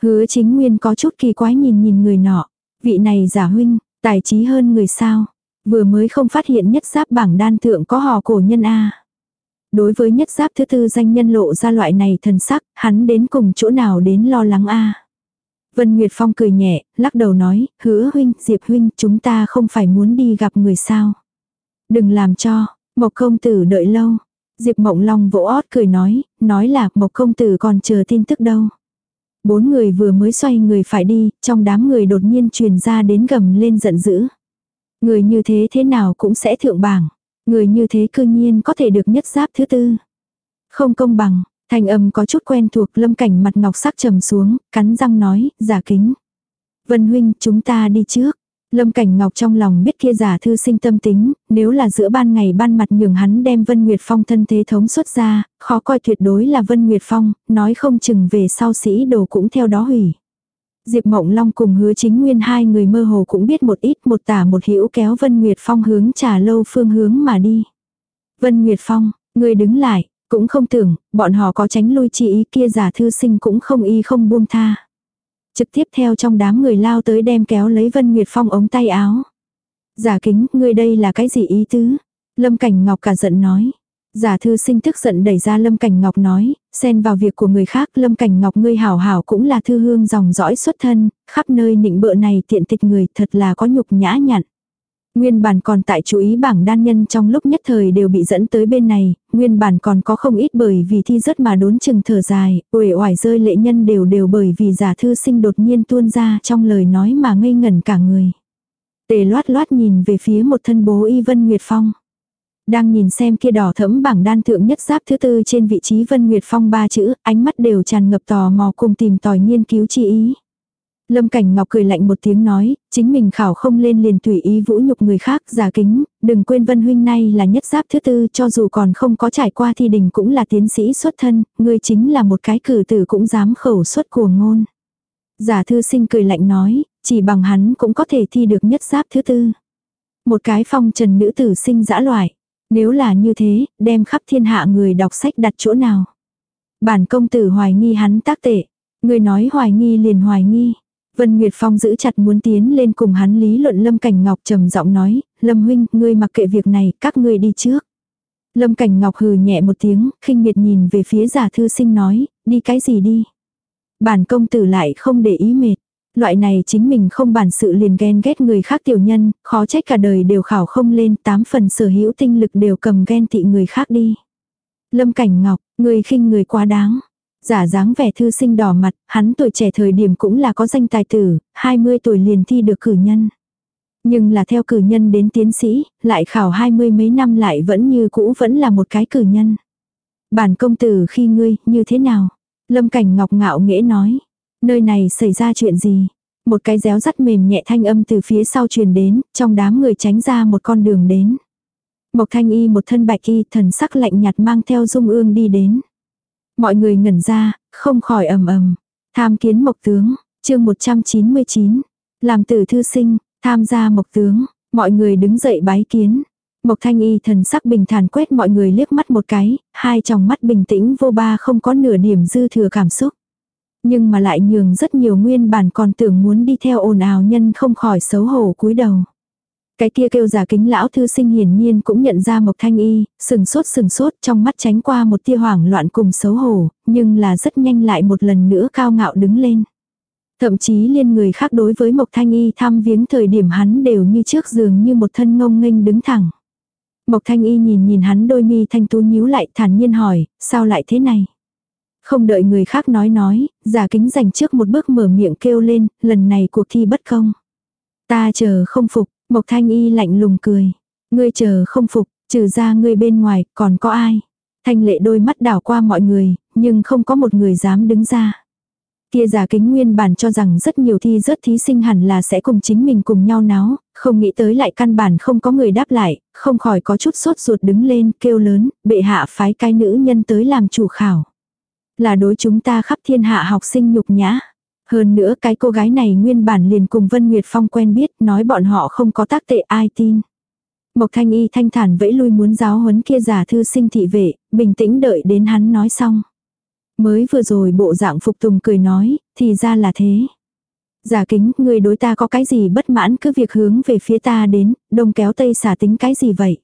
Hứa chính nguyên có chút kỳ quái nhìn nhìn người nọ. Vị này giả huynh, tài trí hơn người sao. Vừa mới không phát hiện nhất giáp bảng đan thượng có hò cổ nhân A. Đối với nhất giáp thứ tư danh nhân lộ ra loại này thần sắc, hắn đến cùng chỗ nào đến lo lắng A. Vân Nguyệt Phong cười nhẹ, lắc đầu nói, hứa huynh, Diệp huynh, chúng ta không phải muốn đi gặp người sao. Đừng làm cho, Mộc công tử đợi lâu. Diệp Mộng Long vỗ ót cười nói, nói là Mộc công tử còn chờ tin tức đâu. Bốn người vừa mới xoay người phải đi, trong đám người đột nhiên truyền ra đến gầm lên giận dữ. Người như thế thế nào cũng sẽ thượng bảng. Người như thế cư nhiên có thể được nhất giáp thứ tư. Không công bằng, thành âm có chút quen thuộc lâm cảnh mặt ngọc sắc trầm xuống, cắn răng nói, giả kính. Vân huynh, chúng ta đi trước. Lâm Cảnh Ngọc trong lòng biết kia giả thư sinh tâm tính, nếu là giữa ban ngày ban mặt nhường hắn đem Vân Nguyệt Phong thân thế thống xuất ra, khó coi tuyệt đối là Vân Nguyệt Phong, nói không chừng về sau sĩ đồ cũng theo đó hủy. Diệp Mộng Long cùng hứa chính nguyên hai người mơ hồ cũng biết một ít một tả một hữu kéo Vân Nguyệt Phong hướng trà lâu phương hướng mà đi. Vân Nguyệt Phong, người đứng lại, cũng không tưởng, bọn họ có tránh lui chỉ ý kia giả thư sinh cũng không y không buông tha. Trực tiếp theo trong đám người lao tới đem kéo lấy Vân Nguyệt Phong ống tay áo. Giả kính, ngươi đây là cái gì ý tứ? Lâm Cảnh Ngọc cả giận nói. Giả thư sinh tức giận đẩy ra Lâm Cảnh Ngọc nói, xen vào việc của người khác Lâm Cảnh Ngọc ngươi hảo hảo cũng là thư hương dòng dõi xuất thân, khắp nơi nịnh bợ này tiện tịch người thật là có nhục nhã nhặn. Nguyên bản còn tại chú ý bảng đan nhân trong lúc nhất thời đều bị dẫn tới bên này, nguyên bản còn có không ít bởi vì thi rất mà đốn chừng thở dài, uể oải rơi lệ nhân đều đều bởi vì giả thư sinh đột nhiên tuôn ra trong lời nói mà ngây ngẩn cả người. Tề loát loát nhìn về phía một thân bố y Vân Nguyệt Phong. Đang nhìn xem kia đỏ thẫm bảng đan thượng nhất giáp thứ tư trên vị trí Vân Nguyệt Phong ba chữ, ánh mắt đều tràn ngập tò mò cùng tìm tòi nghiên cứu chi ý. Lâm Cảnh Ngọc cười lạnh một tiếng nói, chính mình khảo không lên liền tùy ý vũ nhục người khác, giả kính, đừng quên Vân Huynh nay là nhất giáp thứ tư cho dù còn không có trải qua thi đình cũng là tiến sĩ xuất thân, người chính là một cái cử tử cũng dám khẩu xuất của ngôn. Giả thư sinh cười lạnh nói, chỉ bằng hắn cũng có thể thi được nhất giáp thứ tư. Một cái phong trần nữ tử sinh dã loại. Nếu là như thế, đem khắp thiên hạ người đọc sách đặt chỗ nào. Bản công tử hoài nghi hắn tác tệ. Người nói hoài nghi liền hoài nghi. Vân Nguyệt Phong giữ chặt muốn tiến lên cùng hắn lý luận Lâm Cảnh Ngọc trầm giọng nói, Lâm huynh, ngươi mặc kệ việc này, các ngươi đi trước. Lâm Cảnh Ngọc hừ nhẹ một tiếng, khinh miệt nhìn về phía giả thư sinh nói, đi cái gì đi. Bản công tử lại không để ý mệt. Loại này chính mình không bản sự liền ghen ghét người khác tiểu nhân, khó trách cả đời đều khảo không lên, tám phần sở hữu tinh lực đều cầm ghen tị người khác đi. Lâm Cảnh Ngọc, người khinh người quá đáng. Giả dáng vẻ thư sinh đỏ mặt, hắn tuổi trẻ thời điểm cũng là có danh tài tử, 20 tuổi liền thi được cử nhân. Nhưng là theo cử nhân đến tiến sĩ, lại khảo hai mươi mấy năm lại vẫn như cũ vẫn là một cái cử nhân. Bản công tử khi ngươi, như thế nào? Lâm Cảnh Ngọc ngạo nghễ nói. Nơi này xảy ra chuyện gì? Một cái réo rắt mềm nhẹ thanh âm từ phía sau truyền đến, trong đám người tránh ra một con đường đến. Mộc thanh y một thân bạch y thần sắc lạnh nhạt mang theo dung ương đi đến. Mọi người ngẩn ra, không khỏi ầm ầm. Tham kiến mộc tướng, chương 199. Làm tử thư sinh, tham gia mộc tướng, mọi người đứng dậy bái kiến. Mộc thanh y thần sắc bình thản quét mọi người liếc mắt một cái, hai tròng mắt bình tĩnh vô ba không có nửa điểm dư thừa cảm xúc. Nhưng mà lại nhường rất nhiều nguyên bản còn tưởng muốn đi theo ồn ào nhân không khỏi xấu hổ cúi đầu. Cái kia kêu giả kính lão thư sinh hiển nhiên cũng nhận ra Mộc Thanh Y, sừng sốt sừng sốt trong mắt tránh qua một tia hoảng loạn cùng xấu hổ, nhưng là rất nhanh lại một lần nữa cao ngạo đứng lên. Thậm chí liên người khác đối với Mộc Thanh Y thăm viếng thời điểm hắn đều như trước giường như một thân ngông nghênh đứng thẳng. Mộc Thanh Y nhìn nhìn hắn đôi mi thanh tú nhíu lại thản nhiên hỏi, sao lại thế này? Không đợi người khác nói nói, giả kính dành trước một bước mở miệng kêu lên, lần này cuộc thi bất công. Ta chờ không phục, Mộc Thanh Y lạnh lùng cười. Ngươi chờ không phục, trừ ra ngươi bên ngoài, còn có ai? Thanh lệ đôi mắt đảo qua mọi người, nhưng không có một người dám đứng ra. Kia giả kính nguyên bản cho rằng rất nhiều thi rớt thí sinh hẳn là sẽ cùng chính mình cùng nhau náo, không nghĩ tới lại căn bản không có người đáp lại, không khỏi có chút sốt ruột đứng lên, kêu lớn, bệ hạ phái cái nữ nhân tới làm chủ khảo. Là đối chúng ta khắp thiên hạ học sinh nhục nhã. Hơn nữa cái cô gái này nguyên bản liền cùng Vân Nguyệt Phong quen biết nói bọn họ không có tác tệ ai tin. Mộc Thanh Y thanh thản vẫy lui muốn giáo huấn kia giả thư sinh thị vệ, bình tĩnh đợi đến hắn nói xong. Mới vừa rồi bộ dạng phục tùng cười nói, thì ra là thế. Giả kính, người đối ta có cái gì bất mãn cứ việc hướng về phía ta đến, đông kéo tây xả tính cái gì vậy.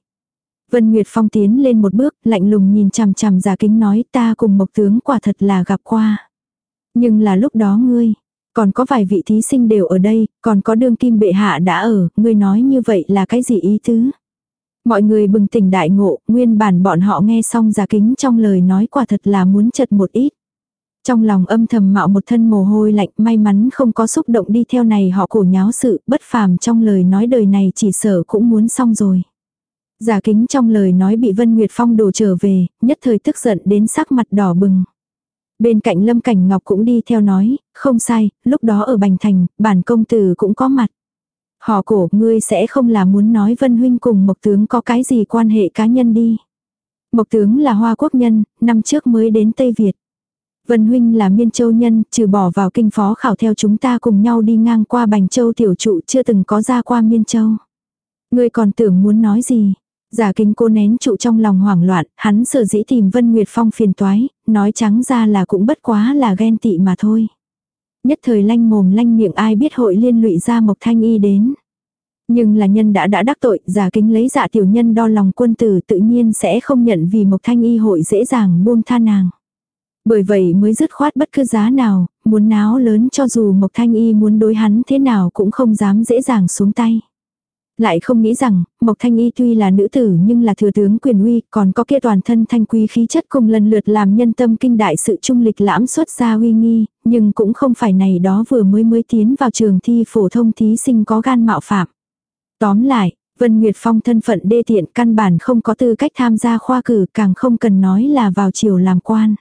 Vân Nguyệt Phong tiến lên một bước, lạnh lùng nhìn chằm chằm giả kính nói ta cùng Mộc Tướng quả thật là gặp qua. Nhưng là lúc đó ngươi, còn có vài vị thí sinh đều ở đây, còn có đương kim bệ hạ đã ở, ngươi nói như vậy là cái gì ý tứ? Mọi người bừng tỉnh đại ngộ, nguyên bản bọn họ nghe xong giả kính trong lời nói quả thật là muốn chật một ít. Trong lòng âm thầm mạo một thân mồ hôi lạnh may mắn không có xúc động đi theo này họ cổ nháo sự bất phàm trong lời nói đời này chỉ sợ cũng muốn xong rồi. Giả kính trong lời nói bị Vân Nguyệt Phong đổ trở về, nhất thời tức giận đến sắc mặt đỏ bừng. Bên cạnh Lâm Cảnh Ngọc cũng đi theo nói, không sai, lúc đó ở Bành Thành, bản công tử cũng có mặt. Họ cổ, ngươi sẽ không là muốn nói Vân Huynh cùng Mộc Tướng có cái gì quan hệ cá nhân đi. Mộc Tướng là Hoa Quốc nhân, năm trước mới đến Tây Việt. Vân Huynh là Miên Châu nhân, trừ bỏ vào kinh phó khảo theo chúng ta cùng nhau đi ngang qua Bành Châu tiểu trụ chưa từng có ra qua Miên Châu. Ngươi còn tưởng muốn nói gì? Giả kính cô nén trụ trong lòng hoảng loạn, hắn sở dĩ tìm Vân Nguyệt Phong phiền toái, nói trắng ra là cũng bất quá là ghen tị mà thôi. Nhất thời lanh mồm lanh miệng ai biết hội liên lụy ra Mộc Thanh Y đến. Nhưng là nhân đã đã đắc tội, giả kính lấy dạ tiểu nhân đo lòng quân tử tự nhiên sẽ không nhận vì Mộc Thanh Y hội dễ dàng buông tha nàng. Bởi vậy mới dứt khoát bất cứ giá nào, muốn náo lớn cho dù Mộc Thanh Y muốn đối hắn thế nào cũng không dám dễ dàng xuống tay. Lại không nghĩ rằng, Mộc Thanh Y tuy là nữ tử nhưng là thừa tướng quyền uy, còn có kia toàn thân thanh quý khí chất cùng lần lượt làm nhân tâm kinh đại sự trung lịch lãm xuất ra uy nghi, nhưng cũng không phải này đó vừa mới mới tiến vào trường thi phổ thông thí sinh có gan mạo phạm. Tóm lại, Vân Nguyệt Phong thân phận đê tiện căn bản không có tư cách tham gia khoa cử càng không cần nói là vào chiều làm quan.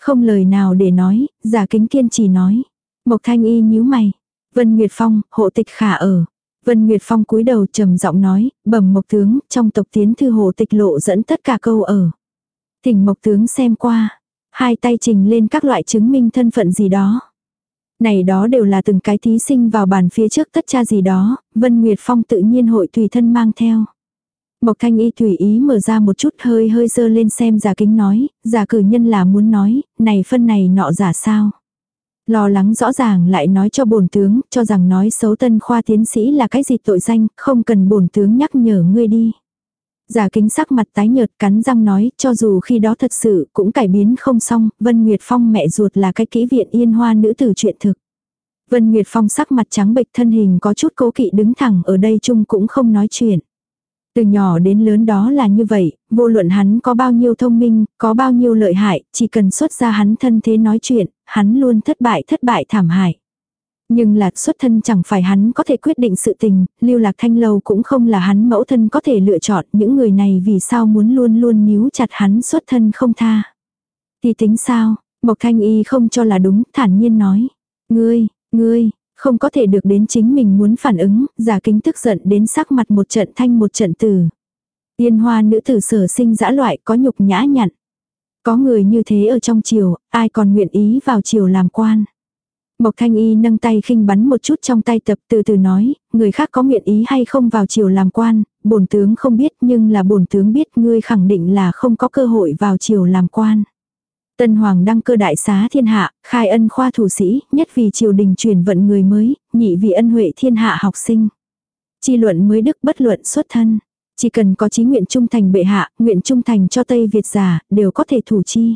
Không lời nào để nói, giả kính kiên chỉ nói. Mộc Thanh Y nhíu mày. Vân Nguyệt Phong, hộ tịch khả ở. Vân Nguyệt Phong cúi đầu trầm giọng nói, bẩm mộc tướng, trong tộc tiến thư hồ tịch lộ dẫn tất cả câu ở. Thỉnh mộc tướng xem qua. Hai tay trình lên các loại chứng minh thân phận gì đó. Này đó đều là từng cái thí sinh vào bàn phía trước tất cha gì đó, Vân Nguyệt Phong tự nhiên hội tùy thân mang theo. Mộc Thanh Y tùy ý mở ra một chút hơi hơi dơ lên xem giả kính nói, giả cử nhân là muốn nói, này phân này nọ giả sao. Lo lắng rõ ràng lại nói cho bổn tướng, cho rằng nói xấu tân khoa tiến sĩ là cái gì tội danh, không cần bổn tướng nhắc nhở ngươi đi. Giả kính sắc mặt tái nhợt cắn răng nói, cho dù khi đó thật sự cũng cải biến không xong, Vân Nguyệt Phong mẹ ruột là cái kỹ viện yên hoa nữ tử chuyện thực. Vân Nguyệt Phong sắc mặt trắng bệch thân hình có chút cố kỵ đứng thẳng ở đây chung cũng không nói chuyện. Từ nhỏ đến lớn đó là như vậy, vô luận hắn có bao nhiêu thông minh, có bao nhiêu lợi hại, chỉ cần xuất ra hắn thân thế nói chuyện, hắn luôn thất bại thất bại thảm hại. Nhưng là xuất thân chẳng phải hắn có thể quyết định sự tình, lưu lạc thanh lâu cũng không là hắn mẫu thân có thể lựa chọn những người này vì sao muốn luôn luôn níu chặt hắn xuất thân không tha. Thì tính sao, Mộc Thanh Y không cho là đúng, thản nhiên nói. Ngươi, ngươi, không có thể được đến chính mình muốn phản ứng, giả kính tức giận đến sắc mặt một trận thanh một trận tử. yên hoa nữ tử sở sinh dã loại có nhục nhã nhặn. Có người như thế ở trong triều, ai còn nguyện ý vào triều làm quan. Mộc Thanh Y nâng tay khinh bắn một chút trong tay tập từ từ nói, người khác có nguyện ý hay không vào triều làm quan, bổn tướng không biết nhưng là bổn tướng biết ngươi khẳng định là không có cơ hội vào triều làm quan. Tân Hoàng đăng cơ đại xá thiên hạ, khai ân khoa thủ sĩ, nhất vì triều đình truyền vận người mới, nhị vì ân huệ thiên hạ học sinh. Chi luận mới đức bất luận xuất thân. Chỉ cần có chí nguyện trung thành bệ hạ, nguyện trung thành cho Tây Việt giả, đều có thể thủ chi.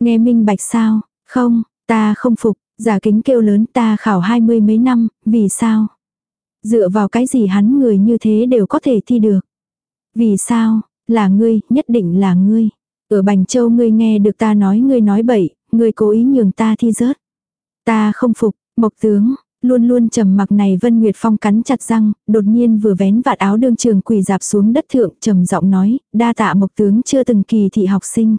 Nghe minh bạch sao? Không, ta không phục, giả kính kêu lớn ta khảo hai mươi mấy năm, vì sao? Dựa vào cái gì hắn người như thế đều có thể thi được? Vì sao? Là ngươi, nhất định là ngươi. Ở Bành Châu ngươi nghe được ta nói ngươi nói bậy, ngươi cố ý nhường ta thi rớt. Ta không phục, mộc tướng, luôn luôn trầm mặc này Vân Nguyệt Phong cắn chặt răng, đột nhiên vừa vén vạt áo đương trường quỳ dạp xuống đất thượng trầm giọng nói, đa tạ mộc tướng chưa từng kỳ thị học sinh.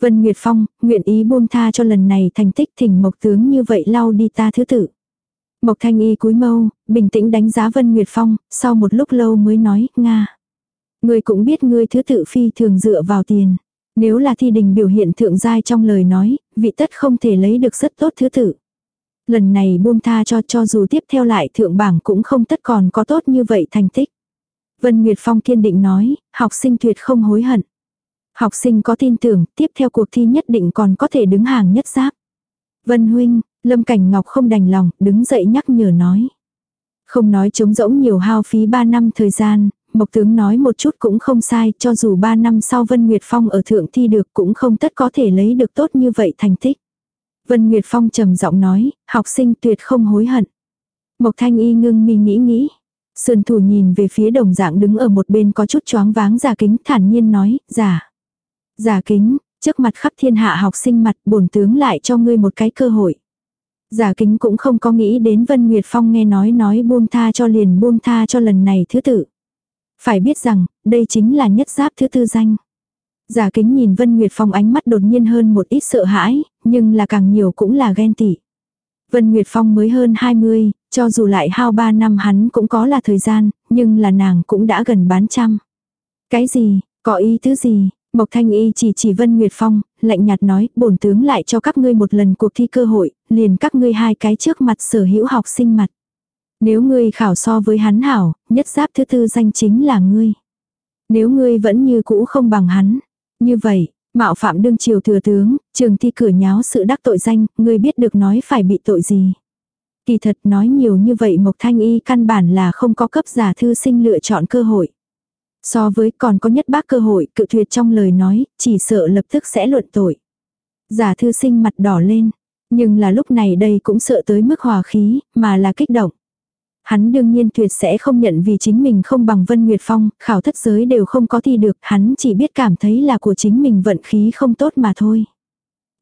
Vân Nguyệt Phong, nguyện ý buông tha cho lần này thành tích thỉnh mộc tướng như vậy lau đi ta thứ tự. Mộc Thanh Y cúi mâu, bình tĩnh đánh giá Vân Nguyệt Phong, sau một lúc lâu mới nói, Nga. Ngươi cũng biết ngươi thứ tự phi thường dựa vào tiền. Nếu là thi đình biểu hiện thượng giai trong lời nói, vị tất không thể lấy được rất tốt thứ tự. Lần này buông tha cho cho dù tiếp theo lại thượng bảng cũng không tất còn có tốt như vậy thành tích. Vân Nguyệt Phong kiên định nói, học sinh tuyệt không hối hận. Học sinh có tin tưởng, tiếp theo cuộc thi nhất định còn có thể đứng hàng nhất giáp. Vân Huynh, Lâm Cảnh Ngọc không đành lòng, đứng dậy nhắc nhở nói. Không nói trống rỗng nhiều hao phí 3 năm thời gian, Mộc tướng nói một chút cũng không sai, cho dù 3 năm sau Vân Nguyệt Phong ở thượng thi được cũng không tất có thể lấy được tốt như vậy thành tích. Vân Nguyệt Phong trầm giọng nói, học sinh tuyệt không hối hận. Mộc Thanh Y ngưng mi nghĩ nghĩ. Sườn thủ nhìn về phía đồng dạng đứng ở một bên có chút choáng váng giả kính thản nhiên nói, giả. Giả kính, trước mặt khắp thiên hạ học sinh mặt bổn tướng lại cho ngươi một cái cơ hội. Giả kính cũng không có nghĩ đến Vân Nguyệt Phong nghe nói nói buông tha cho liền buông tha cho lần này thứ tự. Phải biết rằng, đây chính là nhất giáp thứ tư danh. Giả kính nhìn Vân Nguyệt Phong ánh mắt đột nhiên hơn một ít sợ hãi, nhưng là càng nhiều cũng là ghen tị. Vân Nguyệt Phong mới hơn 20, cho dù lại hao 3 năm hắn cũng có là thời gian, nhưng là nàng cũng đã gần bán trăm. Cái gì, có ý thứ gì? Mộc Thanh Y chỉ chỉ Vân Nguyệt Phong, lạnh nhạt nói, bổn tướng lại cho các ngươi một lần cuộc thi cơ hội, liền các ngươi hai cái trước mặt sở hữu học sinh mặt. Nếu ngươi khảo so với hắn hảo, nhất giáp thứ tư danh chính là ngươi. Nếu ngươi vẫn như cũ không bằng hắn. Như vậy, mạo phạm đương triều thừa tướng, trường thi cửa nháo sự đắc tội danh, ngươi biết được nói phải bị tội gì. Kỳ thật nói nhiều như vậy Mộc Thanh Y căn bản là không có cấp giả thư sinh lựa chọn cơ hội. So với còn có nhất bác cơ hội cự tuyệt trong lời nói, chỉ sợ lập tức sẽ luận tội. Giả thư sinh mặt đỏ lên, nhưng là lúc này đây cũng sợ tới mức hòa khí, mà là kích động. Hắn đương nhiên tuyệt sẽ không nhận vì chính mình không bằng Vân Nguyệt Phong, khảo thất giới đều không có thi được, hắn chỉ biết cảm thấy là của chính mình vận khí không tốt mà thôi.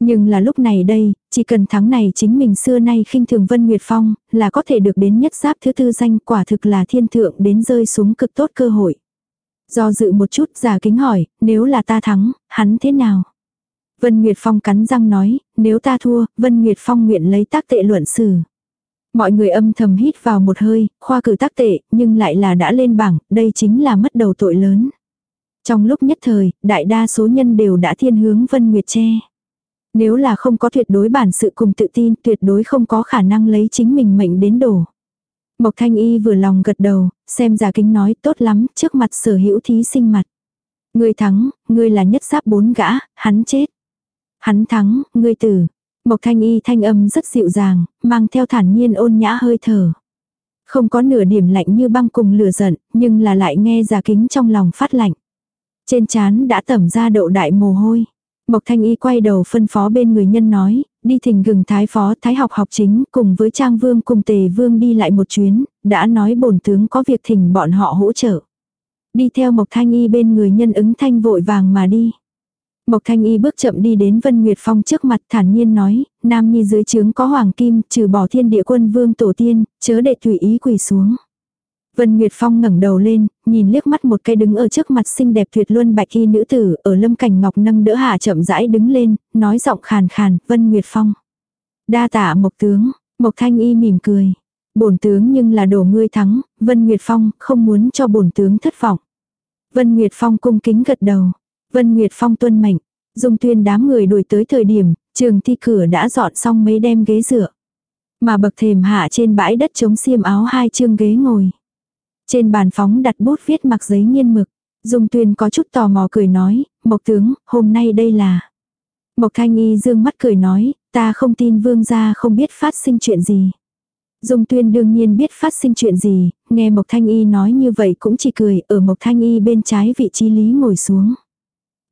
Nhưng là lúc này đây, chỉ cần thắng này chính mình xưa nay khinh thường Vân Nguyệt Phong, là có thể được đến nhất giáp thứ tư danh quả thực là thiên thượng đến rơi xuống cực tốt cơ hội. Do dự một chút giả kính hỏi, nếu là ta thắng, hắn thế nào? Vân Nguyệt Phong cắn răng nói, nếu ta thua, Vân Nguyệt Phong nguyện lấy tác tệ luận xử. Mọi người âm thầm hít vào một hơi, khoa cử tác tệ, nhưng lại là đã lên bảng, đây chính là mất đầu tội lớn. Trong lúc nhất thời, đại đa số nhân đều đã thiên hướng Vân Nguyệt che. Nếu là không có tuyệt đối bản sự cùng tự tin, tuyệt đối không có khả năng lấy chính mình mệnh đến đổ. Mộc Thanh Y vừa lòng gật đầu, xem giả kính nói tốt lắm, trước mặt sở hữu thí sinh mặt. người thắng, ngươi là nhất giáp bốn gã, hắn chết. Hắn thắng, ngươi tử. Mộc Thanh Y thanh âm rất dịu dàng, mang theo thản nhiên ôn nhã hơi thở. Không có nửa điểm lạnh như băng cùng lửa giận, nhưng là lại nghe giả kính trong lòng phát lạnh. Trên chán đã tẩm ra đậu đại mồ hôi. Mộc Thanh Y quay đầu phân phó bên người nhân nói, đi thỉnh gừng thái phó thái học học chính cùng với Trang Vương cùng Tề Vương đi lại một chuyến, đã nói bổn tướng có việc thỉnh bọn họ hỗ trợ. Đi theo Mộc Thanh Y bên người nhân ứng thanh vội vàng mà đi. Mộc Thanh Y bước chậm đi đến Vân Nguyệt Phong trước mặt thản nhiên nói, Nam Nhi dưới trướng có hoàng kim, trừ bỏ thiên địa quân vương tổ tiên, chớ để tùy ý quỳ xuống. Vân Nguyệt Phong ngẩng đầu lên, nhìn liếc mắt một cái đứng ở trước mặt xinh đẹp tuyệt luân bạch y nữ tử, ở lâm cảnh ngọc nâng đỡ hạ chậm rãi đứng lên, nói giọng khàn khàn, Vân Nguyệt Phong. Đa tạ Mộc tướng, Mộc Thanh Y mỉm cười. Bổn tướng nhưng là đổ ngươi thắng, Vân Nguyệt Phong không muốn cho bổn tướng thất vọng. Vân Nguyệt Phong cung kính gật đầu. Vân Nguyệt Phong tuân mệnh. Dung tuyên đám người đuổi tới thời điểm, trường thi cửa đã dọn xong mấy đem ghế dựa. Mà bậc thềm hạ trên bãi đất chống xiêm áo hai chương ghế ngồi. Trên bàn phóng đặt bút viết mặc giấy nghiên mực. Dung tuyên có chút tò mò cười nói, Mộc tướng, hôm nay đây là. Mộc thanh y dương mắt cười nói, ta không tin vương gia không biết phát sinh chuyện gì. Dung tuyên đương nhiên biết phát sinh chuyện gì, nghe Mộc thanh y nói như vậy cũng chỉ cười, ở Mộc thanh y bên trái vị trí lý ngồi xuống.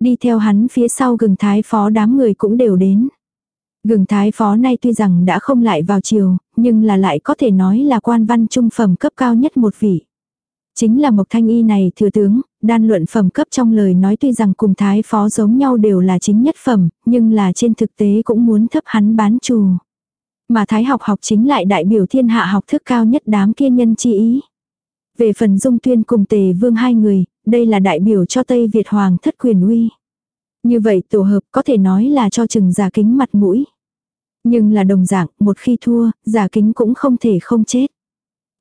Đi theo hắn phía sau gừng thái phó đám người cũng đều đến. Gừng thái phó nay tuy rằng đã không lại vào chiều, nhưng là lại có thể nói là quan văn trung phẩm cấp cao nhất một vị. Chính là Mộc Thanh Y này thừa tướng, đan luận phẩm cấp trong lời nói tuy rằng cùng thái phó giống nhau đều là chính nhất phẩm, nhưng là trên thực tế cũng muốn thấp hắn bán trù. Mà thái học học chính lại đại biểu thiên hạ học thức cao nhất đám kia nhân chi ý. Về phần dung tuyên cùng tề vương hai người, đây là đại biểu cho Tây Việt Hoàng thất quyền uy. Như vậy tổ hợp có thể nói là cho chừng giả kính mặt mũi. Nhưng là đồng dạng, một khi thua, giả kính cũng không thể không chết.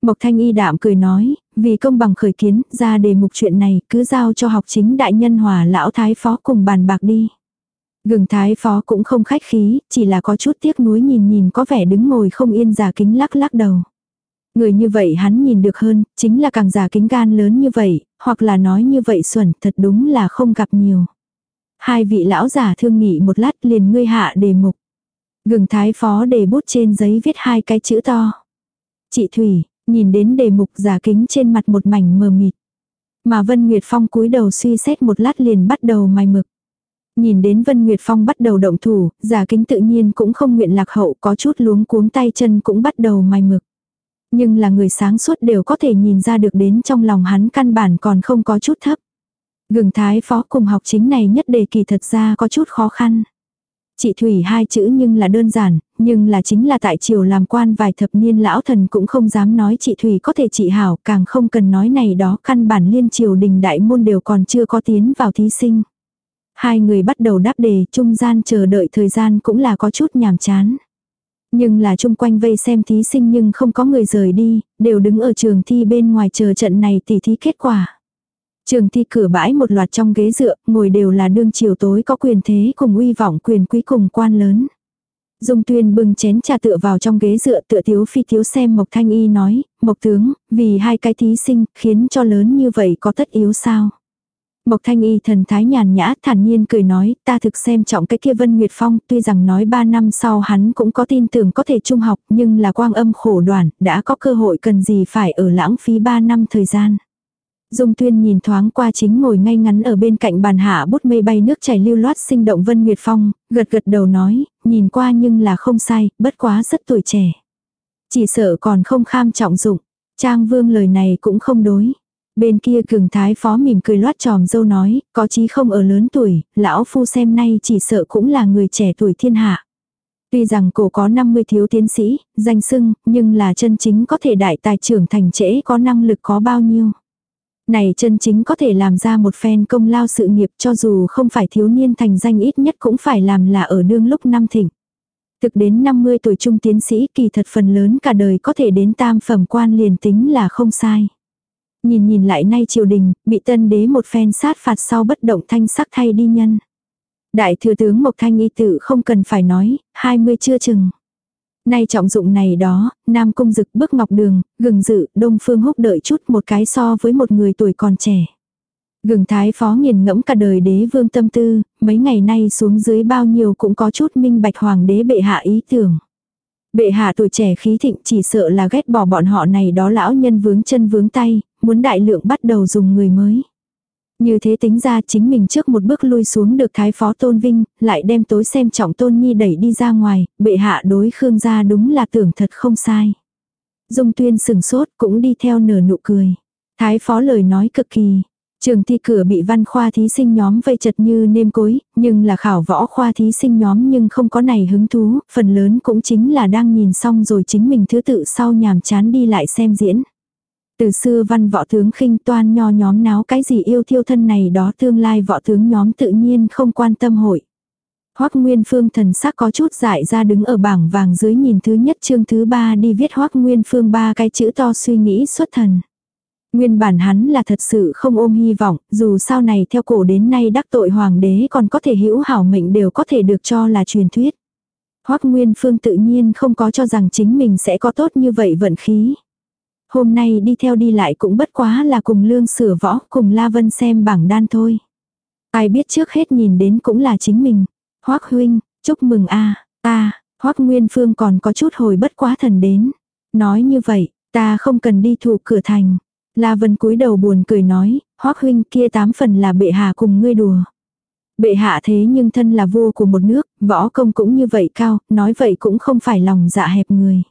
Mộc Thanh Y đạm cười nói, vì công bằng khởi kiến, ra đề mục chuyện này, cứ giao cho học chính đại nhân hòa lão thái phó cùng bàn bạc đi. Gừng thái phó cũng không khách khí, chỉ là có chút tiếc nuối nhìn nhìn có vẻ đứng ngồi không yên giả kính lắc lắc đầu. Người như vậy hắn nhìn được hơn, chính là càng giả kính gan lớn như vậy, hoặc là nói như vậy xuẩn, thật đúng là không gặp nhiều. Hai vị lão giả thương nghị một lát liền ngươi hạ đề mục. Gừng thái phó đề bút trên giấy viết hai cái chữ to. Chị Thủy, nhìn đến đề mục giả kính trên mặt một mảnh mờ mịt. Mà Vân Nguyệt Phong cúi đầu suy xét một lát liền bắt đầu mài mực. Nhìn đến Vân Nguyệt Phong bắt đầu động thủ, giả kính tự nhiên cũng không nguyện lạc hậu có chút luống cuống tay chân cũng bắt đầu mài mực. Nhưng là người sáng suốt đều có thể nhìn ra được đến trong lòng hắn căn bản còn không có chút thấp. Gừng thái phó cùng học chính này nhất đề kỳ thật ra có chút khó khăn. Chị Thủy hai chữ nhưng là đơn giản, nhưng là chính là tại triều làm quan vài thập niên lão thần cũng không dám nói chị Thủy có thể trị hảo, càng không cần nói này đó căn bản liên triều đình đại môn đều còn chưa có tiến vào thí sinh. Hai người bắt đầu đáp đề, trung gian chờ đợi thời gian cũng là có chút nhàm chán. Nhưng là chung quanh vây xem thí sinh nhưng không có người rời đi, đều đứng ở trường thi bên ngoài chờ trận này tỉ thí kết quả. Trường thi cửa bãi một loạt trong ghế dựa, ngồi đều là đương chiều tối có quyền thế cùng uy vọng quyền quý cùng quan lớn. Dung tuyên bưng chén trà tựa vào trong ghế dựa tựa thiếu phi thiếu xem Mộc Thanh Y nói, Mộc tướng, vì hai cái thí sinh, khiến cho lớn như vậy có tất yếu sao? Mộc Thanh Y thần thái nhàn nhã thản nhiên cười nói, ta thực xem trọng cái kia Vân Nguyệt Phong, tuy rằng nói ba năm sau hắn cũng có tin tưởng có thể trung học, nhưng là quang âm khổ đoàn, đã có cơ hội cần gì phải ở lãng phí ba năm thời gian. Dung Tuyên nhìn thoáng qua chính ngồi ngay ngắn ở bên cạnh bàn hạ bút mây bay nước chảy lưu loát sinh động Vân Nguyệt Phong, gật gật đầu nói, nhìn qua nhưng là không sai, bất quá rất tuổi trẻ. Chỉ sợ còn không kham trọng dụng. Trang Vương lời này cũng không đối. Bên kia cường thái phó mỉm cười loát tròm dâu nói, có chí không ở lớn tuổi, lão phu xem nay chỉ sợ cũng là người trẻ tuổi thiên hạ. Tuy rằng cổ có 50 thiếu tiến sĩ, danh sưng, nhưng là chân chính có thể đại tài trưởng thành trễ có năng lực có bao nhiêu. Này chân chính có thể làm ra một phen công lao sự nghiệp cho dù không phải thiếu niên thành danh ít nhất cũng phải làm là ở đương lúc năm thỉnh Thực đến 50 tuổi trung tiến sĩ kỳ thật phần lớn cả đời có thể đến tam phẩm quan liền tính là không sai. Nhìn nhìn lại nay triều đình, bị tân đế một phen sát phạt sau bất động thanh sắc thay đi nhân. Đại thừa tướng Mộc Thanh Y tự không cần phải nói, 20 chưa chừng. Nay trọng dụng này đó, Nam Cung Dực bước ngọc đường, gừng dự, Đông Phương Húc đợi chút một cái so với một người tuổi còn trẻ. Gừng thái phó nghiền ngẫm cả đời đế vương tâm tư, mấy ngày nay xuống dưới bao nhiêu cũng có chút minh bạch hoàng đế bệ hạ ý tưởng. Bệ hạ tuổi trẻ khí thịnh chỉ sợ là ghét bỏ bọn họ này đó lão nhân vướng chân vướng tay, muốn đại lượng bắt đầu dùng người mới. Như thế tính ra chính mình trước một bước lui xuống được thái phó tôn vinh, lại đem tối xem trọng tôn nhi đẩy đi ra ngoài, bệ hạ đối khương gia đúng là tưởng thật không sai. Dung tuyên sừng sốt cũng đi theo nở nụ cười. Thái phó lời nói cực kỳ. Trường thi cửa bị văn khoa thí sinh nhóm vây chật như nêm cối, nhưng là khảo võ khoa thí sinh nhóm nhưng không có này hứng thú, phần lớn cũng chính là đang nhìn xong rồi chính mình thứ tự sau nhàm chán đi lại xem diễn. Từ xưa văn võ tướng khinh toan nho nhóm náo cái gì yêu thiêu thân này đó tương lai võ tướng nhóm tự nhiên không quan tâm hội. Hoắc Nguyên Phương thần sắc có chút dại ra đứng ở bảng vàng dưới nhìn thứ nhất chương thứ ba đi viết Hoắc Nguyên Phương ba cái chữ to suy nghĩ xuất thần. Nguyên bản hắn là thật sự không ôm hy vọng, dù sau này theo cổ đến nay đắc tội hoàng đế còn có thể hữu hảo mệnh đều có thể được cho là truyền thuyết. Hoắc Nguyên Phương tự nhiên không có cho rằng chính mình sẽ có tốt như vậy vận khí. Hôm nay đi theo đi lại cũng bất quá là cùng lương sửa võ, cùng La Vân xem bảng đan thôi. Ai biết trước hết nhìn đến cũng là chính mình. Hoác huynh, chúc mừng a ta, Hoác Nguyên Phương còn có chút hồi bất quá thần đến. Nói như vậy, ta không cần đi thủ cửa thành. La Vân cúi đầu buồn cười nói, Hoác huynh kia tám phần là bệ hạ cùng ngươi đùa. Bệ hạ thế nhưng thân là vua của một nước, võ công cũng như vậy cao, nói vậy cũng không phải lòng dạ hẹp người.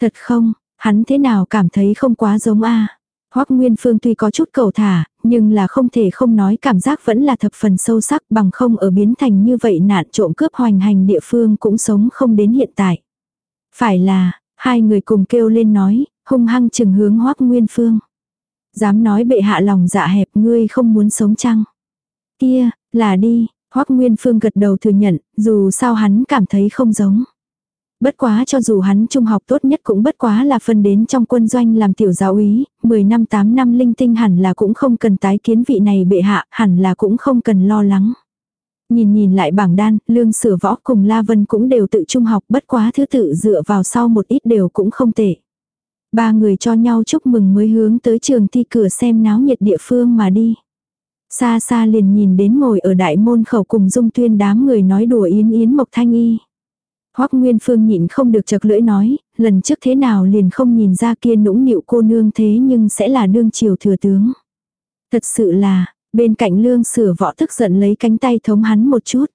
Thật không, Hắn thế nào cảm thấy không quá giống a Hoắc Nguyên Phương tuy có chút cầu thả, nhưng là không thể không nói cảm giác vẫn là thập phần sâu sắc bằng không ở biến thành như vậy nạn trộm cướp hoành hành địa phương cũng sống không đến hiện tại. Phải là, hai người cùng kêu lên nói, hung hăng chừng hướng Hoắc Nguyên Phương. Dám nói bệ hạ lòng dạ hẹp ngươi không muốn sống chăng? Kia, là đi, Hoắc Nguyên Phương gật đầu thừa nhận, dù sao hắn cảm thấy không giống. Bất quá cho dù hắn trung học tốt nhất cũng bất quá là phân đến trong quân doanh làm tiểu giáo úy, 10 năm 8 năm linh tinh hẳn là cũng không cần tái kiến vị này bệ hạ, hẳn là cũng không cần lo lắng. Nhìn nhìn lại bảng đan, lương sửa võ cùng La Vân cũng đều tự trung học bất quá thứ tự dựa vào sau một ít đều cũng không tệ. Ba người cho nhau chúc mừng mới hướng tới trường thi cửa xem náo nhiệt địa phương mà đi. Xa xa liền nhìn đến ngồi ở đại môn khẩu cùng dung tuyên đám người nói đùa yến yến mộc thanh y. Hoắc Nguyên Phương nhịn không được chật lưỡi nói, lần trước thế nào liền không nhìn ra kia nũng nịu cô nương thế nhưng sẽ là đương triều thừa tướng. Thật sự là, bên cạnh lương sửa võ tức giận lấy cánh tay thống hắn một chút.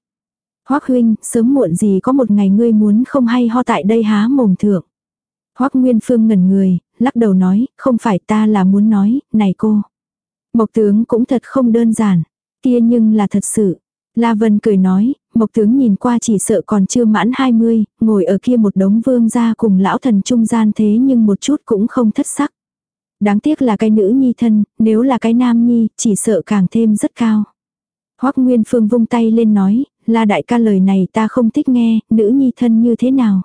Hoắc huynh, sớm muộn gì có một ngày ngươi muốn không hay ho tại đây há mồm thượng. Hoắc Nguyên Phương ngẩn người, lắc đầu nói, không phải ta là muốn nói, này cô. Mộc tướng cũng thật không đơn giản, kia nhưng là thật sự. La Vân cười nói, Mộc tướng nhìn qua chỉ sợ còn chưa mãn 20, ngồi ở kia một đống vương gia cùng lão thần trung gian thế nhưng một chút cũng không thất sắc. Đáng tiếc là cái nữ nhi thân, nếu là cái nam nhi, chỉ sợ càng thêm rất cao. Hoắc Nguyên Phương vung tay lên nói, la đại ca lời này ta không thích nghe, nữ nhi thân như thế nào.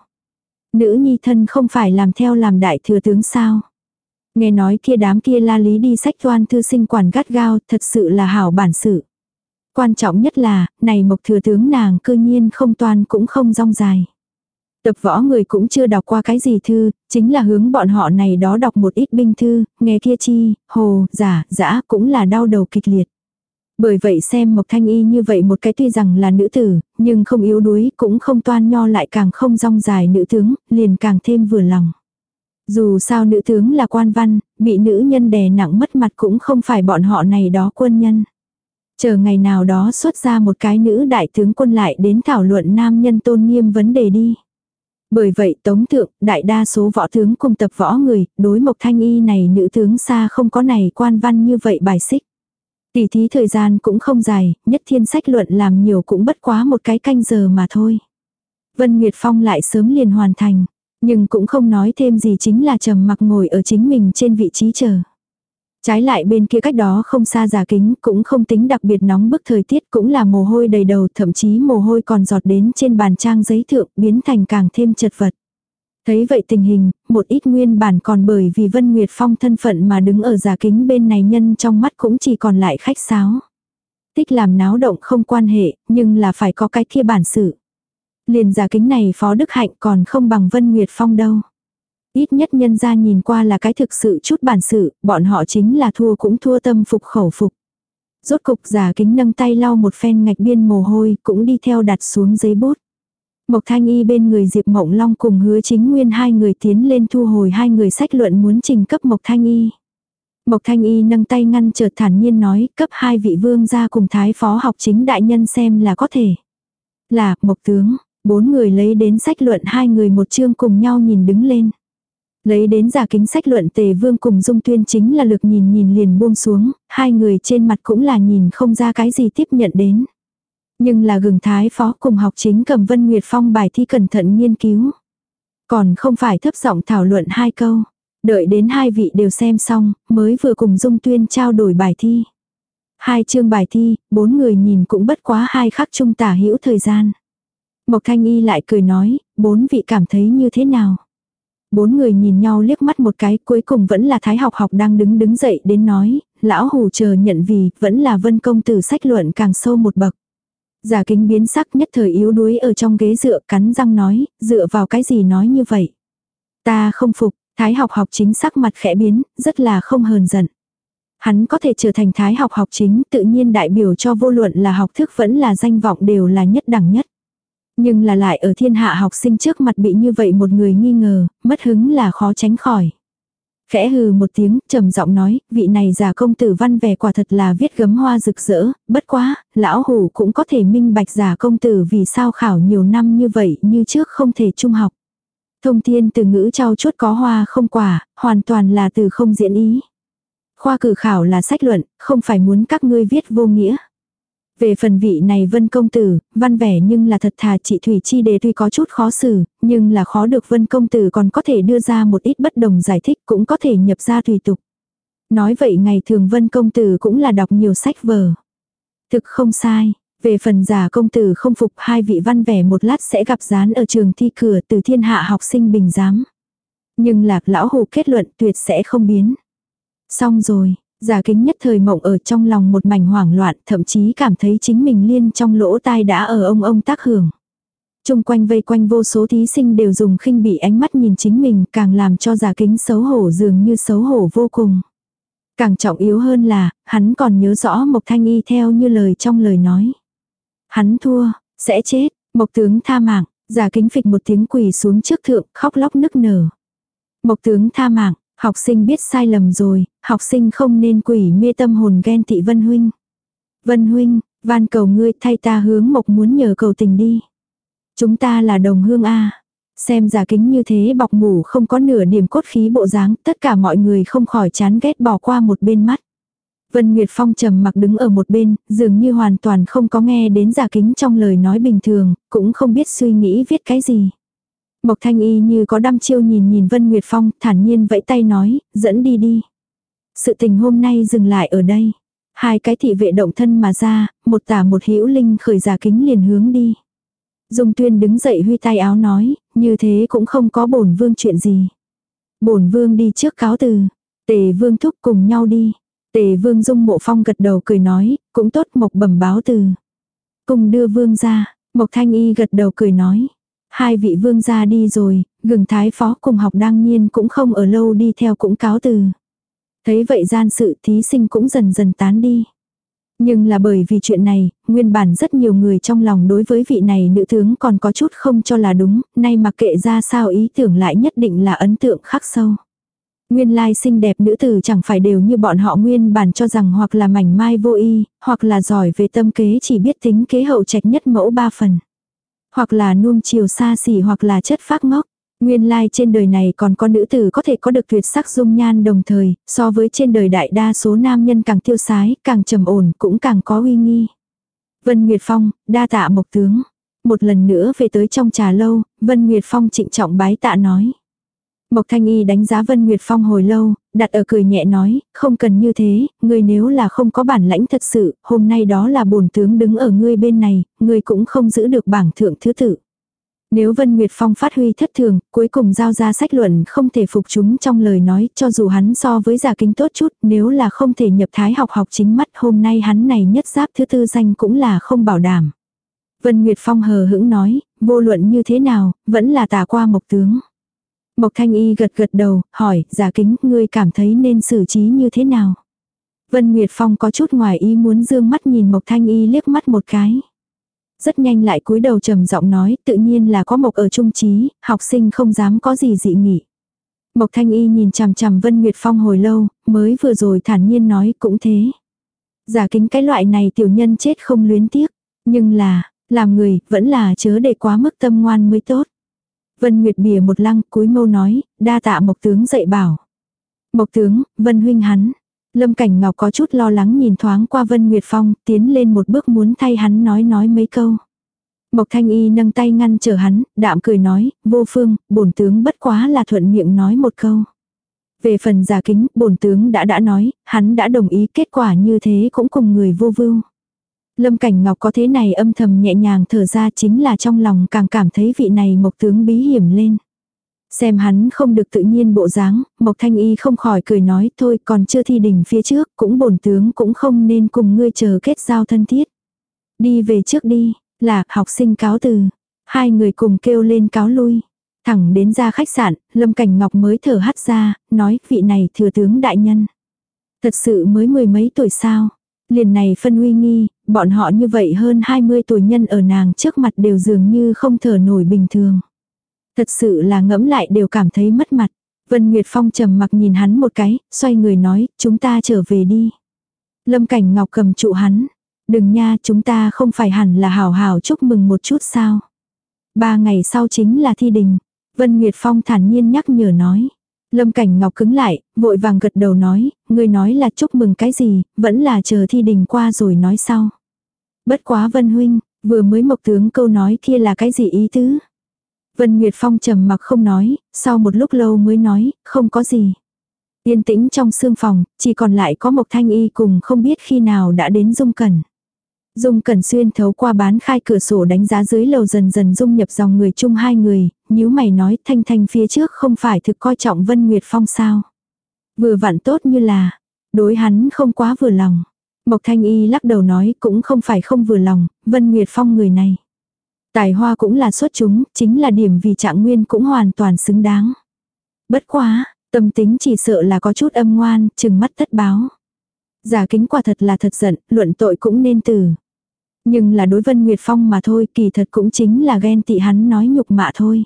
Nữ nhi thân không phải làm theo làm đại thừa tướng sao. Nghe nói kia đám kia la lý đi sách toan thư sinh quản gắt gao, thật sự là hảo bản sự. Quan trọng nhất là, này mộc thừa tướng nàng cư nhiên không toan cũng không rong dài. Tập võ người cũng chưa đọc qua cái gì thư, chính là hướng bọn họ này đó đọc một ít binh thư, nghe kia chi, hồ, giả, dã cũng là đau đầu kịch liệt. Bởi vậy xem Mộc Thanh Y như vậy một cái tuy rằng là nữ tử, nhưng không yếu đuối, cũng không toan nho lại càng không rong dài nữ tướng, liền càng thêm vừa lòng. Dù sao nữ tướng là quan văn, bị nữ nhân đè nặng mất mặt cũng không phải bọn họ này đó quân nhân. Chờ ngày nào đó xuất ra một cái nữ đại tướng quân lại đến thảo luận nam nhân tôn nghiêm vấn đề đi. Bởi vậy tống thượng, đại đa số võ tướng cùng tập võ người, đối mộc thanh y này nữ tướng xa không có này quan văn như vậy bài xích. Tỷ thí thời gian cũng không dài, nhất thiên sách luận làm nhiều cũng bất quá một cái canh giờ mà thôi. Vân Nguyệt Phong lại sớm liền hoàn thành, nhưng cũng không nói thêm gì chính là trầm mặc ngồi ở chính mình trên vị trí chờ. Trái lại bên kia cách đó không xa giả kính cũng không tính đặc biệt nóng bức thời tiết cũng là mồ hôi đầy đầu thậm chí mồ hôi còn giọt đến trên bàn trang giấy thượng biến thành càng thêm chật vật. Thấy vậy tình hình, một ít nguyên bản còn bởi vì Vân Nguyệt Phong thân phận mà đứng ở giả kính bên này nhân trong mắt cũng chỉ còn lại khách sáo. Tích làm náo động không quan hệ, nhưng là phải có cái kia bản sự. Liền giả kính này Phó Đức Hạnh còn không bằng Vân Nguyệt Phong đâu. Ít nhất nhân ra nhìn qua là cái thực sự chút bản sự, bọn họ chính là thua cũng thua tâm phục khẩu phục. Rốt cục giả kính nâng tay lau một phen ngạch biên mồ hôi, cũng đi theo đặt xuống giấy bút. Mộc Thanh Y bên người Diệp Mộng Long cùng hứa chính nguyên hai người tiến lên thu hồi hai người sách luận muốn trình cấp Mộc Thanh Y. Mộc Thanh Y nâng tay ngăn chợt thản nhiên nói cấp hai vị vương ra cùng thái phó học chính đại nhân xem là có thể. Là, Mộc Tướng, bốn người lấy đến sách luận hai người một chương cùng nhau nhìn đứng lên. Lấy đến giả kính sách luận tề vương cùng dung tuyên chính là lực nhìn nhìn liền buông xuống, hai người trên mặt cũng là nhìn không ra cái gì tiếp nhận đến. Nhưng là gừng thái phó cùng học chính cầm Vân Nguyệt Phong bài thi cẩn thận nghiên cứu. Còn không phải thấp giọng thảo luận hai câu. Đợi đến hai vị đều xem xong, mới vừa cùng Dung Tuyên trao đổi bài thi. Hai chương bài thi, bốn người nhìn cũng bất quá hai khắc trung tả hữu thời gian. Mộc Thanh Y lại cười nói, bốn vị cảm thấy như thế nào? Bốn người nhìn nhau liếc mắt một cái cuối cùng vẫn là Thái học học đang đứng đứng dậy đến nói, lão hù chờ nhận vì vẫn là vân công tử sách luận càng sâu một bậc. Giả kính biến sắc nhất thời yếu đuối ở trong ghế dựa cắn răng nói, dựa vào cái gì nói như vậy. Ta không phục, thái học học chính sắc mặt khẽ biến, rất là không hờn giận. Hắn có thể trở thành thái học học chính tự nhiên đại biểu cho vô luận là học thức vẫn là danh vọng đều là nhất đẳng nhất. Nhưng là lại ở thiên hạ học sinh trước mặt bị như vậy một người nghi ngờ, mất hứng là khó tránh khỏi. Khẽ hừ một tiếng, trầm giọng nói, vị này giả công tử văn vẻ quả thật là viết gấm hoa rực rỡ, bất quá, lão hủ cũng có thể minh bạch giả công tử vì sao khảo nhiều năm như vậy như trước không thể trung học. Thông thiên từ ngữ trao chuốt có hoa không quả, hoàn toàn là từ không diễn ý. Khoa cử khảo là sách luận, không phải muốn các ngươi viết vô nghĩa. Về phần vị này vân công tử, văn vẻ nhưng là thật thà chị Thủy Chi đề tuy có chút khó xử, nhưng là khó được vân công tử còn có thể đưa ra một ít bất đồng giải thích cũng có thể nhập ra tùy tục. Nói vậy ngày thường vân công tử cũng là đọc nhiều sách vở. Thực không sai, về phần giả công tử không phục hai vị văn vẻ một lát sẽ gặp dán ở trường thi cửa từ thiên hạ học sinh bình giám. Nhưng lạc lão hồ kết luận tuyệt sẽ không biến. Xong rồi, Giả kính nhất thời mộng ở trong lòng một mảnh hoảng loạn, thậm chí cảm thấy chính mình liên trong lỗ tai đã ở ông ông tác hưởng. Trung quanh vây quanh vô số thí sinh đều dùng khinh bị ánh mắt nhìn chính mình càng làm cho giả kính xấu hổ dường như xấu hổ vô cùng. Càng trọng yếu hơn là, hắn còn nhớ rõ Mộc Thanh Y theo như lời trong lời nói. Hắn thua, sẽ chết, Mộc tướng tha mạng, giả kính phịch một tiếng quỳ xuống trước thượng khóc lóc nức nở. Mộc tướng tha mạng, Học sinh biết sai lầm rồi, học sinh không nên quỷ mê tâm hồn ghen tị Vân Huynh. Vân Huynh, van cầu ngươi thay ta hướng mộc muốn nhờ cầu tình đi. Chúng ta là đồng hương A. Xem giả kính như thế bọc mủ không có nửa điểm cốt khí bộ dáng, tất cả mọi người không khỏi chán ghét bỏ qua một bên mắt. Vân Nguyệt Phong trầm mặc đứng ở một bên, dường như hoàn toàn không có nghe đến giả kính trong lời nói bình thường, cũng không biết suy nghĩ viết cái gì. Mộc Thanh Y như có đăm chiêu nhìn nhìn Vân Nguyệt Phong, thản nhiên vẫy tay nói, dẫn đi đi. Sự tình hôm nay dừng lại ở đây. Hai cái thị vệ động thân mà ra, một tả một hữu linh khởi giả kính liền hướng đi. Dung Tuyên đứng dậy huy tay áo nói, như thế cũng không có bổn vương chuyện gì. Bổn vương đi trước cáo từ, tề vương thúc cùng nhau đi. Tề vương dung mộ phong gật đầu cười nói, cũng tốt mộc bẩm báo từ. Cùng đưa vương ra, mộc thanh y gật đầu cười nói. Hai vị vương gia đi rồi, gừng thái phó cùng học đăng nhiên cũng không ở lâu đi theo cũng cáo từ. Thấy vậy gian sự thí sinh cũng dần dần tán đi. Nhưng là bởi vì chuyện này, nguyên bản rất nhiều người trong lòng đối với vị này nữ tướng còn có chút không cho là đúng, nay mà kệ ra sao ý tưởng lại nhất định là ấn tượng khắc sâu. Nguyên lai xinh đẹp nữ tử chẳng phải đều như bọn họ nguyên bản cho rằng hoặc là mảnh mai vô y, hoặc là giỏi về tâm kế chỉ biết tính kế hậu trạch nhất mẫu ba phần. Hoặc là nuông chiều xa xỉ hoặc là chất phác ngốc. Nguyên lai like trên đời này còn có nữ tử có thể có được tuyệt sắc dung nhan đồng thời, so với trên đời đại đa số nam nhân càng tiêu sái, càng trầm ổn, cũng càng có uy nghi. Vân Nguyệt Phong, đa tạ mộc tướng. Một lần nữa về tới trong trà lâu, Vân Nguyệt Phong trịnh trọng bái tạ nói. Mộc Thanh Y đánh giá Vân Nguyệt Phong hồi lâu, đặt ở cười nhẹ nói, không cần như thế, ngươi nếu là không có bản lãnh thật sự, hôm nay đó là bổn tướng đứng ở ngươi bên này, ngươi cũng không giữ được bảng thượng thứ tự. Nếu Vân Nguyệt Phong phát huy thất thường, cuối cùng giao ra sách luận không thể phục chúng trong lời nói, cho dù hắn so với giả kính tốt chút, nếu là không thể nhập thái học học chính mắt hôm nay hắn này nhất giáp thứ tư danh cũng là không bảo đảm. Vân Nguyệt Phong hờ hững nói, vô luận như thế nào, vẫn là tà qua mộc tướng. Mộc Thanh Y gật gật đầu, hỏi, giả kính, ngươi cảm thấy nên xử trí như thế nào? Vân Nguyệt Phong có chút ngoài ý muốn dương mắt nhìn Mộc Thanh Y liếc mắt một cái. Rất nhanh lại cúi đầu trầm giọng nói, tự nhiên là có Mộc ở trung trí, học sinh không dám có gì dị nghị. Mộc Thanh Y nhìn chằm chằm Vân Nguyệt Phong hồi lâu, mới vừa rồi thản nhiên nói cũng thế. Giả kính cái loại này tiểu nhân chết không luyến tiếc, nhưng là, làm người, vẫn là chớ để quá mức tâm ngoan mới tốt. Vân Nguyệt bìa một lăng cúi mâu nói, đa tạ Mộc tướng dạy bảo. Mộc tướng, Vân huynh hắn. Lâm Cảnh Ngọc có chút lo lắng nhìn thoáng qua Vân Nguyệt Phong, tiến lên một bước muốn thay hắn nói nói mấy câu. Mộc Thanh Y nâng tay ngăn trở hắn, đạm cười nói, vô phương, bổn tướng bất quá là thuận miệng nói một câu. Về phần giả kính, bổn tướng đã đã nói, hắn đã đồng ý kết quả như thế cũng cùng người vô vưu. Lâm Cảnh Ngọc có thế này âm thầm nhẹ nhàng thở ra chính là trong lòng càng cảm thấy vị này mộc tướng bí hiểm lên. Xem hắn không được tự nhiên bộ dáng, Mộc Thanh Y không khỏi cười nói thôi còn chưa thi đỉnh phía trước, cũng bổn tướng cũng không nên cùng ngươi chờ kết giao thân thiết. Đi về trước đi, là học sinh cáo từ. Hai người cùng kêu lên cáo lui. Thẳng đến ra khách sạn, Lâm Cảnh Ngọc mới thở hắt ra, nói vị này thừa tướng đại nhân. Thật sự mới mười mấy tuổi sao. Liền này phân uy nghi, bọn họ như vậy hơn 20 tuổi nhân ở nàng trước mặt đều dường như không thở nổi bình thường. Thật sự là ngẫm lại đều cảm thấy mất mặt. Vân Nguyệt Phong trầm mặc nhìn hắn một cái, xoay người nói, chúng ta trở về đi. Lâm Cảnh Ngọc cầm trụ hắn. Đừng nha, chúng ta không phải hẳn là hào hào chúc mừng một chút sao. Ba ngày sau chính là thi đình. Vân Nguyệt Phong thản nhiên nhắc nhở nói. Lâm Cảnh Ngọc cứng lại, vội vàng gật đầu nói, người nói là chúc mừng cái gì, vẫn là chờ thi đình qua rồi nói sau. Bất quá Vân Huynh, vừa mới mộc tướng câu nói kia là cái gì ý tứ? Vân Nguyệt Phong trầm mặc không nói, sau một lúc lâu mới nói, không có gì. Yên tĩnh trong sương phòng, chỉ còn lại có Mộc Thanh Y cùng không biết khi nào đã đến Dung Cẩn. Dung Cẩn xuyên thấu qua bán khai cửa sổ đánh giá dưới lầu dần dần dung nhập dòng người chung hai người, Nếu mày nói Thanh Thanh phía trước không phải thực coi trọng Vân Nguyệt Phong sao. Vừa vặn tốt như là, đối hắn không quá vừa lòng. Mộc Thanh Y lắc đầu nói cũng không phải không vừa lòng, Vân Nguyệt Phong người này. Tài hoa cũng là xuất chúng, chính là điểm vì trạng nguyên cũng hoàn toàn xứng đáng. Bất quá, tâm tính chỉ sợ là có chút âm ngoan, chừng mắt tất báo. Giả kính quả thật là thật giận, luận tội cũng nên từ. Nhưng là đối Vân Nguyệt Phong mà thôi, kỳ thật cũng chính là ghen tị hắn nói nhục mạ thôi.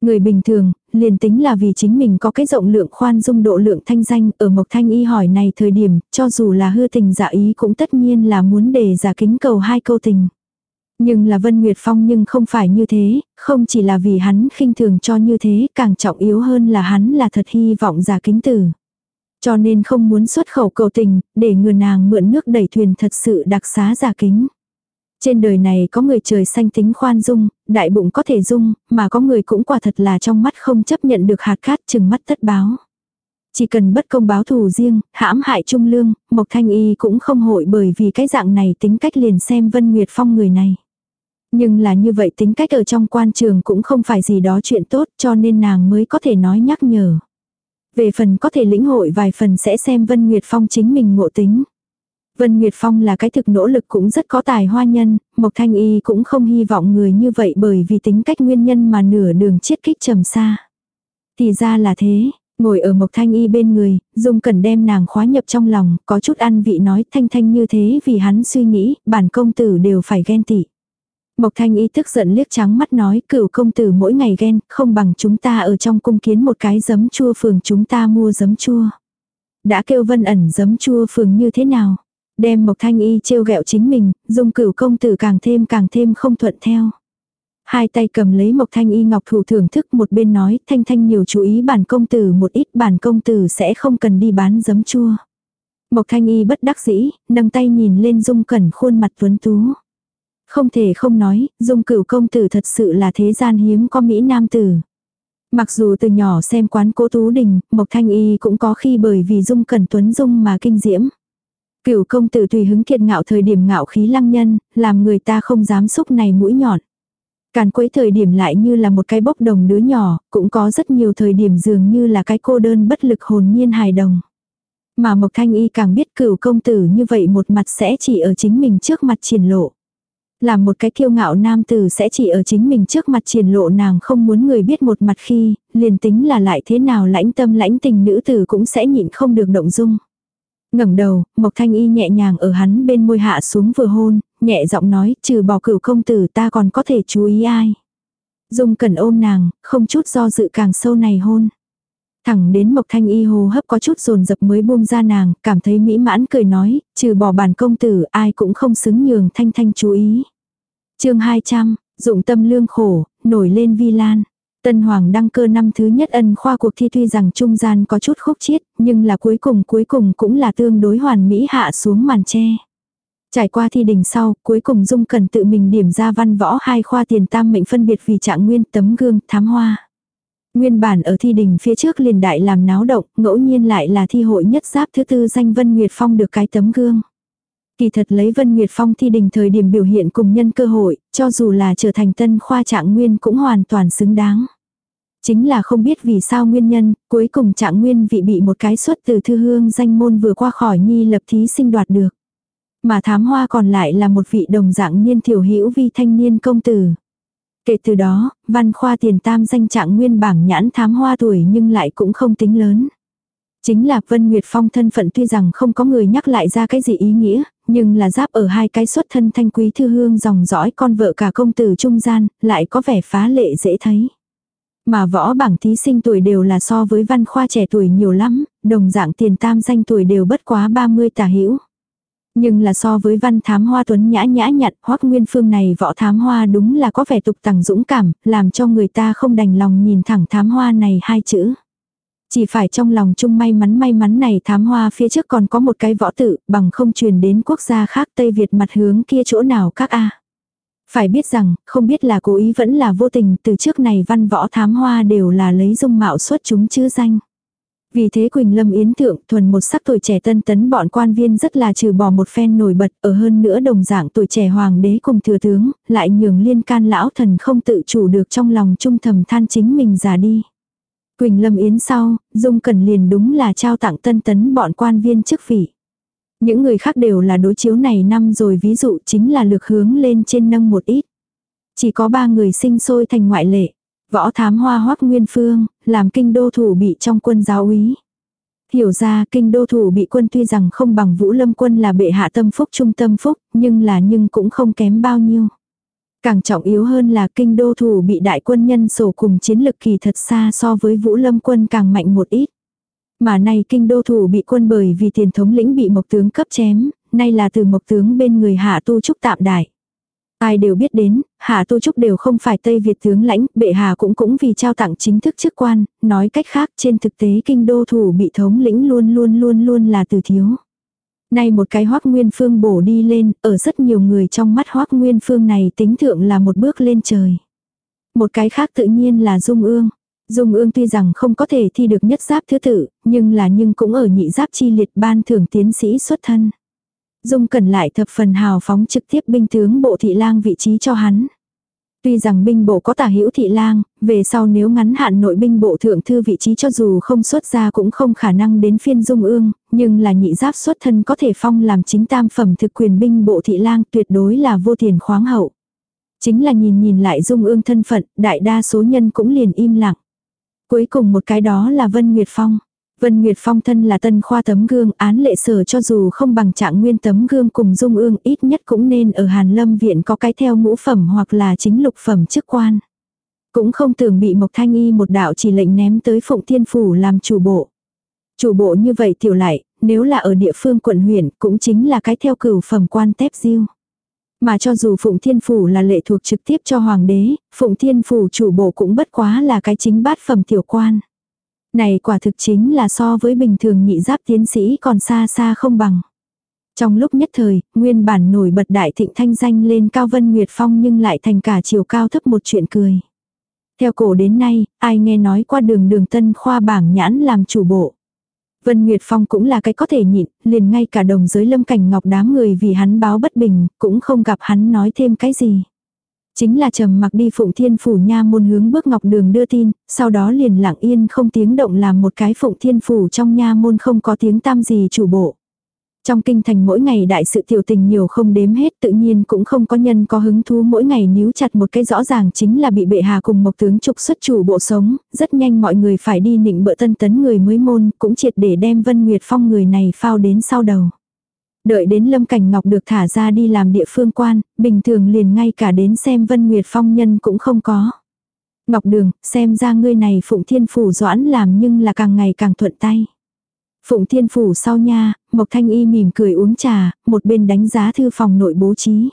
Người bình thường, liền tính là vì chính mình có cái rộng lượng khoan dung độ lượng thanh danh ở Mộc Thanh Y hỏi này thời điểm, cho dù là hư tình giả ý cũng tất nhiên là muốn để giả kính cầu hai câu tình. Nhưng là Vân Nguyệt Phong nhưng không phải như thế, không chỉ là vì hắn khinh thường cho như thế, càng trọng yếu hơn là hắn là thật hy vọng giả kính tử. Cho nên không muốn xuất khẩu cầu tình, để người nàng mượn nước đẩy thuyền thật sự đặc xá giả kính. Trên đời này có người trời xanh tính khoan dung, đại bụng có thể dung, mà có người cũng quả thật là trong mắt không chấp nhận được hạt cát chừng mắt tất báo. Chỉ cần bất công báo thù riêng, hãm hại trung lương, Mộc Thanh Y cũng không hội bởi vì cái dạng này tính cách liền xem Vân Nguyệt Phong người này. Nhưng là như vậy tính cách ở trong quan trường cũng không phải gì đó chuyện tốt cho nên nàng mới có thể nói nhắc nhở. Về phần có thể lĩnh hội vài phần sẽ xem Vân Nguyệt Phong chính mình ngộ tính. Vân Nguyệt Phong là cái thực nỗ lực cũng rất có tài hoa nhân, Mộc Thanh Y cũng không hy vọng người như vậy bởi vì tính cách nguyên nhân mà nửa đường chiết kích trầm xa. Thì ra là thế, ngồi ở Mộc Thanh Y bên người, Dung Cẩn đem nàng khóa nhập trong lòng, có chút ăn vị nói thanh thanh như thế vì hắn suy nghĩ, bản công tử đều phải ghen tị. Mộc Thanh Y tức giận liếc trắng mắt nói cửu công tử mỗi ngày ghen, không bằng chúng ta ở trong cung kiến một cái giấm chua phường chúng ta mua giấm chua. Đã kêu vân ẩn giấm chua phường như thế nào? Đem Mộc Thanh Y trêu ghẹo chính mình, dung cửu công tử càng thêm càng thêm không thuận theo. Hai tay cầm lấy Mộc Thanh Y ngọc thủ thưởng thức một bên nói Thanh Thanh nhiều chú ý bản công tử một ít bản công tử sẽ không cần đi bán giấm chua. Mộc Thanh Y bất đắc dĩ, nâng tay nhìn lên Dung Cẩn khuôn mặt tuấn tú. Không thể không nói, Dung cửu công tử thật sự là thế gian hiếm có Mỹ Nam tử. Mặc dù từ nhỏ xem quán cố tú đình, Mộc Thanh Y cũng có khi bởi vì Dung Cẩn Tuấn Dung mà kinh diễm. Cửu công tử tùy hứng kiệt ngạo thời điểm ngạo khí lăng nhân, làm người ta không dám xúc này mũi nhọn. Càn quấy thời điểm lại như là một cái bốc đồng đứa nhỏ, cũng có rất nhiều thời điểm dường như là cái cô đơn bất lực hồn nhiên hài đồng. Mà Mộc Thanh Y càng biết cửu công tử như vậy một mặt sẽ chỉ ở chính mình trước mặt triển lộ. Làm một cái kiêu ngạo nam tử sẽ chỉ ở chính mình trước mặt triển lộ nàng không muốn người biết một mặt khi, liền tính là lại thế nào lãnh tâm lãnh tình nữ tử cũng sẽ nhịn không được động dung ngẩng đầu, Mộc Thanh Y nhẹ nhàng ở hắn bên môi hạ xuống vừa hôn, nhẹ giọng nói, trừ bỏ cửu công tử ta còn có thể chú ý ai. Dung cần ôm nàng, không chút do dự càng sâu này hôn. Thẳng đến Mộc Thanh Y hô hấp có chút rồn dập mới buông ra nàng, cảm thấy mỹ mãn cười nói, trừ bỏ bản công tử ai cũng không xứng nhường Thanh Thanh chú ý. chương 200, dụng tâm lương khổ, nổi lên vi lan. Tân Hoàng đăng cơ năm thứ nhất ân khoa cuộc thi tuy rằng trung gian có chút khúc chiết, nhưng là cuối cùng cuối cùng cũng là tương đối hoàn mỹ hạ xuống màn tre. Trải qua thi đình sau, cuối cùng Dung cần tự mình điểm ra văn võ hai khoa tiền tam mệnh phân biệt vì trạng nguyên tấm gương thám hoa. Nguyên bản ở thi đình phía trước liền đại làm náo động, ngẫu nhiên lại là thi hội nhất giáp thứ tư danh Vân Nguyệt Phong được cái tấm gương. Kỳ thật lấy Vân Nguyệt Phong thi đình thời điểm biểu hiện cùng nhân cơ hội, cho dù là trở thành tân khoa trạng nguyên cũng hoàn toàn xứng đáng. Chính là không biết vì sao nguyên nhân, cuối cùng trạng nguyên vị bị một cái xuất từ thư hương danh môn vừa qua khỏi nhi lập thí sinh đoạt được. Mà thám hoa còn lại là một vị đồng dạng niên thiểu hữu vi thanh niên công tử. Kể từ đó, văn khoa tiền tam danh trạng nguyên bảng nhãn thám hoa tuổi nhưng lại cũng không tính lớn. Chính là Vân Nguyệt Phong thân phận tuy rằng không có người nhắc lại ra cái gì ý nghĩa, nhưng là giáp ở hai cái xuất thân thanh quý thư hương dòng dõi con vợ cả công tử trung gian, lại có vẻ phá lệ dễ thấy. Mà võ bảng thí sinh tuổi đều là so với văn khoa trẻ tuổi nhiều lắm, đồng dạng tiền tam danh tuổi đều bất quá 30 tả hữu nhưng là so với văn thám hoa tuấn nhã nhã nhặn, hoắc nguyên phương này võ thám hoa đúng là có vẻ tục tằng dũng cảm, làm cho người ta không đành lòng nhìn thẳng thám hoa này hai chữ. Chỉ phải trong lòng chung may mắn may mắn này thám hoa phía trước còn có một cái võ tự, bằng không truyền đến quốc gia khác Tây Việt mặt hướng kia chỗ nào các a phải biết rằng, không biết là cố ý vẫn là vô tình, từ trước này văn võ thám hoa đều là lấy dung mạo xuất chúng chứ danh. Vì thế Quỳnh Lâm Yến Thượng thuần một sắc tuổi trẻ tân tấn bọn quan viên rất là trừ bỏ một phen nổi bật ở hơn nữa đồng dạng tuổi trẻ hoàng đế cùng thừa tướng, lại nhường liên can lão thần không tự chủ được trong lòng trung thầm than chính mình già đi. Quỳnh Lâm Yến sau, Dung cần liền đúng là trao tặng tân tấn bọn quan viên chức vị. Những người khác đều là đối chiếu này năm rồi ví dụ chính là lược hướng lên trên nâng một ít. Chỉ có ba người sinh sôi thành ngoại lệ. Võ thám hoa hoắc nguyên phương, làm kinh đô thủ bị trong quân giáo úy. Hiểu ra kinh đô thủ bị quân tuy rằng không bằng vũ lâm quân là bệ hạ tâm phúc trung tâm phúc, nhưng là nhưng cũng không kém bao nhiêu. Càng trọng yếu hơn là kinh đô thủ bị đại quân nhân sổ cùng chiến lực kỳ thật xa so với vũ lâm quân càng mạnh một ít. Mà nay kinh đô thủ bị quân bởi vì tiền thống lĩnh bị mộc tướng cấp chém, nay là từ mộc tướng bên người hạ tu trúc tạm đại. Ai đều biết đến, Hạ Tu Trúc đều không phải Tây Việt tướng lãnh, bệ hạ cũng cũng vì trao tặng chính thức chức quan, nói cách khác trên thực tế kinh đô thủ bị thống lĩnh luôn luôn luôn luôn là từ thiếu. Nay một cái hoác nguyên phương bổ đi lên, ở rất nhiều người trong mắt hoác nguyên phương này tính thượng là một bước lên trời. Một cái khác tự nhiên là dung ương. Dung ương tuy rằng không có thể thi được nhất giáp thứ tự, nhưng là nhưng cũng ở nhị giáp chi liệt ban thưởng tiến sĩ xuất thân. Dung cần lại thập phần hào phóng trực tiếp binh tướng bộ thị lang vị trí cho hắn. Tuy rằng binh bộ có tả hữu thị lang, về sau nếu ngắn hạn nội binh bộ thượng thư vị trí cho dù không xuất ra cũng không khả năng đến phiên dung ương, nhưng là nhị giáp xuất thân có thể phong làm chính tam phẩm thực quyền binh bộ thị lang tuyệt đối là vô tiền khoáng hậu. Chính là nhìn nhìn lại dung ương thân phận, đại đa số nhân cũng liền im lặng. Cuối cùng một cái đó là Vân Nguyệt Phong. Vân Nguyệt Phong thân là tân khoa tấm gương án lệ sở cho dù không bằng trạng nguyên tấm gương cùng dung ương ít nhất cũng nên ở Hàn Lâm Viện có cái theo ngũ phẩm hoặc là chính lục phẩm chức quan. Cũng không tưởng bị Mộc Thanh Y một đạo chỉ lệnh ném tới Phụng Thiên Phủ làm chủ bộ. Chủ bộ như vậy tiểu lại, nếu là ở địa phương quận huyện cũng chính là cái theo cửu phẩm quan tép diêu. Mà cho dù Phụng Thiên Phủ là lệ thuộc trực tiếp cho Hoàng đế, Phụng Thiên Phủ chủ bộ cũng bất quá là cái chính bát phẩm tiểu quan. Này quả thực chính là so với bình thường nhị giáp tiến sĩ còn xa xa không bằng. Trong lúc nhất thời, nguyên bản nổi bật đại thịnh thanh danh lên cao vân nguyệt phong nhưng lại thành cả chiều cao thấp một chuyện cười. Theo cổ đến nay, ai nghe nói qua đường đường tân khoa bảng nhãn làm chủ bộ. Vân Nguyệt Phong cũng là cái có thể nhịn, liền ngay cả đồng giới lâm cảnh ngọc đám người vì hắn báo bất bình, cũng không gặp hắn nói thêm cái gì. Chính là trầm mặc đi phụng thiên phủ nha môn hướng bước ngọc đường đưa tin, sau đó liền lặng yên không tiếng động làm một cái phụng thiên phủ trong nha môn không có tiếng tam gì chủ bộ. Trong kinh thành mỗi ngày đại sự tiểu tình nhiều không đếm hết tự nhiên cũng không có nhân có hứng thú mỗi ngày níu chặt một cái rõ ràng chính là bị bệ hà cùng một tướng trục xuất chủ bộ sống, rất nhanh mọi người phải đi nịnh bợ tân tấn người mới môn, cũng triệt để đem Vân Nguyệt Phong người này phao đến sau đầu. Đợi đến Lâm Cảnh Ngọc được thả ra đi làm địa phương quan, bình thường liền ngay cả đến xem Vân Nguyệt Phong nhân cũng không có. Ngọc Đường, xem ra ngươi này Phụng Thiên Phủ doãn làm nhưng là càng ngày càng thuận tay. Phụng Thiên Phủ sau nha, Mộc Thanh Y mỉm cười uống trà, một bên đánh giá thư phòng nội bố trí.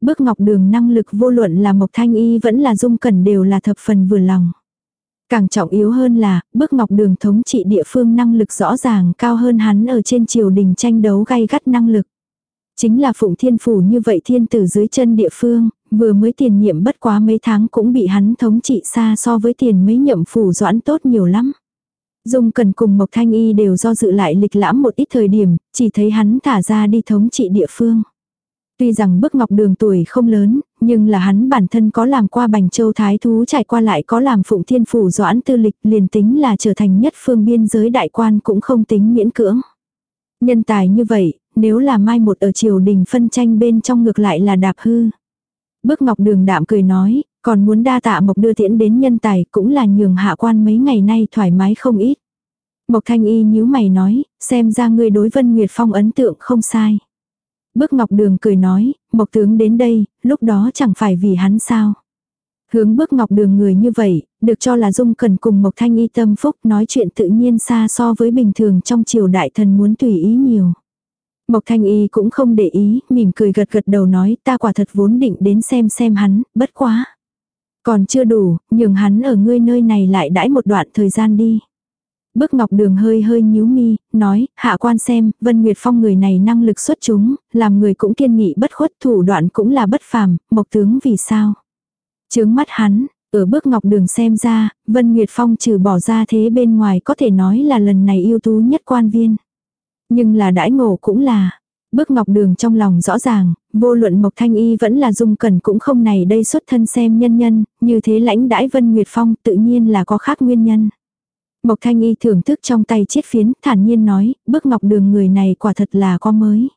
Bước Ngọc Đường năng lực vô luận là Mộc Thanh Y vẫn là dung cẩn đều là thập phần vừa lòng. Càng trọng yếu hơn là, bước Ngọc Đường thống trị địa phương năng lực rõ ràng cao hơn hắn ở trên triều đình tranh đấu gay gắt năng lực. Chính là Phụng Thiên Phủ như vậy thiên tử dưới chân địa phương, vừa mới tiền nhiệm bất quá mấy tháng cũng bị hắn thống trị xa so với tiền mấy nhậm phủ doãn tốt nhiều lắm. Dung cần cùng Mộc Thanh Y đều do dự lại lịch lãm một ít thời điểm, chỉ thấy hắn thả ra đi thống trị địa phương. Tuy rằng bức ngọc đường tuổi không lớn, nhưng là hắn bản thân có làm qua bành châu thái thú trải qua lại có làm phụng thiên phủ doãn tư lịch liền tính là trở thành nhất phương biên giới đại quan cũng không tính miễn cưỡng. Nhân tài như vậy, nếu là mai một ở triều đình phân tranh bên trong ngược lại là đạp hư. Bức ngọc đường đạm cười nói, còn muốn đa tạ Mộc đưa tiễn đến nhân tài cũng là nhường hạ quan mấy ngày nay thoải mái không ít. Mộc thanh y nhíu mày nói, xem ra ngươi đối Vân Nguyệt Phong ấn tượng không sai. Bước Ngọc Đường cười nói, Mộc tướng đến đây, lúc đó chẳng phải vì hắn sao. Hướng bước Ngọc Đường người như vậy, được cho là dung cần cùng Mộc Thanh Y tâm phúc nói chuyện tự nhiên xa so với bình thường trong triều đại thần muốn tùy ý nhiều. Mộc Thanh Y cũng không để ý, mỉm cười gật gật đầu nói ta quả thật vốn định đến xem xem hắn, bất quá. Còn chưa đủ, nhường hắn ở ngươi nơi này lại đãi một đoạn thời gian đi. Bước ngọc đường hơi hơi nhíu mi, nói, hạ quan xem, Vân Nguyệt Phong người này năng lực xuất chúng, làm người cũng kiên nghị bất khuất thủ đoạn cũng là bất phàm, mộc tướng vì sao. Chướng mắt hắn, ở bước ngọc đường xem ra, Vân Nguyệt Phong trừ bỏ ra thế bên ngoài có thể nói là lần này ưu tú nhất quan viên. Nhưng là đãi ngộ cũng là, Bước ngọc đường trong lòng rõ ràng, vô luận Mộc Thanh Y vẫn là dung cẩn cũng không này đây xuất thân xem nhân nhân, như thế lãnh đãi Vân Nguyệt Phong tự nhiên là có khác nguyên nhân. Mộc Thanh Y thưởng thức trong tay chiếc phiến, thản nhiên nói, bước ngọc đường người này quả thật là có mới.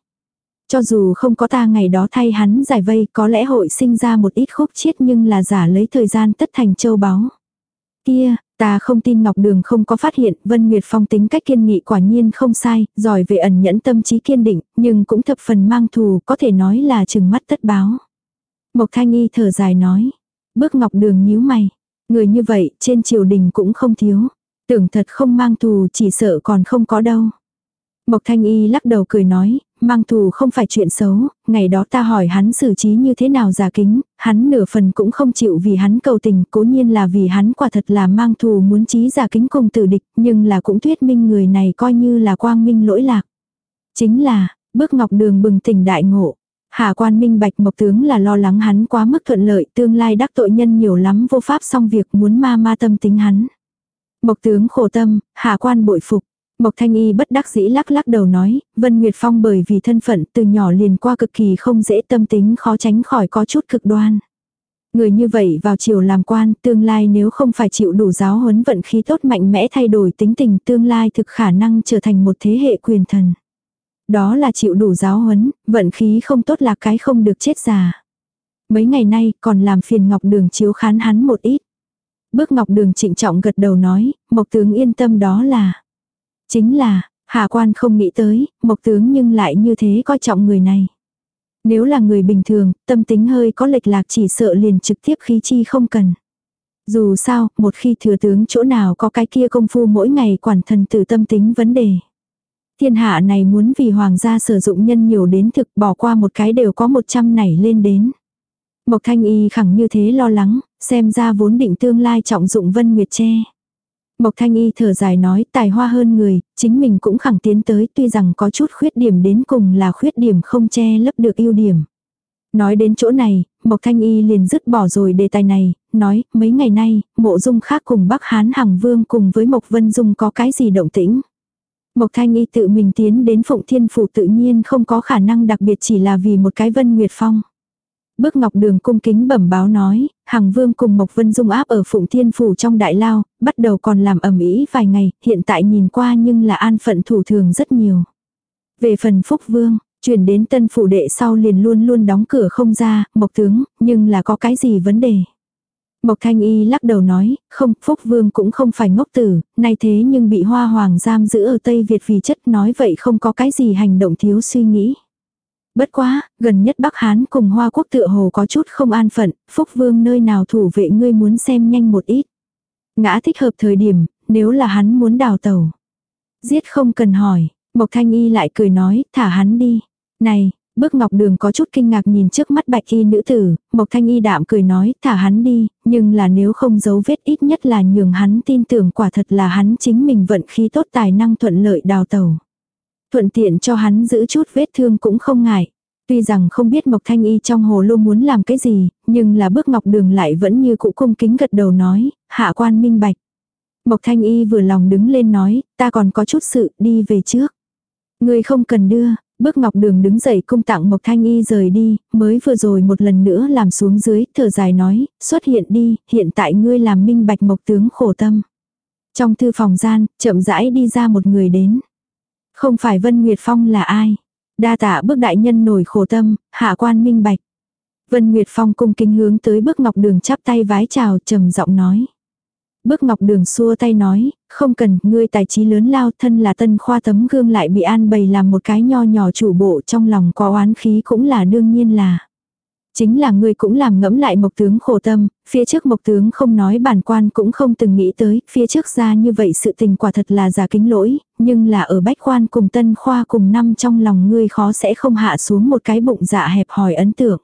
Cho dù không có ta ngày đó thay hắn giải vây, có lẽ hội sinh ra một ít khúc chiết nhưng là giả lấy thời gian tất thành châu báu. Kia, Ta không tin Ngọc Đường không có phát hiện, Vân Nguyệt Phong tính cách kiên nghị quả nhiên không sai, giỏi về ẩn nhẫn tâm trí kiên định, nhưng cũng thập phần mang thù, có thể nói là chừng mắt tất báo. Mộc Thanh Y thở dài nói, bước Ngọc Đường nhíu mày, người như vậy trên triều đình cũng không thiếu, tưởng thật không mang thù chỉ sợ còn không có đâu. Mộc Thanh Y lắc đầu cười nói, mang thù không phải chuyện xấu, ngày đó ta hỏi hắn xử trí như thế nào giả kính, hắn nửa phần cũng không chịu vì hắn cầu tình, cố nhiên là vì hắn quả thật là mang thù muốn trí giả kính cùng tử địch, nhưng là cũng thuyết minh người này coi như là quang minh lỗi lạc. Chính là, bước ngọc đường bừng tỉnh đại ngộ. Hà quan minh bạch mộc tướng là lo lắng hắn quá mức thuận lợi, tương lai đắc tội nhân nhiều lắm vô pháp xong việc muốn ma ma tâm tính hắn. Mộc tướng khổ tâm, hạ quan bội phục. Mộc Thanh Y bất đắc dĩ lắc lắc đầu nói, Vân Nguyệt Phong bởi vì thân phận từ nhỏ liền qua cực kỳ không dễ tâm tính khó tránh khỏi có chút cực đoan. Người như vậy vào chiều làm quan, tương lai nếu không phải chịu đủ giáo huấn vận khí tốt mạnh mẽ thay đổi tính tình tương lai thực khả năng trở thành một thế hệ quyền thần. Đó là chịu đủ giáo huấn, vận khí không tốt là cái không được chết già. Mấy ngày nay còn làm phiền Ngọc Đường chiếu khán hắn một ít. Bước Ngọc Đường trịnh trọng gật đầu nói, Mộc tướng yên tâm đó là Chính là, hạ quan không nghĩ tới, mộc tướng nhưng lại như thế coi trọng người này. Nếu là người bình thường, tâm tính hơi có lệch lạc chỉ sợ liền trực tiếp khí chi không cần. Dù sao, một khi thừa tướng chỗ nào có cái kia công phu mỗi ngày quản thần tử tâm tính vấn đề. Thiên hạ này muốn vì hoàng gia sử dụng nhân nhiều đến thực bỏ qua một cái đều có 100 nảy lên đến. Mộc Thanh Y khẳng như thế lo lắng, xem ra vốn định tương lai trọng dụng Vân Nguyệt Che. Mộc Thanh Y thở dài nói tài hoa hơn người, chính mình cũng khẳng tiến tới tuy rằng có chút khuyết điểm đến cùng là khuyết điểm không che lấp được ưu điểm. Nói đến chỗ này, Mộc Thanh Y liền dứt bỏ rồi đề tài này, nói mấy ngày nay, mộ dung khác cùng Bắc Hán Hằng Vương cùng với Mộc Vân Dung có cái gì động tĩnh. Mộc Thanh Y tự mình tiến đến Phụng Thiên Phủ tự nhiên không có khả năng đặc biệt chỉ là vì một cái Vân Nguyệt Phong. Bước Ngọc Đường cung kính bẩm báo nói, Hằng Vương cùng Mộc Vân Dung áp ở Phụng Thiên Phủ trong đại lao, bắt đầu còn làm ẩm ý vài ngày, hiện tại nhìn qua nhưng là an phận thủ thường rất nhiều. Về phần Phúc Vương, chuyển đến tân phủ đệ sau liền luôn luôn đóng cửa không ra, Mộc Tướng, nhưng là có cái gì vấn đề. Mộc Thanh Y lắc đầu nói, không, Phúc Vương cũng không phải ngốc tử, nay thế nhưng bị hoa hoàng giam giữ ở Tây Việt vì chất nói vậy không có cái gì hành động thiếu suy nghĩ. Bất quá, gần nhất Bắc Hán cùng Hoa Quốc tựa hồ có chút không an phận, Phúc Vương nơi nào thủ vệ ngươi muốn xem nhanh một ít. Ngã thích hợp thời điểm, nếu là hắn muốn đào tàu. Giết không cần hỏi, Mộc Thanh Y lại cười nói, thả hắn đi. Này, Bước Ngọc Đường có chút kinh ngạc nhìn trước mắt bạch y nữ tử, Mộc Thanh Y đạm cười nói, thả hắn đi, nhưng là nếu không giấu vết ít nhất là nhường hắn tin tưởng quả thật là hắn chính mình vận khí tốt tài năng thuận lợi đào tàu. Thuận tiện cho hắn giữ chút vết thương cũng không ngại. Tuy rằng không biết Mộc Thanh Y trong hồ lô muốn làm cái gì, nhưng là bước Ngọc Đường lại vẫn như cũ cung kính gật đầu nói, hạ quan minh bạch. Mộc Thanh Y vừa lòng đứng lên nói, ta còn có chút sự, đi về trước. Người không cần đưa, Bước Ngọc Đường đứng dậy cung tặng Mộc Thanh Y rời đi, mới vừa rồi một lần nữa làm xuống dưới, thở dài nói, xuất hiện đi, hiện tại ngươi làm minh bạch Mộc tướng khổ tâm. Trong thư phòng gian, chậm rãi đi ra một người đến. Không phải Vân Nguyệt Phong là ai? Đa tạ bước đại nhân nổi khổ tâm, hạ quan minh bạch. Vân Nguyệt Phong cung kính hướng tới bước Ngọc Đường chắp tay vái chào trầm giọng nói. Bước Ngọc Đường xua tay nói, không cần, ngươi tài trí lớn lao thân là tân khoa tấm gương lại bị an bày làm một cái nho nhỏ chủ bộ trong lòng có oán khí cũng là đương nhiên là. Chính là ngươi cũng làm ngẫm lại mộc tướng khổ tâm, phía trước mộc tướng không nói bản quan cũng không từng nghĩ tới, phía trước ra như vậy sự tình quả thật là giả kính lỗi, nhưng là ở bách khoan cùng tân khoa cùng năm trong lòng ngươi khó sẽ không hạ xuống một cái bụng dạ hẹp hòi ấn tượng.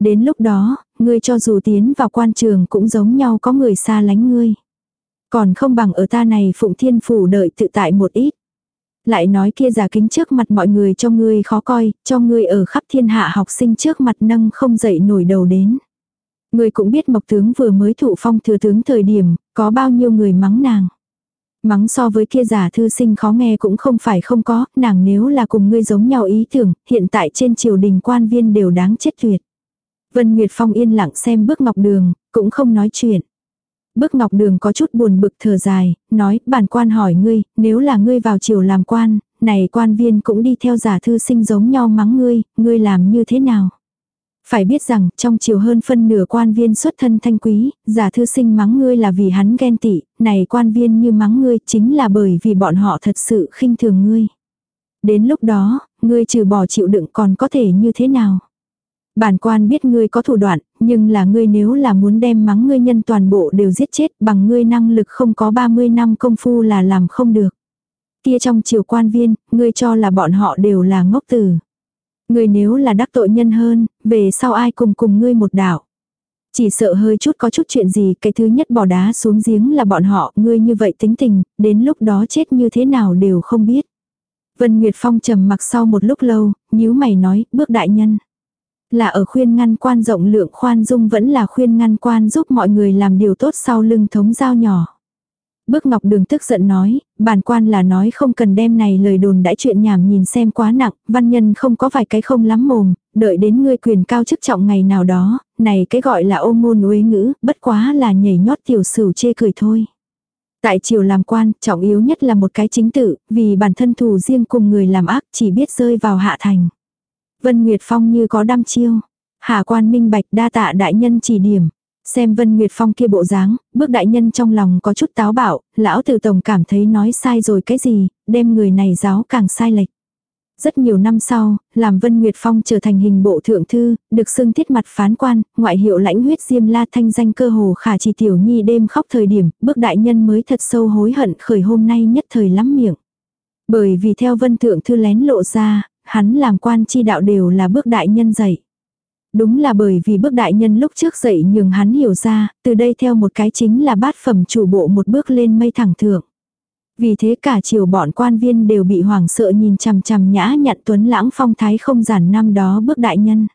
Đến lúc đó, ngươi cho dù tiến vào quan trường cũng giống nhau có người xa lánh ngươi. Còn không bằng ở ta này phụng thiên phủ đợi tự tại một ít. Lại nói kia giả kính trước mặt mọi người cho ngươi khó coi, cho ngươi ở khắp thiên hạ học sinh trước mặt nâng không dậy nổi đầu đến. Ngươi cũng biết mộc tướng vừa mới thụ phong thừa tướng thời điểm, có bao nhiêu người mắng nàng. Mắng so với kia giả thư sinh khó nghe cũng không phải không có, nàng nếu là cùng ngươi giống nhau ý tưởng, hiện tại trên triều đình quan viên đều đáng chết tuyệt. Vân Nguyệt Phong yên lặng xem bước ngọc đường, cũng không nói chuyện. Bước ngọc đường có chút buồn bực thở dài, nói, bản quan hỏi ngươi, nếu là ngươi vào triều làm quan, này quan viên cũng đi theo giả thư sinh giống nhau mắng ngươi, ngươi làm như thế nào? Phải biết rằng, trong triều hơn phân nửa quan viên xuất thân thanh quý, giả thư sinh mắng ngươi là vì hắn ghen tị, này quan viên như mắng ngươi chính là bởi vì bọn họ thật sự khinh thường ngươi. Đến lúc đó, ngươi trừ bỏ chịu đựng còn có thể như thế nào? Bản quan biết ngươi có thủ đoạn, nhưng là ngươi nếu là muốn đem mắng ngươi nhân toàn bộ đều giết chết bằng ngươi năng lực không có 30 năm công phu là làm không được. Kia trong triều quan viên, ngươi cho là bọn họ đều là ngốc tử. Ngươi nếu là đắc tội nhân hơn, về sau ai cùng cùng ngươi một đạo. Chỉ sợ hơi chút có chút chuyện gì, cái thứ nhất bỏ đá xuống giếng là bọn họ, ngươi như vậy tính tình, đến lúc đó chết như thế nào đều không biết. Vân Nguyệt Phong trầm mặc sau một lúc lâu, nhíu mày nói, bước đại nhân. Là ở khuyên ngăn quan rộng lượng khoan dung vẫn là khuyên ngăn quan giúp mọi người làm điều tốt sau lưng thống giao nhỏ. Bước Ngọc Đường tức giận nói, bản quan là nói không cần đem này lời đồn đãi chuyện nhảm nhìn xem quá nặng, văn nhân không có vài cái không lắm mồm, đợi đến ngươi quyền cao chức trọng ngày nào đó, này cái gọi là ôm ngôn uế ngữ, bất quá là nhảy nhót tiểu sử chê cười thôi. Tại triều làm quan, trọng yếu nhất là một cái chính tự, vì bản thân thù riêng cùng người làm ác chỉ biết rơi vào hạ thành. Vân Nguyệt Phong như có đăm chiêu. Hạ quan minh bạch đa tạ đại nhân chỉ điểm. Xem Vân Nguyệt Phong kia bộ dáng, bước đại nhân trong lòng có chút táo bạo, lão tử tổng cảm thấy nói sai rồi cái gì, đem người này giáo càng sai lệch. Rất nhiều năm sau, làm Vân Nguyệt Phong trở thành hình bộ thượng thư, được xưng thiết mặt phán quan, ngoại hiệu lãnh huyết diêm la thanh danh cơ hồ khả chỉ tiểu nhi đêm khóc thời điểm, bước đại nhân mới thật sâu hối hận khởi hôm nay nhất thời lắm miệng. Bởi vì theo vân thượng thư lén lộ ra, hắn làm quan chi đạo đều là bước đại nhân dạy. Đúng là bởi vì bước đại nhân lúc trước dạy nhường hắn hiểu ra, từ đây theo một cái chính là bát phẩm chủ bộ một bước lên mây thẳng thượng. Vì thế cả chiều bọn quan viên đều bị hoảng sợ nhìn chằm chằm nhã nhặn tuấn lãng phong thái không giản năm đó bước đại nhân.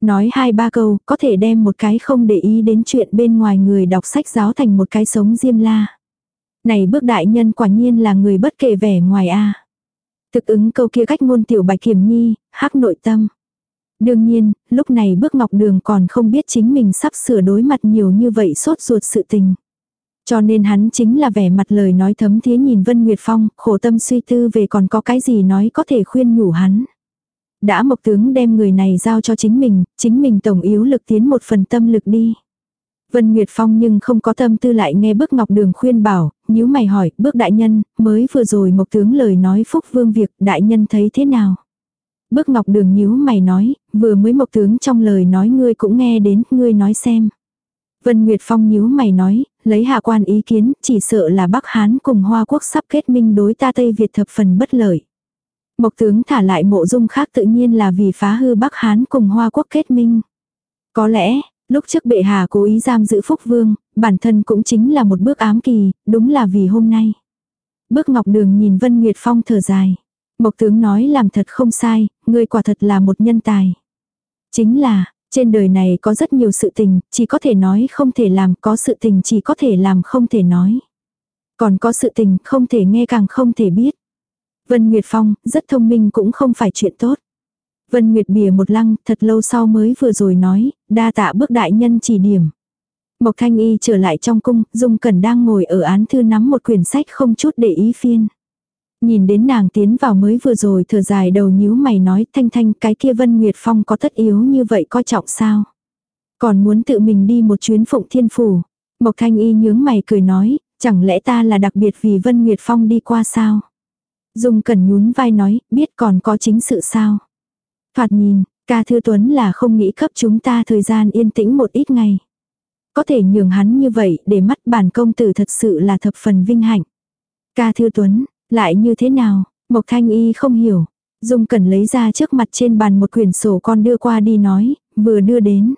Nói hai ba câu, có thể đem một cái không để ý đến chuyện bên ngoài người đọc sách giáo thành một cái sống diêm la. Này bước đại nhân quả nhiên là người bất kể vẻ ngoài a Thực ứng câu kia cách ngôn tiểu bạch kiểm nhi, hắc nội tâm. Đương nhiên, lúc này bước ngọc đường còn không biết chính mình sắp sửa đối mặt nhiều như vậy sốt ruột sự tình. Cho nên hắn chính là vẻ mặt lời nói thấm thía nhìn Vân Nguyệt Phong, khổ tâm suy tư về còn có cái gì nói có thể khuyên nhủ hắn. Đã mộc tướng đem người này giao cho chính mình, chính mình tổng yếu lực tiến một phần tâm lực đi. Vân Nguyệt Phong nhưng không có tâm tư lại nghe bước ngọc đường khuyên bảo, nhíu mày hỏi, bước đại nhân, mới vừa rồi mộc tướng lời nói phúc vương việc, đại nhân thấy thế nào? Bước ngọc đường nhíu mày nói, vừa mới mộc tướng trong lời nói ngươi cũng nghe đến, ngươi nói xem. Vân Nguyệt Phong nhíu mày nói, lấy hạ quan ý kiến, chỉ sợ là Bắc Hán cùng Hoa Quốc sắp kết minh đối ta Tây Việt thập phần bất lợi. Mộc tướng thả lại mộ dung khác tự nhiên là vì phá hư Bắc Hán cùng Hoa Quốc kết minh. Có lẽ, lúc trước bệ hạ cố ý giam giữ Phúc Vương, bản thân cũng chính là một bước ám kỳ, đúng là vì hôm nay. Bước ngọc đường nhìn Vân Nguyệt Phong thở dài. Mộc tướng nói làm thật không sai, ngươi quả thật là một nhân tài. Chính là, trên đời này có rất nhiều sự tình, chỉ có thể nói không thể làm, có sự tình chỉ có thể làm không thể nói. Còn có sự tình không thể nghe càng không thể biết. Vân Nguyệt Phong, rất thông minh cũng không phải chuyện tốt. Vân Nguyệt bìa một lăng, thật lâu sau mới vừa rồi nói, đa tạ bước đại nhân chỉ điểm. Mộc Thanh Y trở lại trong cung, Dung Cẩn đang ngồi ở án thư nắm một quyển sách không chút để ý phiên. Nhìn đến nàng tiến vào mới vừa rồi thở dài đầu nhíu mày nói thanh thanh cái kia Vân Nguyệt Phong có tất yếu như vậy coi trọng sao. Còn muốn tự mình đi một chuyến phụng thiên phủ. Mộc Thanh Y nhướng mày cười nói, chẳng lẽ ta là đặc biệt vì Vân Nguyệt Phong đi qua sao. Dung Cẩn nhún vai nói, biết còn có chính sự sao. Thoạt nhìn, ca thư tuấn là không nghĩ cấp chúng ta thời gian yên tĩnh một ít ngày. Có thể nhường hắn như vậy để mắt bản công tử thật sự là thập phần vinh hạnh. Ca thư tuấn, lại như thế nào? Mộc thanh y không hiểu. Dung Cẩn lấy ra trước mặt trên bàn một quyển sổ con đưa qua đi nói, vừa đưa đến.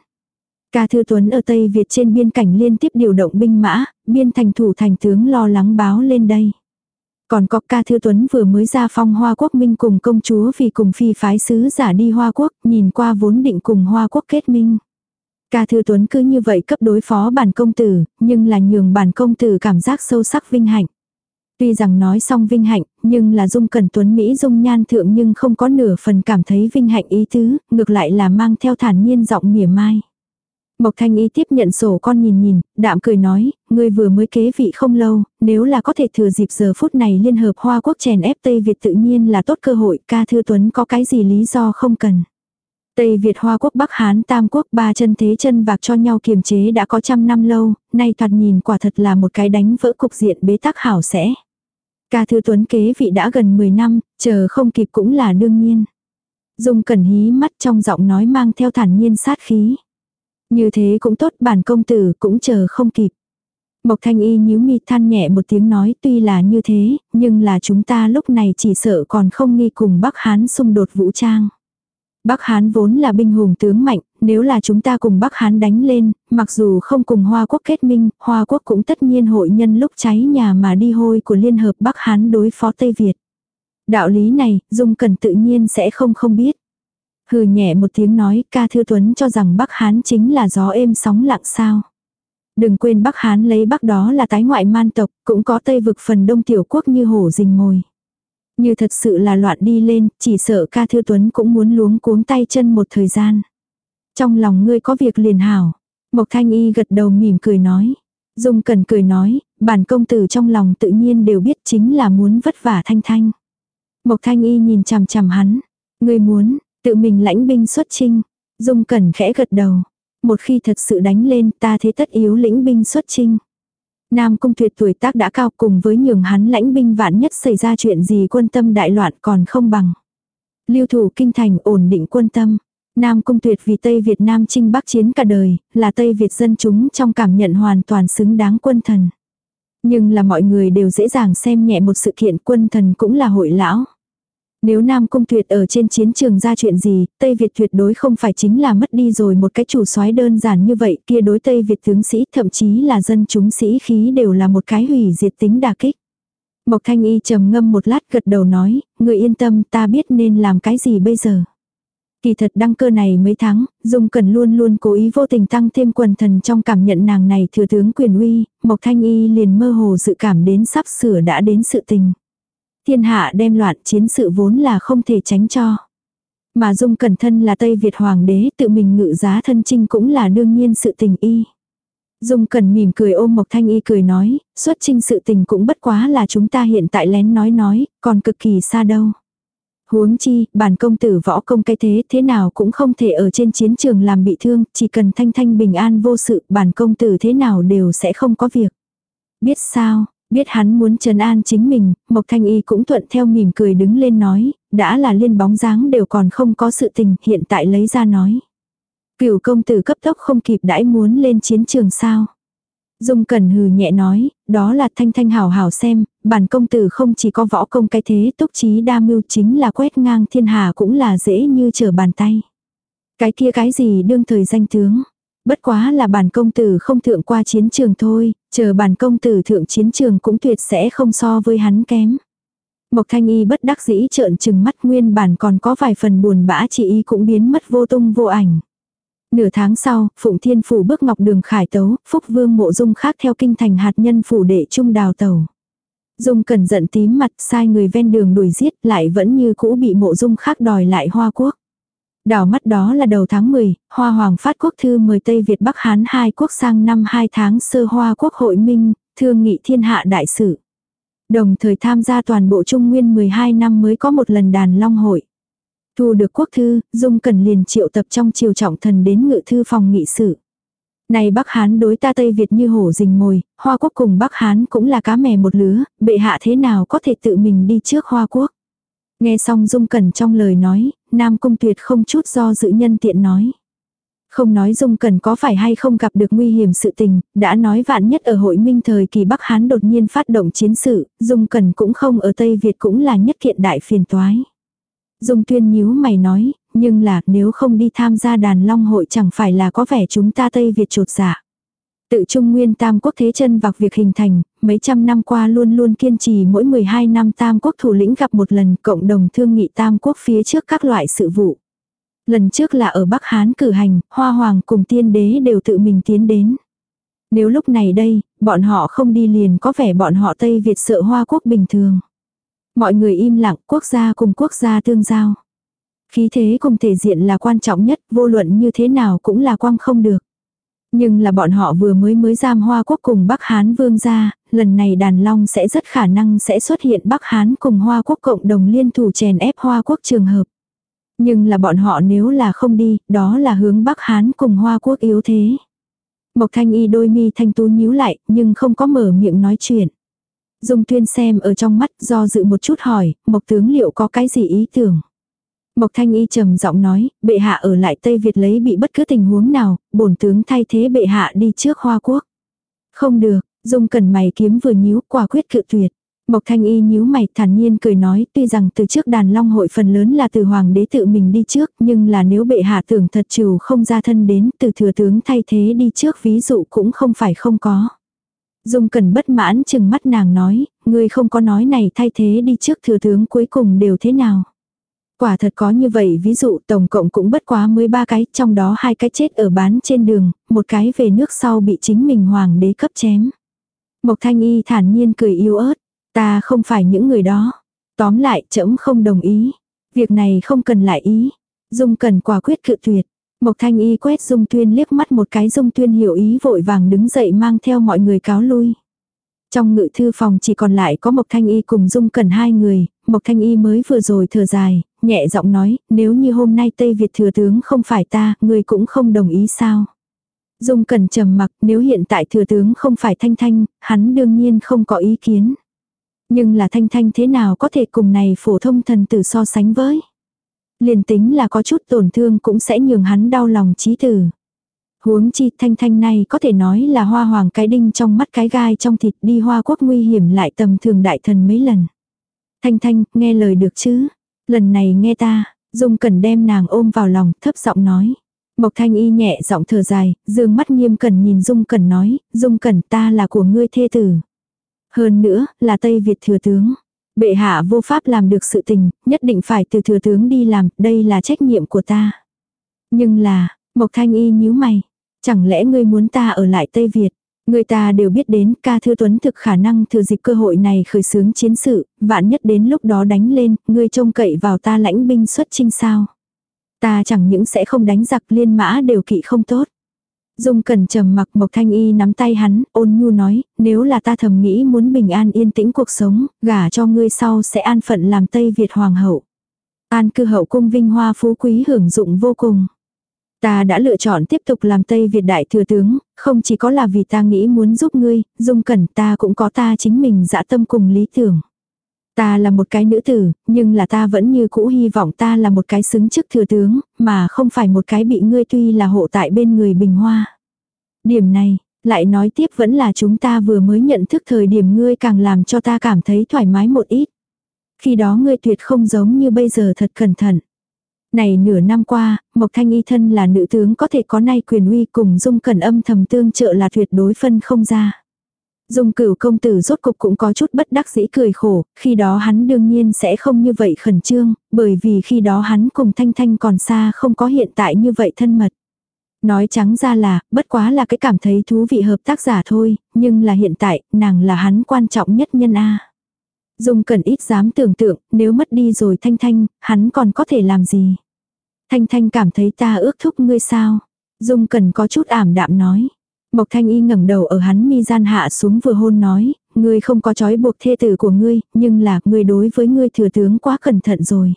Ca Thư Tuấn ở Tây Việt trên biên cảnh liên tiếp điều động binh mã, biên thành thủ thành tướng lo lắng báo lên đây. Còn có ca thư tuấn vừa mới ra phong Hoa Quốc Minh cùng công chúa vì cùng phi phái sứ giả đi Hoa Quốc, nhìn qua vốn định cùng Hoa Quốc kết minh. Ca thư tuấn cứ như vậy cấp đối phó bản công tử, nhưng là nhường bản công tử cảm giác sâu sắc vinh hạnh. Tuy rằng nói xong vinh hạnh, nhưng là dung cẩn tuấn Mỹ dung nhan thượng nhưng không có nửa phần cảm thấy vinh hạnh ý tứ, ngược lại là mang theo thản nhiên giọng mỉa mai. Mộc Thanh Y tiếp nhận sổ con nhìn nhìn, đạm cười nói, ngươi vừa mới kế vị không lâu, nếu là có thể thừa dịp giờ phút này liên hợp Hoa Quốc chèn ép Tây Việt tự nhiên là tốt cơ hội, ca thư tuấn có cái gì lý do không cần. Tây Việt Hoa Quốc Bắc Hán Tam Quốc ba chân thế chân vạc cho nhau kiềm chế đã có trăm năm lâu, nay thoạt nhìn quả thật là một cái đánh vỡ cục diện bế tắc hảo sẽ. Ca thư tuấn kế vị đã gần 10 năm, chờ không kịp cũng là đương nhiên. Dung cẩn hí mắt trong giọng nói mang theo thản nhiên sát khí. Như thế cũng tốt bản công tử cũng chờ không kịp. Mộc thanh y nhíu mi than nhẹ một tiếng nói tuy là như thế, nhưng là chúng ta lúc này chỉ sợ còn không nghi cùng Bắc Hán xung đột vũ trang. Bắc Hán vốn là binh hùng tướng mạnh, nếu là chúng ta cùng Bắc Hán đánh lên, mặc dù không cùng Hoa Quốc kết minh, Hoa Quốc cũng tất nhiên hội nhân lúc cháy nhà mà đi hôi của Liên Hợp Bắc Hán đối phó Tây Việt. Đạo lý này, Dung Cần tự nhiên sẽ không không biết. Hừ nhẹ một tiếng nói, ca thư tuấn cho rằng Bắc Hán chính là gió êm sóng lặng sao. Đừng quên Bắc Hán lấy Bắc đó là tái ngoại man tộc, cũng có Tây vực phần đông tiểu quốc như hổ rình mồi. Như thật sự là loạn đi lên, chỉ sợ ca thư tuấn cũng muốn luống cuống tay chân một thời gian. Trong lòng ngươi có việc liền hảo. Mộc thanh y gật đầu mỉm cười nói. Dung cần cười nói, bản công tử trong lòng tự nhiên đều biết chính là muốn vất vả thanh thanh. Mộc thanh y nhìn chằm chằm hắn. Ngươi muốn, Tự mình lãnh binh xuất chinh. Dung Cẩn khẽ gật đầu. Một khi thật sự đánh lên ta thế tất yếu lĩnh binh xuất chinh. Nam Cung tuyệt tuổi tác đã cao cùng với nhường hắn lãnh binh vạn nhất xảy ra chuyện gì quân tâm đại loạn còn không bằng. Lưu thủ kinh thành ổn định quân tâm. Nam Cung tuyệt vì Tây Việt Nam chinh bắc chiến cả đời, là Tây Việt dân chúng trong cảm nhận hoàn toàn xứng đáng quân thần. Nhưng là mọi người đều dễ dàng xem nhẹ một sự kiện quân thần cũng là hội lão. Nếu Nam Cung Tuyệt ở trên chiến trường ra chuyện gì, Tây Việt tuyệt đối không phải chính là mất đi rồi một cái chủ soái đơn giản như vậy, kia đối Tây Việt tướng sĩ thậm chí là dân chúng sĩ khí đều là một cái hủy diệt tính đả kích. Mộc Thanh Y trầm ngâm một lát gật đầu nói, người yên tâm ta biết nên làm cái gì bây giờ. Kỳ thật đăng cơ này mấy tháng, Dung Cần luôn luôn cố ý vô tình tăng thêm quần thần trong cảm nhận nàng này thừa tướng quyền uy, Mộc Thanh Y liền mơ hồ dự cảm đến sắp sửa đã đến sự tình. Thiên hạ đem loạn chiến sự vốn là không thể tránh cho. Mà Dung Cẩn thân là Tây Việt Hoàng đế tự mình ngự giá thân trinh cũng là đương nhiên sự tình y. Dung Cẩn mỉm cười ôm Mộc Thanh Y cười nói, xuất trinh sự tình cũng bất quá là chúng ta hiện tại lén nói nói, còn cực kỳ xa đâu. Huống chi, bản công tử võ công cái thế thế nào cũng không thể ở trên chiến trường làm bị thương, chỉ cần thanh thanh bình an vô sự, bản công tử thế nào đều sẽ không có việc. Biết sao, biết hắn muốn trấn an chính mình, Mộc Thanh Y cũng thuận theo mỉm cười đứng lên nói, đã là liên bóng dáng đều còn không có sự tình, hiện tại lấy ra nói. Cửu công tử cấp tốc không kịp đãi muốn lên chiến trường sao. Dung Cẩn hừ nhẹ nói, đó là thanh thanh hảo hảo xem, bản công tử không chỉ có võ công cái thế túc trí đa mưu chính là quét ngang thiên hà cũng là dễ như trở bàn tay. Cái kia cái gì đương thời danh tướng. Bất quá là bản công tử không thượng qua chiến trường thôi, chờ bản công tử thượng chiến trường cũng tuyệt sẽ không so với hắn kém. Mộc thanh y bất đắc dĩ trợn trừng mắt nguyên bản còn có vài phần buồn bã chỉ y cũng biến mất vô tung vô ảnh. Nửa tháng sau, Phụng Thiên Phủ bước ngọc đường khải tấu, Phúc Vương mộ dung khác theo kinh thành hạt nhân phủ đệ trung đào tàu. Dung cẩn giận tím mặt sai người ven đường đuổi giết lại vẫn như cũ bị mộ dung khác đòi lại hoa quốc. Đảo mắt đó là đầu tháng 10, Hoa Hoàng phát quốc thư mời Tây Việt Bắc Hán hai quốc sang năm 2 tháng sơ Hoa quốc hội minh, thương nghị thiên hạ đại sự. Đồng thời tham gia toàn bộ Trung Nguyên 12 năm mới có một lần đàn long hội. Thu được quốc thư, Dung Cẩn liền triệu tập trong triều trọng thần đến ngự thư phòng nghị sự. Này Bắc Hán đối ta Tây Việt như hổ rình mồi, Hoa Quốc cùng Bắc Hán cũng là cá mè một lứa, bệ hạ thế nào có thể tự mình đi trước Hoa Quốc. Nghe xong Dung Cẩn trong lời nói, Nam Cung Tuyệt không chút do dự nhân tiện nói. Không nói Dung Cẩn có phải hay không gặp được nguy hiểm sự tình, đã nói vạn nhất ở hội minh thời kỳ Bắc Hán đột nhiên phát động chiến sự, Dung Cẩn cũng không ở Tây Việt cũng là nhất kiện đại phiền toái. Dung Tuyên nhíu mày nói, nhưng là nếu không đi tham gia đàn long hội chẳng phải là có vẻ chúng ta Tây Việt trột dạ. Tự Trung Nguyên Tam Quốc thế chân vạc việc hình thành, mấy trăm năm qua luôn luôn kiên trì mỗi 12 năm Tam Quốc thủ lĩnh gặp một lần cộng đồng thương nghị Tam Quốc phía trước các loại sự vụ. Lần trước là ở Bắc Hán cử hành, Hoa Hoàng cùng tiên đế đều tự mình tiến đến. Nếu lúc này đây, bọn họ không đi liền có vẻ bọn họ Tây Việt sợ Hoa Quốc bình thường. Mọi người im lặng, quốc gia cùng quốc gia tương giao. Khí thế cùng thể diện là quan trọng nhất, vô luận như thế nào cũng là quang không được. Nhưng là bọn họ vừa mới mới giam Hoa Quốc cùng Bắc Hán vương gia, lần này đàn long sẽ rất khả năng sẽ xuất hiện Bắc Hán cùng Hoa Quốc cộng đồng liên thủ chèn ép Hoa Quốc trường hợp. Nhưng là bọn họ nếu là không đi, đó là hướng Bắc Hán cùng Hoa Quốc yếu thế. Mộc Thanh Y đôi mi thanh tú nhíu lại, nhưng không có mở miệng nói chuyện. Dung Tuyên xem ở trong mắt do dự một chút hỏi, Mộc tướng liệu có cái gì ý tưởng? Mộc Thanh Y trầm giọng nói, bệ hạ ở lại Tây Việt lấy bị bất cứ tình huống nào, bổn tướng thay thế bệ hạ đi trước Hoa Quốc. Không được, Dung Cẩn mày kiếm vừa nhíu, quả quyết cự tuyệt. Mộc Thanh Y nhíu mày thản nhiên cười nói tuy rằng từ trước đàn long hội phần lớn là từ hoàng đế tự mình đi trước nhưng là nếu bệ hạ tưởng thật trừ không ra thân đến từ thừa tướng thay thế đi trước ví dụ cũng không phải không có. Dung Cẩn bất mãn chừng mắt nàng nói, ngươi không có nói này thay thế đi trước thừa tướng cuối cùng đều thế nào. Quả thật có như vậy ví dụ tổng cộng cũng bất quá mới ba cái, trong đó hai cái chết ở bán trên đường, một cái về nước sau bị chính mình hoàng đế cấp chém. Mộc Thanh Y thản nhiên cười yếu ớt, ta không phải những người đó. Tóm lại, trẫm không đồng ý. Việc này không cần lại ý. Dung cần quả quyết cự tuyệt. Mộc Thanh Y quét Dung Tuyên liếc mắt một cái Dung Tuyên hiểu ý vội vàng đứng dậy mang theo mọi người cáo lui. Trong ngự thư phòng chỉ còn lại có Mộc Thanh Y cùng Dung Cần hai người, Mộc Thanh Y mới vừa rồi thở dài, nhẹ giọng nói, nếu như hôm nay Tây Việt thừa tướng không phải ta, người cũng không đồng ý sao. Dung Cần trầm mặc, nếu hiện tại thừa tướng không phải Thanh Thanh, hắn đương nhiên không có ý kiến. Nhưng là Thanh Thanh thế nào có thể cùng này phổ thông thần tử so sánh với. Liền tính là có chút tổn thương cũng sẽ nhường hắn đau lòng chí tử. Huống chi thanh thanh này có thể nói là hoa hoàng cái đinh trong mắt cái gai trong thịt đi hoa quốc nguy hiểm lại tầm thường đại thần mấy lần. Thanh thanh, nghe lời được chứ? Lần này nghe ta, Dung Cẩn đem nàng ôm vào lòng, thấp giọng nói. Mộc Thanh Y nhẹ giọng thở dài, dương mắt nghiêm cẩn nhìn Dung Cẩn nói, Dung Cẩn ta là của ngươi thê tử. Hơn nữa, là Tây Việt thừa tướng. Bệ hạ vô pháp làm được sự tình, nhất định phải từ thừa tướng đi làm, đây là trách nhiệm của ta. Nhưng là, Mộc Thanh Y nhíu mày, chẳng lẽ ngươi muốn ta ở lại Tây Việt? Người ta đều biết đến ca thư tuấn thực khả năng thừa dịp cơ hội này khởi xướng chiến sự, vạn nhất đến lúc đó đánh lên, ngươi trông cậy vào ta lãnh binh xuất chinh sao. Ta chẳng những sẽ không đánh giặc liên mã đều kỵ không tốt. Dung cẩn trầm mặc Mộc Thanh Y nắm tay hắn, ôn nhu nói, nếu là ta thầm nghĩ muốn bình an yên tĩnh cuộc sống, gả cho ngươi sau sẽ an phận làm Tây Việt Hoàng hậu. An cư hậu cung vinh hoa phú quý hưởng dụng vô cùng. Ta đã lựa chọn tiếp tục làm Tây Việt đại thừa tướng, không chỉ có là vì ta nghĩ muốn giúp ngươi, dung cẩn ta cũng có ta chính mình dã tâm cùng lý tưởng. Ta là một cái nữ tử, nhưng là ta vẫn như cũ hy vọng ta là một cái xứng chức thừa tướng, mà không phải một cái bị ngươi tuy là hộ tại bên người bình hoa. Điểm này, lại nói tiếp vẫn là chúng ta vừa mới nhận thức thời điểm ngươi càng làm cho ta cảm thấy thoải mái một ít. Khi đó ngươi tuyệt không giống như bây giờ thật cẩn thận. Này nửa năm qua, Mộc Thanh Y thân là nữ tướng có thể có nay quyền uy cùng Dung Cẩn âm thầm tương trợ là tuyệt đối phân không ra. Dung cửu công tử rốt cục cũng có chút bất đắc dĩ cười khổ, khi đó hắn đương nhiên sẽ không như vậy khẩn trương, bởi vì khi đó hắn cùng Thanh Thanh còn xa không có hiện tại như vậy thân mật. Nói trắng ra là, bất quá là cái cảm thấy thú vị hợp tác giả thôi, nhưng là hiện tại, nàng là hắn quan trọng nhất nhân A. Dung cần ít dám tưởng tượng, nếu mất đi rồi Thanh Thanh, hắn còn có thể làm gì? Thanh Thanh cảm thấy ta ước thúc ngươi sao? Dung cần có chút ảm đạm nói. Mộc Thanh Y ngẩng đầu ở hắn mi gian hạ xuống vừa hôn nói, ngươi không có trói buộc thê tử của ngươi, nhưng là ngươi đối với ngươi thừa tướng quá cẩn thận rồi.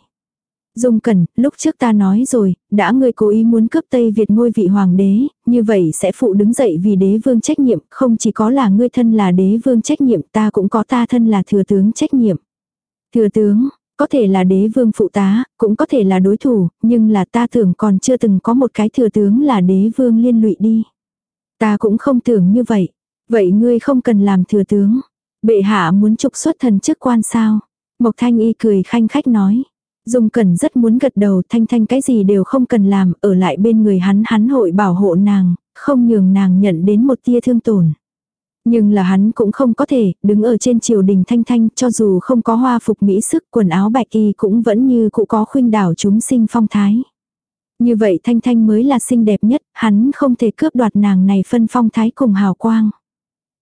Dung Cẩn, lúc trước ta nói rồi, đã ngươi cố ý muốn cướp Tây Việt ngôi vị hoàng đế, như vậy sẽ phụ đứng dậy vì đế vương trách nhiệm, không chỉ có là ngươi thân là đế vương trách nhiệm, ta cũng có ta thân là thừa tướng trách nhiệm. Thừa tướng, có thể là đế vương phụ tá, cũng có thể là đối thủ, nhưng là ta tưởng còn chưa từng có một cái thừa tướng là đế vương liên lụy đi. Ta cũng không tưởng như vậy. Vậy ngươi không cần làm thừa tướng. Bệ hạ muốn trục xuất thần chức quan sao? Mộc Thanh Y cười khanh khách nói. Dung Cẩn rất muốn gật đầu thanh thanh cái gì đều không cần làm, ở lại bên người hắn hắn hội bảo hộ nàng, không nhường nàng nhận đến một tia thương tổn. Nhưng là hắn cũng không có thể, đứng ở trên triều đình thanh thanh cho dù không có hoa phục mỹ sức quần áo bạch y cũng vẫn như cũ có khuynh đảo chúng sinh phong thái. Như vậy Thanh Thanh mới là xinh đẹp nhất, hắn không thể cướp đoạt nàng này phân phong thái cùng hào quang.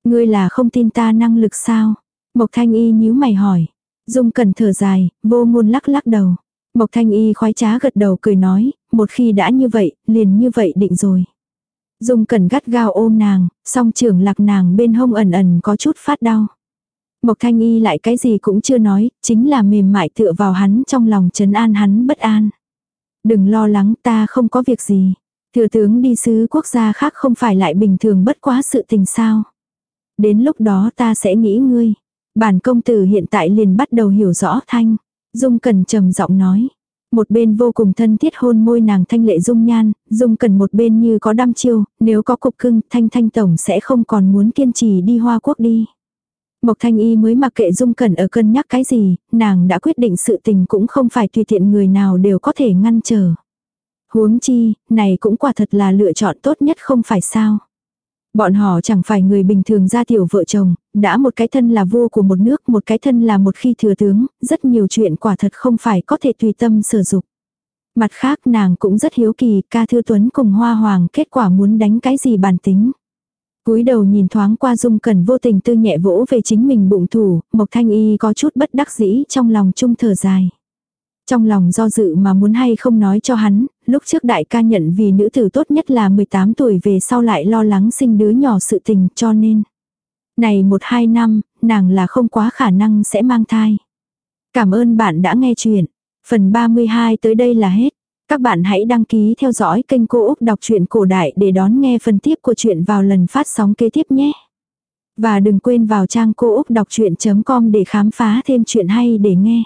Ngươi là không tin ta năng lực sao? Mộc Thanh Y nhíu mày hỏi. Dung cẩn thở dài, vô ngôn lắc lắc đầu. Mộc Thanh Y khoái trá gật đầu cười nói, một khi đã như vậy, liền như vậy định rồi. Dung cẩn gắt gao ôm nàng, song trưởng lạc nàng bên hông ẩn ẩn có chút phát đau. Mộc Thanh Y lại cái gì cũng chưa nói, chính là mềm mại tựa vào hắn trong lòng trấn an hắn bất an. Đừng lo lắng ta không có việc gì. Thừa tướng đi sứ quốc gia khác không phải lại bình thường bất quá sự tình sao. Đến lúc đó ta sẽ nghĩ ngươi. Bản công tử hiện tại liền bắt đầu hiểu rõ thanh. Dung cần trầm giọng nói. Một bên vô cùng thân thiết hôn môi nàng thanh lệ dung nhan, dung cần một bên như có đăm chiêu, nếu có cục cưng thanh thanh tổng sẽ không còn muốn kiên trì đi hoa quốc đi. Mộc Thanh Y mới mặc kệ Dung cần ở cân nhắc cái gì, nàng đã quyết định sự tình cũng không phải tùy tiện người nào đều có thể ngăn trở. Huống chi, này cũng quả thật là lựa chọn tốt nhất không phải sao. Bọn họ chẳng phải người bình thường ra tiểu vợ chồng, đã một cái thân là vua của một nước, một cái thân là một khi thừa tướng, rất nhiều chuyện quả thật không phải có thể tùy tâm sử dụng. Mặt khác nàng cũng rất hiếu kỳ ca thư tuấn cùng hoa hoàng kết quả muốn đánh cái gì bản tính cúi đầu nhìn thoáng qua dung cẩn vô tình tư nhẹ vỗ về chính mình bụng thủ, Mộc Thanh Y có chút bất đắc dĩ trong lòng chung thở dài. Trong lòng do dự mà muốn hay không nói cho hắn, lúc trước đại ca nhận vì nữ tử tốt nhất là 18 tuổi về sau lại lo lắng sinh đứa nhỏ sự tình cho nên. Này một hai năm, nàng là không quá khả năng sẽ mang thai. Cảm ơn bạn đã nghe chuyện. Phần 32 tới đây là hết. Các bạn hãy đăng ký theo dõi kênh Cô Úc Đọc truyện Cổ Đại để đón nghe phần tiếp của chuyện vào lần phát sóng kế tiếp nhé. Và đừng quên vào trang cô úc đọc chuyện.com để khám phá thêm chuyện hay để nghe.